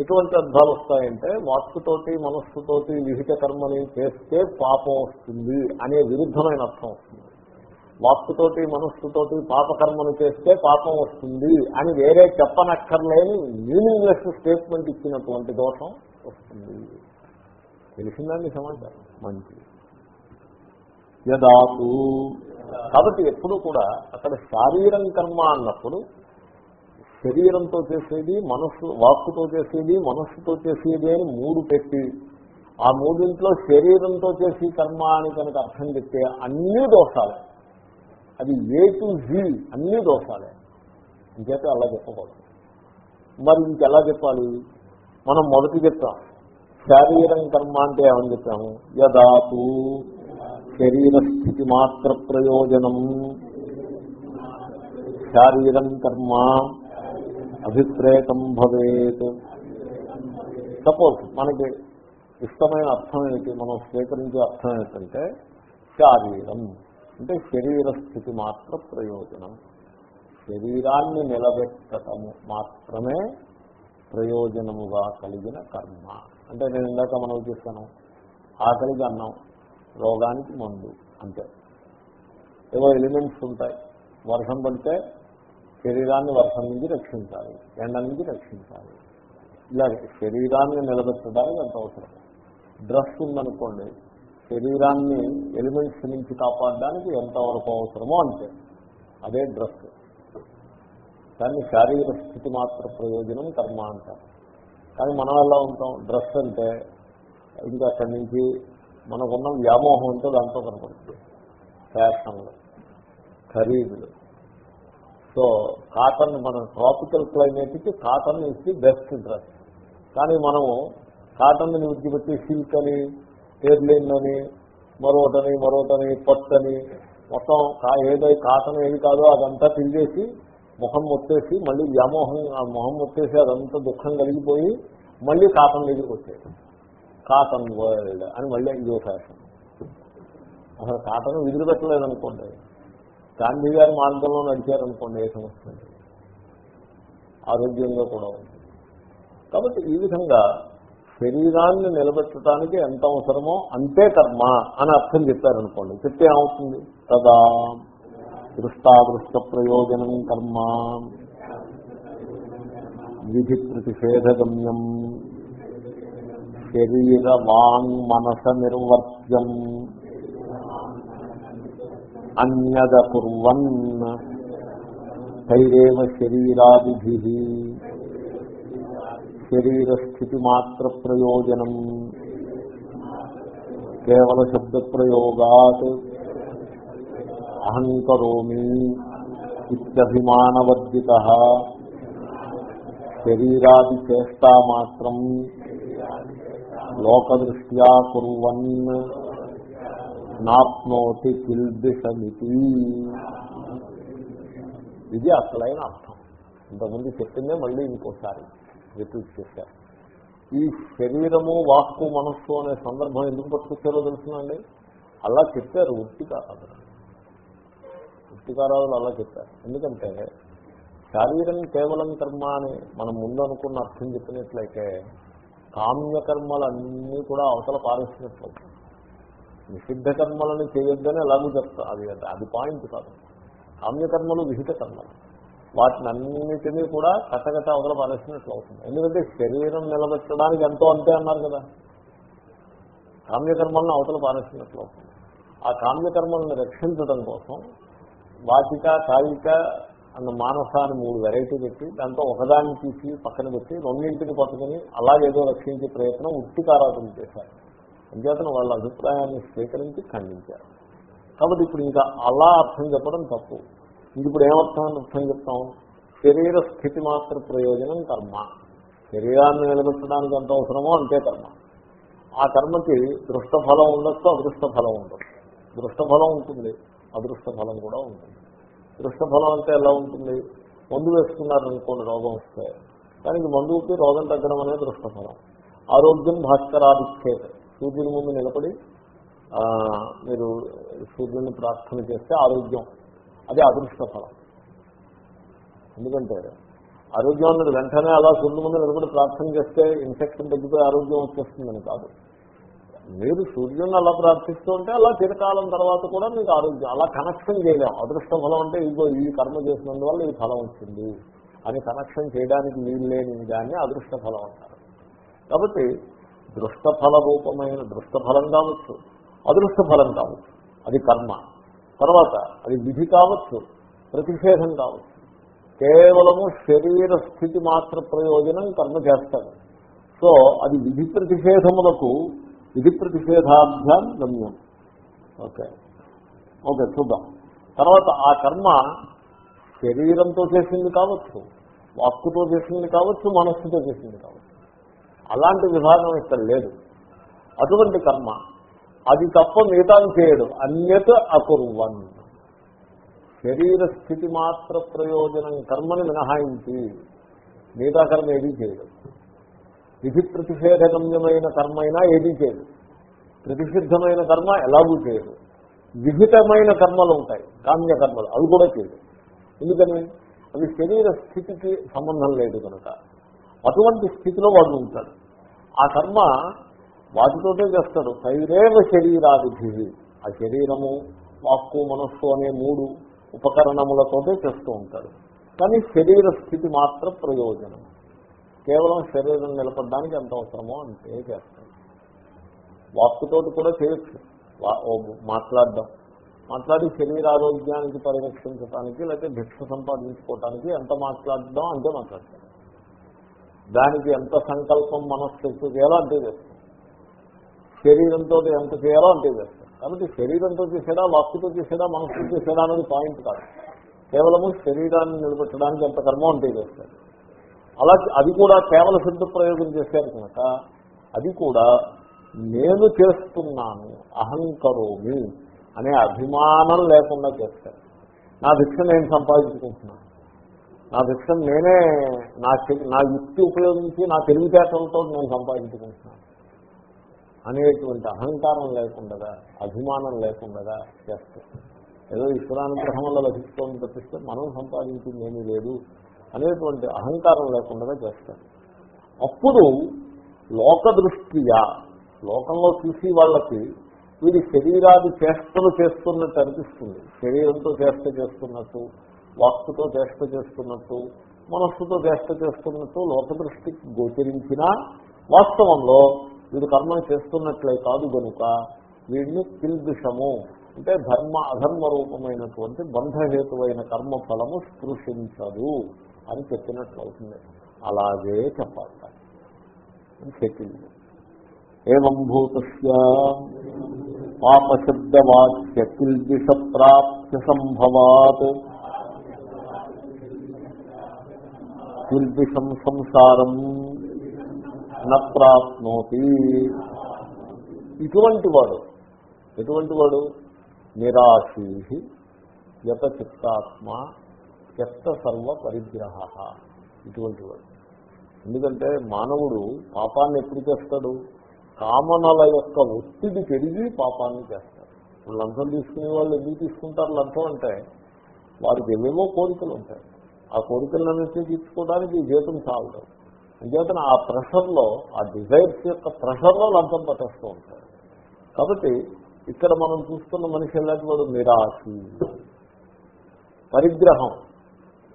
ఎటువంటి అర్థాలు వస్తాయంటే వాక్కుతోటి మనస్సుతోటి విహిత కర్మని చేస్తే పాపం వస్తుంది అనే విరుద్ధమైన అర్థం వస్తుంది. వాక్కుతోటి మనస్సుతోటి పాపకర్మను చేస్తే పాపం వస్తుంది అని వేరే చెప్పనక్కర్లేని మీనింగ్లెస్ స్టేట్మెంట్ ఇచ్చినటువంటి దోషం వస్తుంది. తెలిసిందండి సమాచారం? మంచిది. యదాతు కాబట్టి ఎప్పుడు కూడా అక్కడ శారీరం కర్మ అన్నప్పుడు శరీరంతో చేసేది మనస్సు వాక్కుతో చేసేది మనస్సుతో చేసేది అని మూడు పెట్టి ఆ మూడింట్లో శరీరంతో చేసి కర్మ అని కనుక అర్థం చెప్తే అన్ని దోషాలే. అది ఏ టు జీ అన్నీ దోషాలే. ఇంకైతే అలా చెప్పకూడదు. మరి ఇంకెలా చెప్పాలి? మనం మొదటి చెప్తాం శారీరం కర్మ అంటే ఏమని చెప్పాము? యదాతు శరీర స్థితి మాత్ర ప్రయోజనం. శారీరం కర్మ అభిప్రేతం భవేత్. సపోజ్ మనకి ఇష్టమైన అర్థం ఏంటి? మనం స్వీకరించే అర్థం ఏంటంటే శారీరం. అంటే శరీర స్థితి మాత్ర ప్రయోజనం. శరీరాన్ని నిలబెట్టటము మాత్రమే ప్రయోజనముగా కలిగిన కర్మ. అంటే నేను ఇందాక మనం చేస్తాను ఆకలికి అన్నం రోగానికి మందు అంతే. ఏవో ఎలిమెంట్స్ ఉంటాయి. వర్షం పడితే శరీరాన్ని వర్షం నుంచి రక్షించాలి ఎండ నుంచి రక్షించాలి. ఇలా శరీరాన్ని నిలబెట్టడానికి అంత అవసరం. డ్రెస్ ఉందనుకోండి శరీరాన్ని ఎలిమెంట్స్ నుంచి కాపాడడానికి ఎంతవరకు అవసరమో అంతే. అదే డ్రెస్ దాన్ని శారీరక స్థితి మాత్ర ప్రయోజనం కర్మ అంటారు కానీ మనం ఎలా ఉంటాం? డ్రెస్ అంటే ఇంకా అక్కడి నుంచి మనకున్న వ్యామోహం ఉంటే దాంతో కనపడుతుంది. ఫ్యాషన్లు ఖరీదులు. సో కాటన్ మన tropical క్లైమేట్కి cotton is the best dress కానీ మనము కాటన్ విడిచిపెట్టి సిల్క్ అని టేర్లైన్ అని మరొకటని మరొకటని పట్టని మొత్తం కా- ఏదో కాటన్ ఏది కాదో అదంతా తిరిగేసి మొహం మొత్తేసి మళ్ళీ వ్యామోహం ఆ మొహం మొత్తేసి అదంతా దుఃఖం కలిగిపోయి మళ్ళీ కాటన్ దగ్గరికి వచ్చేది కాటన్ వరల్డ్ అని మళ్ళీ ఇదో ఫ్యాషన్. అసలు కాటన్ విధులు పెట్టలేదనుకోండి గాంధీ గారి మార్గంలో నడిచారనుకోండి ఏ సమస్య ఆరోగ్యంగా కూడా ఉంది కాబట్టి ఈ విధంగా శరీరాన్ని నిలబెట్టడానికి ఎంత అవసరమో అంతే కర్మ అని అర్థం చెప్పారనుకోండి. చెప్తే ఏమవుతుంది? తదా దృష్టాదృష్ట ప్రయోజనం కర్మ. విధి ప్రతిషేధగమ్యం. శరీర వాంగ్ మనస నిర్వర్త్యం అన్యద కుర్వన్. శరీరాది శరీర స్థితి మాత్ర ప్రయోజనం కేవల శబ్ద ప్రయోగాత్ అహంకరోమి ఇత్యభిమానవర్జిత. శరీరాది చేష్టా మాత్రం లోకదృష్ట్యా కువన్ నాప్నోతి కిల్బిషమితి ఇది అసలైన అర్థం. ఇంతకుముందు చెప్పిందే మళ్ళీ ఇంకోసారి. రిపీట్ చేశారు. ఈ శరీరము వాక్కు మనస్సు అనే సందర్భం ఎందుకు పట్టుకొచ్చారో తెలుసునండి అలా చెప్పారు వృత్తికారాధులు వృత్తికారాధులు అలా చెప్పారు. ఎందుకంటే శారీరం కేవలం కర్మ అని మనం ముందు అనుకున్న అర్థం చెప్పినట్లయితే కామ్యకర్మలన్నీ కూడా అవతల పారేసినట్లు నిషిద్ధ కర్మలను చేయొద్దని ఎలాగూ చెప్తా అది అది పాయింట్ కాదు. కామ్యకర్మలు విహిత కర్మలు. వాటిని అన్నిటినీ కూడా కట్టగట్ట అవతల పారేసినట్లు అవుతుంది. ఎందుకంటే శరీరం నిలబెట్టడానికి ఎంతో అంతే అన్నారు కదా. కామ్యకర్మలను అవతల పారేసినట్లు అవుతుంది. ఆ కామ్యకర్మలను రక్షించడం కోసం వాచిక కాయిక అన్న మానస అని మూడు వెరైటీ పెట్టి దాంతో ఒకదాన్ని తీసి పక్కన పెట్టి రెండింటిని పట్టుకుని అలాగేదో రక్షించే ప్రయత్నం ఉత్తికారాధన చేశారు. అంచేతను వాళ్ళ అభిప్రాయాన్ని స్వీకరించి ఖండించారు. కాబట్టి ఇప్పుడు ఇంకా అలా అర్థం చెప్పడం తప్పు. ఇది ఇప్పుడు ఏమర్థం అర్థం చెప్తాం? శరీర స్థితి మాత్ర ప్రయోజనం కర్మ. శరీరాన్ని నిలబెట్టడానికి ఎంత అవసరమో అంతే కర్మ. ఆ కర్మకి దృష్ట ఫలం ఉండొచ్చు అదృష్ట ఫలం ఉండొచ్చు. దృష్ట ఫలం ఉంటుంది అదృష్ట ఫలం కూడా ఉంటుంది. దృష్ట ఫలం అంటే ఎలా ఉంటుంది? మందు వేసుకున్నారనుకోండి రోగం వస్తే. దానికి మందుకి రోగం తగ్గడం అనేది దృష్ట ఫలం ఆరోగ్యం భాస్కరాధిక్షేత సూర్యుని ముందు నిలబడి మీరు సూర్యుని ప్రార్థన చేస్తే ఆరోగ్యం. అది అదృష్ట ఫలం ఎందుకంటే ఆరోగ్యం అన్నది వెంటనే అలా సూర్యుని ముందు నిలబడి ప్రార్థన చేస్తే ఇన్ఫెక్షన్ తగ్గిపోయి ఆరోగ్యం వచ్చేస్తుందని కాదు. మీరు సూర్యుని అలా ప్రార్థిస్తూ ఉంటే అలా చిరకాలం తర్వాత కూడా మీకు ఆరోగ్యం అలా కనెక్షన్ చేయలేము అదృష్ట ఫలం అంటే ఇదిగో ఈ కర్మ చేసినందువల్ల ఈ ఫలం వచ్చింది అని కనెక్షన్ చేయడానికి వీలు లేని దాన్ని అదృష్ట ఫలం అంటారు. కాబట్టి దృష్ట ఫల రూపమైన దృష్ట ఫలం కావచ్చు అదృష్ట ఫలం కావచ్చు. అది కర్మ. తర్వాత అది విధి కావచ్చు ప్రతిషేధం కావచ్చు. కేవలము శరీర స్థితి మాత్ర ప్రయోజనం కర్మ చేస్తాడు. సో అది విధి ప్రతిషేధములకు విధి ప్రతిషేధాభ్యాం గమ్యం. ఓకే. ఓకే చూద్దాం. తర్వాత ఆ కర్మ శరీరంతో చేసింది కావచ్చు వాక్కుతో చేసింది కావచ్చు మనస్సుతో చేసింది కావచ్చు. అలాంటి విధానం ఇక్కడ లేదు. అటువంటి కర్మ అది తప్ప మిగతాను చేయడు. అన్యత అకుర్వన్. శరీర స్థితి మాత్ర ప్రయోజనం కర్మని మినహాయించి మిగతా కర్మ ఏదీ చేయడు. విధి ప్రతిషేధగమ్యమైన కర్మ అయినా ఏదీ చేయదు ప్రతిషిద్ధమైన కర్మ ఎలాగూ చేయదు విహితమైన కర్మలు ఉంటాయి. కామ్య కర్మలు అవి కూడా చేయదు ఎందుకని? అవి శరీర స్థితికి సంబంధం లేదు కనుక. అటువంటి స్థితిలో వాడు ఉంటాడు. ఆ కర్మ వాటితోటే చేస్తాడు. శరీరేవ శరీరాది ఆ శరీరము వాక్కు మనస్సు అనే మూడు ఉపకరణములతోటే చేస్తూ ఉంటాడు. కానీ శరీర స్థితి మాత్రం ప్రయోజనం. కేవలం శరీరం నిలబడడానికి ఎంత అవసరమో అంతే చేస్తాడు. వాక్కుతోటి కూడా చేయొచ్చు. మాట్లాడడం. మాట్లాడి శరీరారోగ్యానికి పరిరక్షించడానికి లేకపోతే భిక్ష సంపాదించుకోవటానికి ఎంత మాట్లాడడం అంతే మాట్లాడతాడు. దానికి ఎంత సంకల్పం మనస్సు చేయాలో అంతే చేస్తాం శరీరంతో ఎంత చేయాలో అంతే చేస్తాడు కాబట్టి శరీరంతో చేసేదా వాక్కుతో చేసేదా మనసుతో చేసేదా అనేది పాయింట్ కాదు. కేవలము శరీరాన్ని నిలబెట్టడానికి ఎంత కర్మ అంతే చేస్తాడు అలా అది కూడా కేవల శుద్ధ ప్రయోగం చేశారు కనుక అది కూడా నేను చేస్తున్నాను అహంకరోమి అనే అభిమానం లేకుండా చేస్తాను నా భిక్ష నేను సంపాదించుకుంటున్నాను. నా భిక్ష నేనే నా నా యుక్తి ఉపయోగించి నా తెలివితేటలతో నేను సంపాదించుకుంటున్నాను. అనేటువంటి అహంకారం లేకుండా అభిమానం లేకుండా చేస్తాం ఏదో ఈశ్వరానుగ్రహం వల్ల లభిస్తోంది తప్పిస్తే మనం సంపాదించింది ఏమీ లేదు అనేటువంటి అహంకారం లేకుండా చేస్తాం అప్పుడు లోక దృష్టియా లోకంలో చూసి వాళ్ళకి వీడి శరీరాది చేష్టలు చేస్తున్నట్టు అనిపిస్తుంది. శరీరంతో చేష్ట చేస్తున్నట్టు వాక్కుతో చేష్ట చేస్తున్నట్టు మనస్సుతో చేష్ట చేస్తున్నట్టు లోక దృష్టికి గోచరించినా వాస్తవంలో వీడు కర్మను చేస్తున్నట్లే కాదు కనుక వీడిని కిల్బిషము అంటే ధర్మ అధర్మ రూపమైనటువంటి బంధహేతువైన కర్మ ఫలము స్పృశించదు అని చెప్పినట్లు అవుతుంది. అలాగే చెప్పాలి. చెప్పింది ఏం పాపశబ్దవాక్య కిల్బిష ప్రాప్తి సంభవాత్. కిల్బిషం సంసారం నప్రాప్నోతి. ఇటువంటి వాడు ఎటువంటి వాడు నిరాశీ యత చిత్తాత్మ త్యక్త సర్వ పరిగ్రహ ఇటువంటి వాడు ఎందుకంటే మానవుడు పాపాన్ని ఎప్పుడు చేస్తాడు? కామనల యొక్క ఒత్తిడి పెరిగి పాపాన్ని చేస్తాడు. లంచం తీసుకునే వాళ్ళు ఎందుకు తీసుకుంటారు లంచం అంటే వారికి ఏవేవో కోరికలు ఉంటాయి. ఆ కోరికలన్నింటినీ తీర్చుకోవడానికి జీతం చాలదు అంచేతన ఆ ప్రెషర్లో ఆ డిజైర్స్ యొక్క ప్రెషర్లో లంచం పట్టేస్తూ ఉంటాడు కాబట్టి ఇక్కడ మనం చూస్తున్న మనిషి ఎలాంటి వాడు నిరాశి. పరిగ్రహం.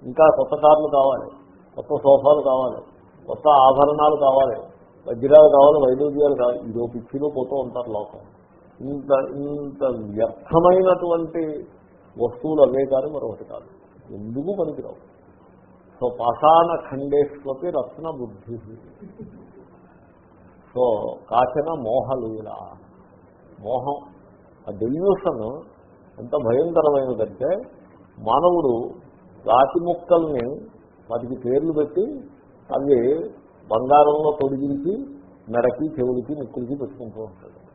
ఇంకా కొత్త కార్లు కావాలి కొత్త సోఫాలు కావాలి కొత్త ఆభరణాలు కావాలి వజ్రాలు కావాలి వైద్యుద్యాలు కావాలి ఇదో పిచ్చిలో పోతూ ఉంటారు లోకం. ఇంత ఇంత వ్యర్థమైనటువంటి వస్తువులు అవే కానీ మరొకటి కాదు. ఎందుకు పనికిరావు? సో పాషాణ ఖండేష్వపి రత్న బుద్ధి. సో కాచన మోహలీల. మోహం. ఆ డెల్యూషన్ ఎంత భయంకరమైనదంటే మానవుడు రాతి ముక్కల్ని వాటికి పేర్లు పెట్టి అవి బంగారంలో తొడిగించి మెడకి చెవుడికి నిక్కులకి పెట్టుకుంటూ ఉంటాడు.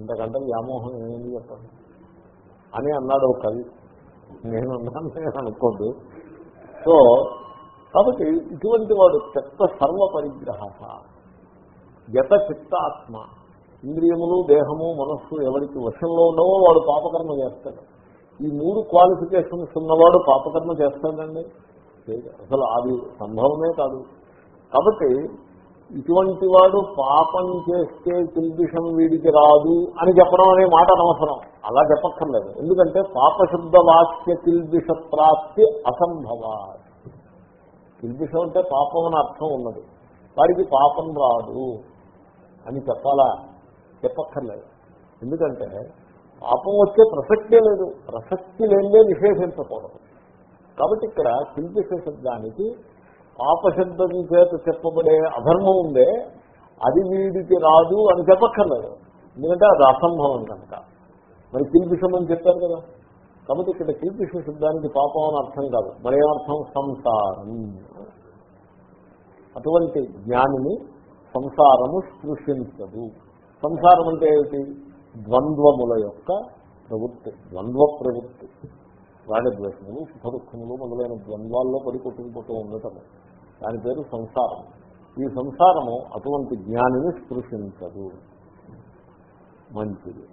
ఇంతకంటే వ్యామోహం ఏమైంది చెప్పండి? అని అన్నాడు ఒక కవి. నేను అన్నాను నేను అనుకోద్దు. సో కాబట్టి ఇటువంటి వాడు చెత్త సర్వ పరిగ్రహ యత చిత్తాత్మ ఇంద్రియములు దేహము మనస్సు ఎవరికి వశంలో ఉండవో వాడు పాపకర్మ చేస్తాడు. ఈ మూడు క్వాలిఫికేషన్స్ ఉన్నవాడు పాపకర్మ చేస్తాడండి. అసలు అది సంభవమే కాదు. కాబట్టి ఇటువంటి వాడు పాపం చేస్తే కిల్బిషం వీడికి రాదు అని చెప్పడం అనే మాట అనవసరం. అలా చెప్పక్కర్లేదు. ఎందుకంటే పాపశబ్ద వాక్య కిల్బిష ప్రాప్తి అసంభవాది కిల్బిషం అంటే పాపం అని అర్థం ఉన్నది. వాడికి పాపం రాదు అని చెప్పాలా? చెప్పక్కర్లేదు. ఎందుకంటే పాపం వచ్చే ప్రసక్తే లేదు. ప్రసక్తి లేదే నిషేధించకూడదు. కాబట్టి ఇక్కడ కిల్బిష శబ్దానికి పాపశబ్దం చేత చెప్పబడే అధర్మం ఉందే అది వీడికి రాదు అని చెప్పక్కర్లేదు. ఎందుకంటే అది అసంభవం కనుక. మరి కిల్బిషం అని చెప్పారు కదా? కాబట్టి ఇక్కడ కిల్బిష శబ్దానికి పాపం అని అర్థం కాదు. మరేమర్థం సంసారం. అటువంటి జ్ఞానిని సంసారము స్పృశించదు. సంసారం అంటే ఏమిటి? ద్వంద్వముల యొక్క ప్రవృత్తి ద్వంద్వ ప్రవృత్తి. రాగద్వేషములు సుఖదుఖములు మొదలైన ద్వంద్వాల్లో పడి కొట్టుకుపోతూ ఉండటము దాని పేరు సంసారం. ఈ సంసారము అటువంటి జ్ఞానిని స్పృశించదు. మంచిది.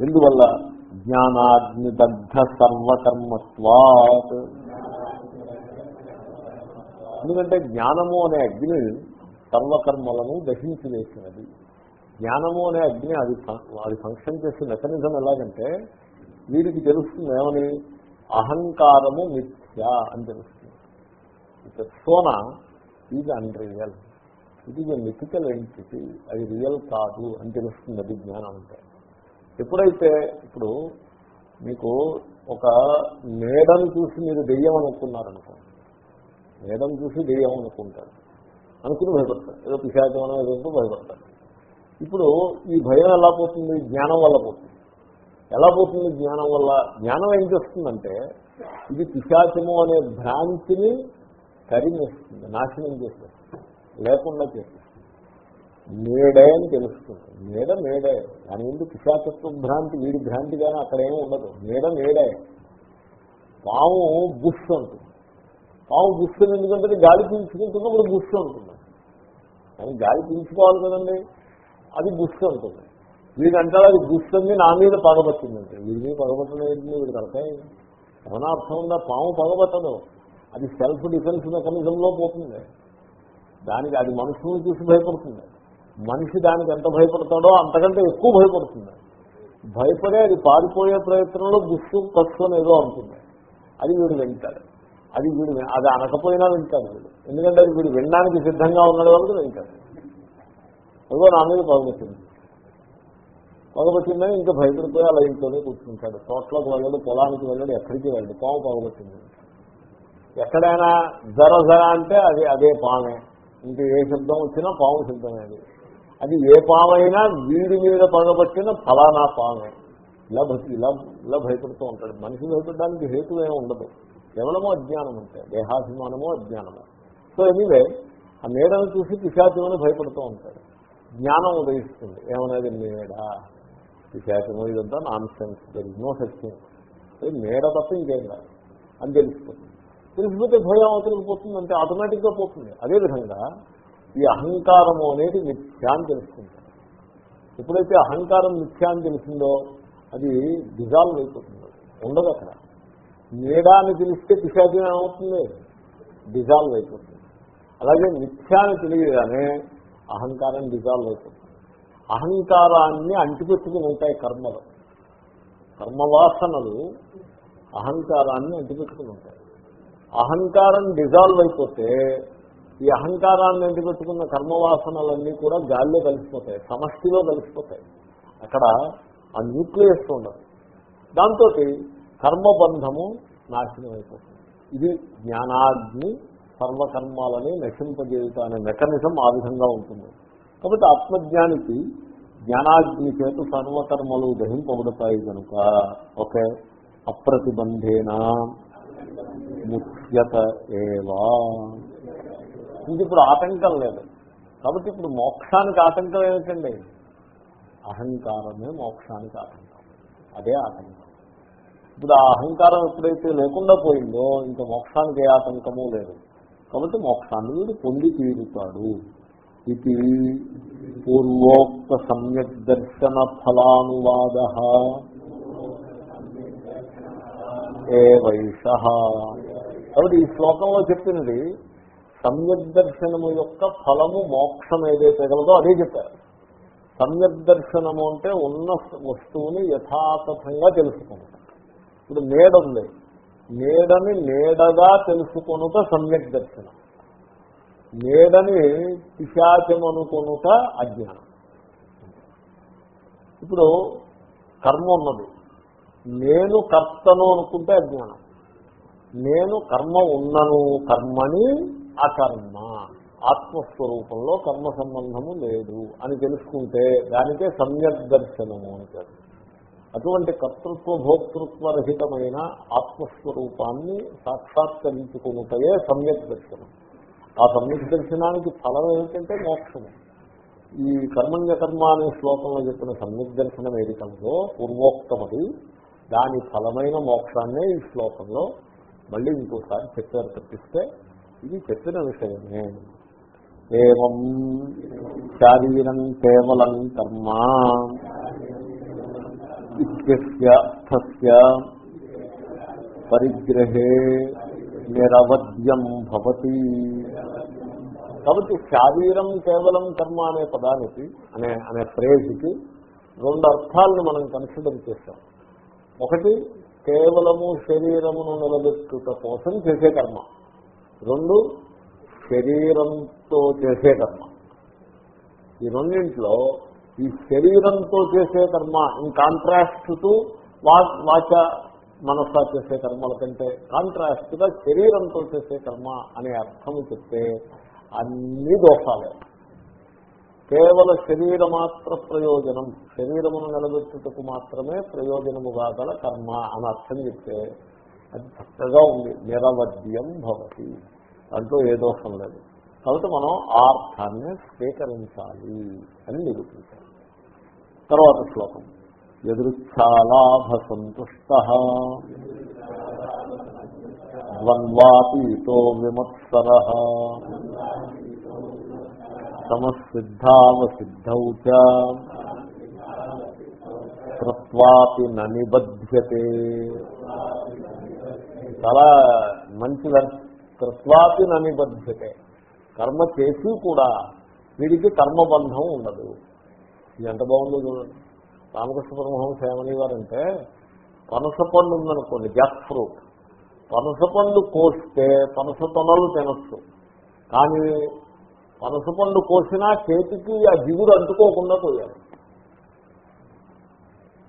ఎందువల్ల? జ్ఞానాగ్నిదగ్ధ సర్వకర్మత్వాత్ ఎందుకంటే జ్ఞానము అనే అగ్ని సర్వకర్మలను దహించి వేసినది జ్ఞానము అనే అగ్ని అది ఫం- అది ఫంక్షన్ చేసే మెకానిజం ఎలాగంటే వీరికి తెలుస్తుంది ఏమని? అహంకారము మిథ్య అని తెలుస్తుంది. సోన ఈజ్ అన్ రియల్ ఇది మిథికల్ ఎంటిటీ అది రియల్ కాదు అని తెలుస్తుంది అది జ్ఞానం అంటే. ఎప్పుడైతే ఇప్పుడు మీకు ఒక మేడను చూసి మీరు దెయ్యం అనుకున్నారనుకోండి మేడం చూసి దెయ్యం అనుకుంటారు అనుకుని భయపడతారు. ఏదో పిశాచమనం ఏదో భయపడతారు. ఇప్పుడు ఈ భయం ఎలా పోతుంది? జ్ఞానం వల్ల పోతుంది. ఎలా పోతుంది జ్ఞానం వల్ల? జ్ఞానం ఏం చేస్తుందంటే ఇది పిశాచము అనే భ్రాంతిని కరిమేస్తుంది నాశనం చేసేస్తుంది లేకుండా చేసేస్తుంది మేడే అని తెలుస్తుంది మేడ మేడే. దాని ముందు పిశాచత్వ భ్రాంతి వీడి భ్రాంతి కానీ అక్కడేమీ ఉండదు. మేడ మేడే. పాము బుష్ ఉంటుంది పాము బుష్ ఎందుకంటే గాలి పీల్చుకుంటున్నప్పుడు బుష్ ఉంటుంది కానీ గాలి పీల్చుకోవాలి కదండి. అది బుష్ ఉంటుంది వీడంటే అది బుష్ అంది నా మీద పగబట్టిందంటే. వీడి మీద పగబట్టడం ఏంటి? వీడు కడతాయి ఏమైనా అర్థం ఉందా? పాము పగబట్టదు. అది సెల్ఫ్ డిఫెన్స్ మెకానిజంలో పోతుంది. దానికి అది మనుషులను చూసి భయపడుతుంది. మనిషి దానికి ఎంత భయపడతాడో అంతకంటే ఎక్కువ భయపడుతుంది. భయపడే అది పారిపోయే ప్రయత్నంలో గుస్సు కస్సు ఏదో ఉంటుంది అది వీడు వింటాడు. అది వీడు అది అనకపోయినా వింటాడు వీడు. ఎందుకంటే అది వీడు వినడానికి సిద్ధంగా ఉన్నాడు వరకు వింటాడు. ఏదో నా మీద పగబట్టింది పగబట్టిందని ఇంకా భయపడిపోయి అలా ఇంట్లోనే కూర్చుంటాడు. తోటలోకి వెళ్ళడు పొలానికి వెళ్ళడు ఎక్కడికి వెళ్ళడు. పాము పగబట్టింది ఎక్కడైనా జర జర అంటే అది అదే పామే. ఇంకా ఏ శబ్దం వచ్చినా పాము శబ్దమే అది. అది ఏ పామైనా వీడి మీద పగబట్టిన ఫలానా పామే ఇలా భక్తి ఇలా ఇలా భయపడుతూ ఉంటాడు. మనిషి భయపడడానికి హేతు ఏమి ఉండదు. కేవలము అజ్ఞానం అంటే దేహాభిమానము అజ్ఞానము. సో ఎనీవే ఆ నీడను చూసి పిశాచమని భయపడుతూ ఉంటాడు. జ్ఞానం ఉదయిస్తుంది. ఏమనేది నీడ పిశాచము ఇదంతా నాన్ సెన్స్ దర్ నో సత్యం నీడ తప్ప ఇంకేం కాదు అని తెలిసిపోతుంది. తెలిసిపోతే భయం అవతలికి పోతుంది అంటే ఆటోమేటిక్గా పోతుంది. అదేవిధంగా ఈ అహంకారము అనేది మిథ్యా అని తెలుసుకుంటాడు ఎప్పుడైతే అహంకారం మిథ్యా అని తెలిసిందో అది డిజాల్వ్ అయిపోతుంది. ఉండదు అక్కడ. నీడ అని తెలిస్తే పిశాచం ఏమవుతుంది? డిజాల్వ్ అయిపోతుంది. అలాగే మిథ్యా అని తెలియగానే అహంకారం డిజాల్వ్ అయిపోతుంది. అహంకారాన్ని అంటిపెట్టుకుని ఉంటాయి కర్మలు. కర్మవాసనలు అహంకారాన్ని అంటిపెట్టుకుని ఉంటాయి. అహంకారం డిజాల్వ్ అయిపోతే ఈ అహంకారాన్ని అంటిపెట్టుకున్న కర్మవాసనలన్నీ కూడా గాల్లో కలిసిపోతాయి సమష్టిలో కలిసిపోతాయి. అక్కడ ఆ న్యూక్లియస్ ఉండదు. దాంతో కర్మబంధము నాశనం అయిపోతుంది ఇది జ్ఞానాగ్ని సర్వకర్మాలని నశింపజేయుట అనే మెకానిజం ఆ విధంగా ఉంటుంది. కాబట్టి ఆత్మజ్ఞానికి జ్ఞానాగ్ని చేత సర్వకర్మలు దహింపబడతాయి కనుక ఓకే అప్రతిబంధేన ముఖ్యత ఏవా? ఇది ఇప్పుడు ఆటంకం లేదు. కాబట్టి ఇప్పుడు మోక్షానికి ఆటంకం ఏమిటండి? అహంకారమే మోక్షానికి ఆటంకం. అదే ఆటంకం. ఇప్పుడు ఆ అహంకారం ఎప్పుడైతే లేకుండా పోయిందో ఇంకా మోక్షానికి ఏ ఆటంకమూ లేదు. కాబట్టి మోక్షాన్ని వీడు పొంది తీరుతాడు. ఇది పూర్వోక్త సమ్యక్ దర్శన ఫలానువాద. ఏ వైష. కాబట్టి ఈ శ్లోకంలో చెప్పినది సమ్యక్ దర్శనము యొక్క ఫలము మోక్షం ఏదైతే కలదో అదే చెప్పారు. సమ్యక్ దర్శనము అంటే ఉన్న వస్తువుని యథాతథంగా తెలుసుకుంటాం ఇప్పుడు నీడ ఉంది. నీడని నీడగా తెలుసుకొనుట సమ్యక్ దర్శనం నీడని పిశాచమనుకొనుట అజ్ఞానం. ఇప్పుడు కర్మ ఉన్నది. నేను కర్తను అనుకుంటే అజ్ఞానం. నేను కర్మ ఉన్నను కర్మని అకర్మ. ఆత్మస్వరూపంలో కర్మ సంబంధము లేదు అని తెలుసుకుంటే దానికే సమ్యక్ దర్శనము అంటారు అటువంటి కర్తృత్వ భోక్తృత్వ రహితమైన ఆత్మస్వరూపాన్ని సాక్షాత్కరించుకున్నటయే సమ్యక్ దర్శనం. ఆ సమ్యక్ దర్శనానికి ఫలం ఏమిటంటే మోక్షము. ఈ కర్మణ్య కర్మ అనే శ్లోకంలో చెప్పిన సమ్యక్ దర్శనం ఏది కలదో పూర్వోక్తమది. దాని ఫలమైన మోక్షాన్నే ఈ శ్లోకంలో మళ్ళీ ఇంకోసారి చెప్పారు తప్పిస్తే ఇది చెప్పిన విషయమే. ఏం శారీరం కేవలం కర్మ ఇత్యర్థస్య పరిగ్రహే నిరవధ్యం భవతి. కాబట్టి శారీరం కేవలం కర్మ అనే పదానికి అనే అనే ఫ్రేజ్కి రెండు అర్థాలను మనం కన్సిడర్ చేస్తాం ఒకటి కేవలము శరీరమును నిలబెట్టుట కోసం చేసే కర్మ. రెండు శరీరంతో చేసే కర్మ. ఈ రెండింట్లో ఈ శరీరంతో చేసే కర్మ ఇన్ కాంట్రాస్ట్ టు వాచ మనస చేసే కర్మల కంటే కాంట్రాస్ట్గా శరీరంతో చేసే కర్మ అనే అర్థము చెప్తే అన్ని దోషాలే. కేవల శరీరమాత్ర ప్రయోజనం శరీరమును నిలబెట్టుటకు మాత్రమే ప్రయోజనముగా గల కర్మ అని అర్థం చెప్తే అది చక్కగా ఉంది. నిరవద్యం భవతి. దాంట్లో ఏ దోషం లేదు. కాబట్టి మనం ఆ అర్థాన్ని స్వీకరించాలి అని నిరూపించాలి. తర్వాత శ్లోకం. ఎదృచ్ఛాలాభ సంతుష్ట ద్వంద్వాతీతో విమత్సర. సమసిద్ధావసిద్ధౌ కృత్వాపి నిబధ్యతే చాలా మంచి కృత్వాపి నిబధ్యతే కర్మ చేసి కూడా వీడికి కర్మబంధం ఉండదు. ఇది ఎంత బాగుందో చూడండి. రామకృష్ణ పరమహంస ఏమనేవారంటే పనస పండు ఉందనుకోండి జాక్ ఫ్రూట్. పనస పండు కోస్తే పనస తొనలు తినచ్చు. కానీ పనస పండు కోసినా చేతికి ఆ జిగురు అంటుకోకుండా పోయాలి.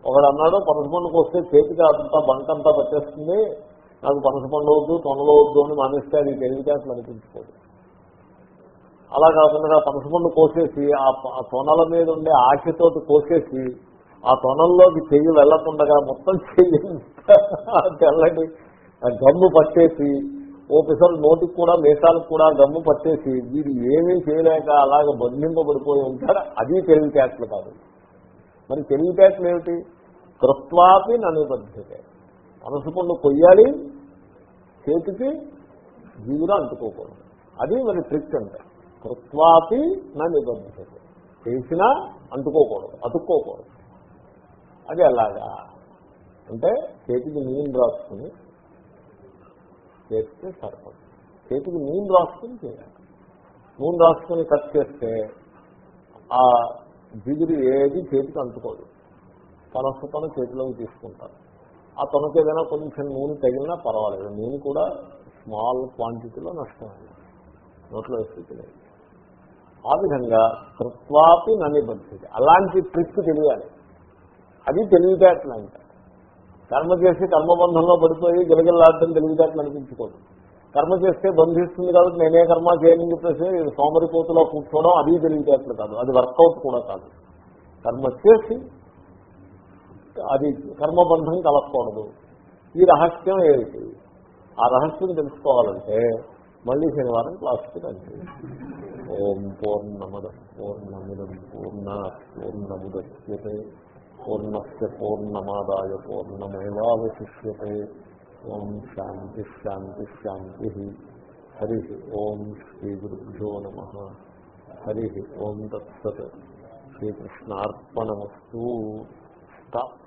ఒకడు అన్నాడు పనస పండు కోస్తే చేతికి అంతా బంకంతా పట్టేస్తుంది నాకు పనస పండు వద్దు తొనలో వద్దు అని మానేస్తే అది తెలివితేటలు అనిపించుకోదు. అలా కాకుండా పనస పండు కోసేసి ఆ తొనల మీద ఉండే ఆశతోటి కోసేసి ఆ తొనల్లోకి చెయ్యి వెళ్ళకుండా మొత్తం చెయ్యి తెల్లటి గమ్ము పట్టేసి ఓపెసలు నోటికి కూడా మీసాలకు కూడా గమ్ము పట్టేసి వీరు ఏమీ చేయలేక అలాగ బంధింపబడిపోయి ఉంటారు అది తెలివితేటలు కాదు. మరి తెలివితేటలు ఏమిటి కృత్వాపి ననుబద్ధతే. మనసు పండు కొయ్యాలి చేతికి జీవులు అంటుకోకూడదు. అది మరి ట్రిక్ అంటే. కృత్వాపి నా నిబద్ధత. చేసినా అంటుకోకూడదు అతుక్కోకూడదు. అది ఎలాగా అంటే చేతికి నీళ్ళు రాసుకుని చేస్తే సరిపడదు చేతికి నీళ్ళు రాసుకుని చేయాలి. నూనె రాసుకుని కట్ చేస్తే ఆ జిగురు ఏది చేతికి అంటుకోదు. పనస చేతిలోకి తీసుకుంటారు. ఆ తొనకి ఏదైనా కొంచెం నూనె తగిలినా పర్వాలేదు. నూనె కూడా స్మాల్ క్వాంటిటీలో నష్టం నోట్లో వేస్తే లేదు ఆ విధంగా కృత్వాపి ననిబద్ధతి అలాంటి ట్రిక్ తెలియాలి. అది తెలివితేటలు అంట. కర్మ చేసి కర్మబంధంలో పడిపోయి గిలగిల్లాడటం తెలివితేటలు అనిపించుకోదు. కర్మ చేస్తే బంధిస్తుంది కాబట్టి నేనే కర్మ చేయని చెప్పేసి సోమరిపోతులో కూర్చోవడం అది తెలివితేటలు కాదు. అది వర్కౌట్ కూడా కాదు. కర్మ చేసి అది కర్మబంధం కలగకూడదు. ఈ రహస్యం ఏమిటి? ఆ రహస్యం తెలుసుకోవాలంటే మళ్ళీ శనివారం క్లాస్కి రండి. ఓం పూర్ణముద పూర్ణముదం పూర్ణ పూర్ణముద్యతే. పూర్ణస్ పూర్ణమాదాయ పూర్ణమేవాశిష్యతే ఓం శాంతి శాంతి శాంతి. హరి ఓం శ్రీ గురుభ్యో నమ. హరి ఓం దత్సత్ శ్రీకృష్ణార్పణమస్తు స్టాప్.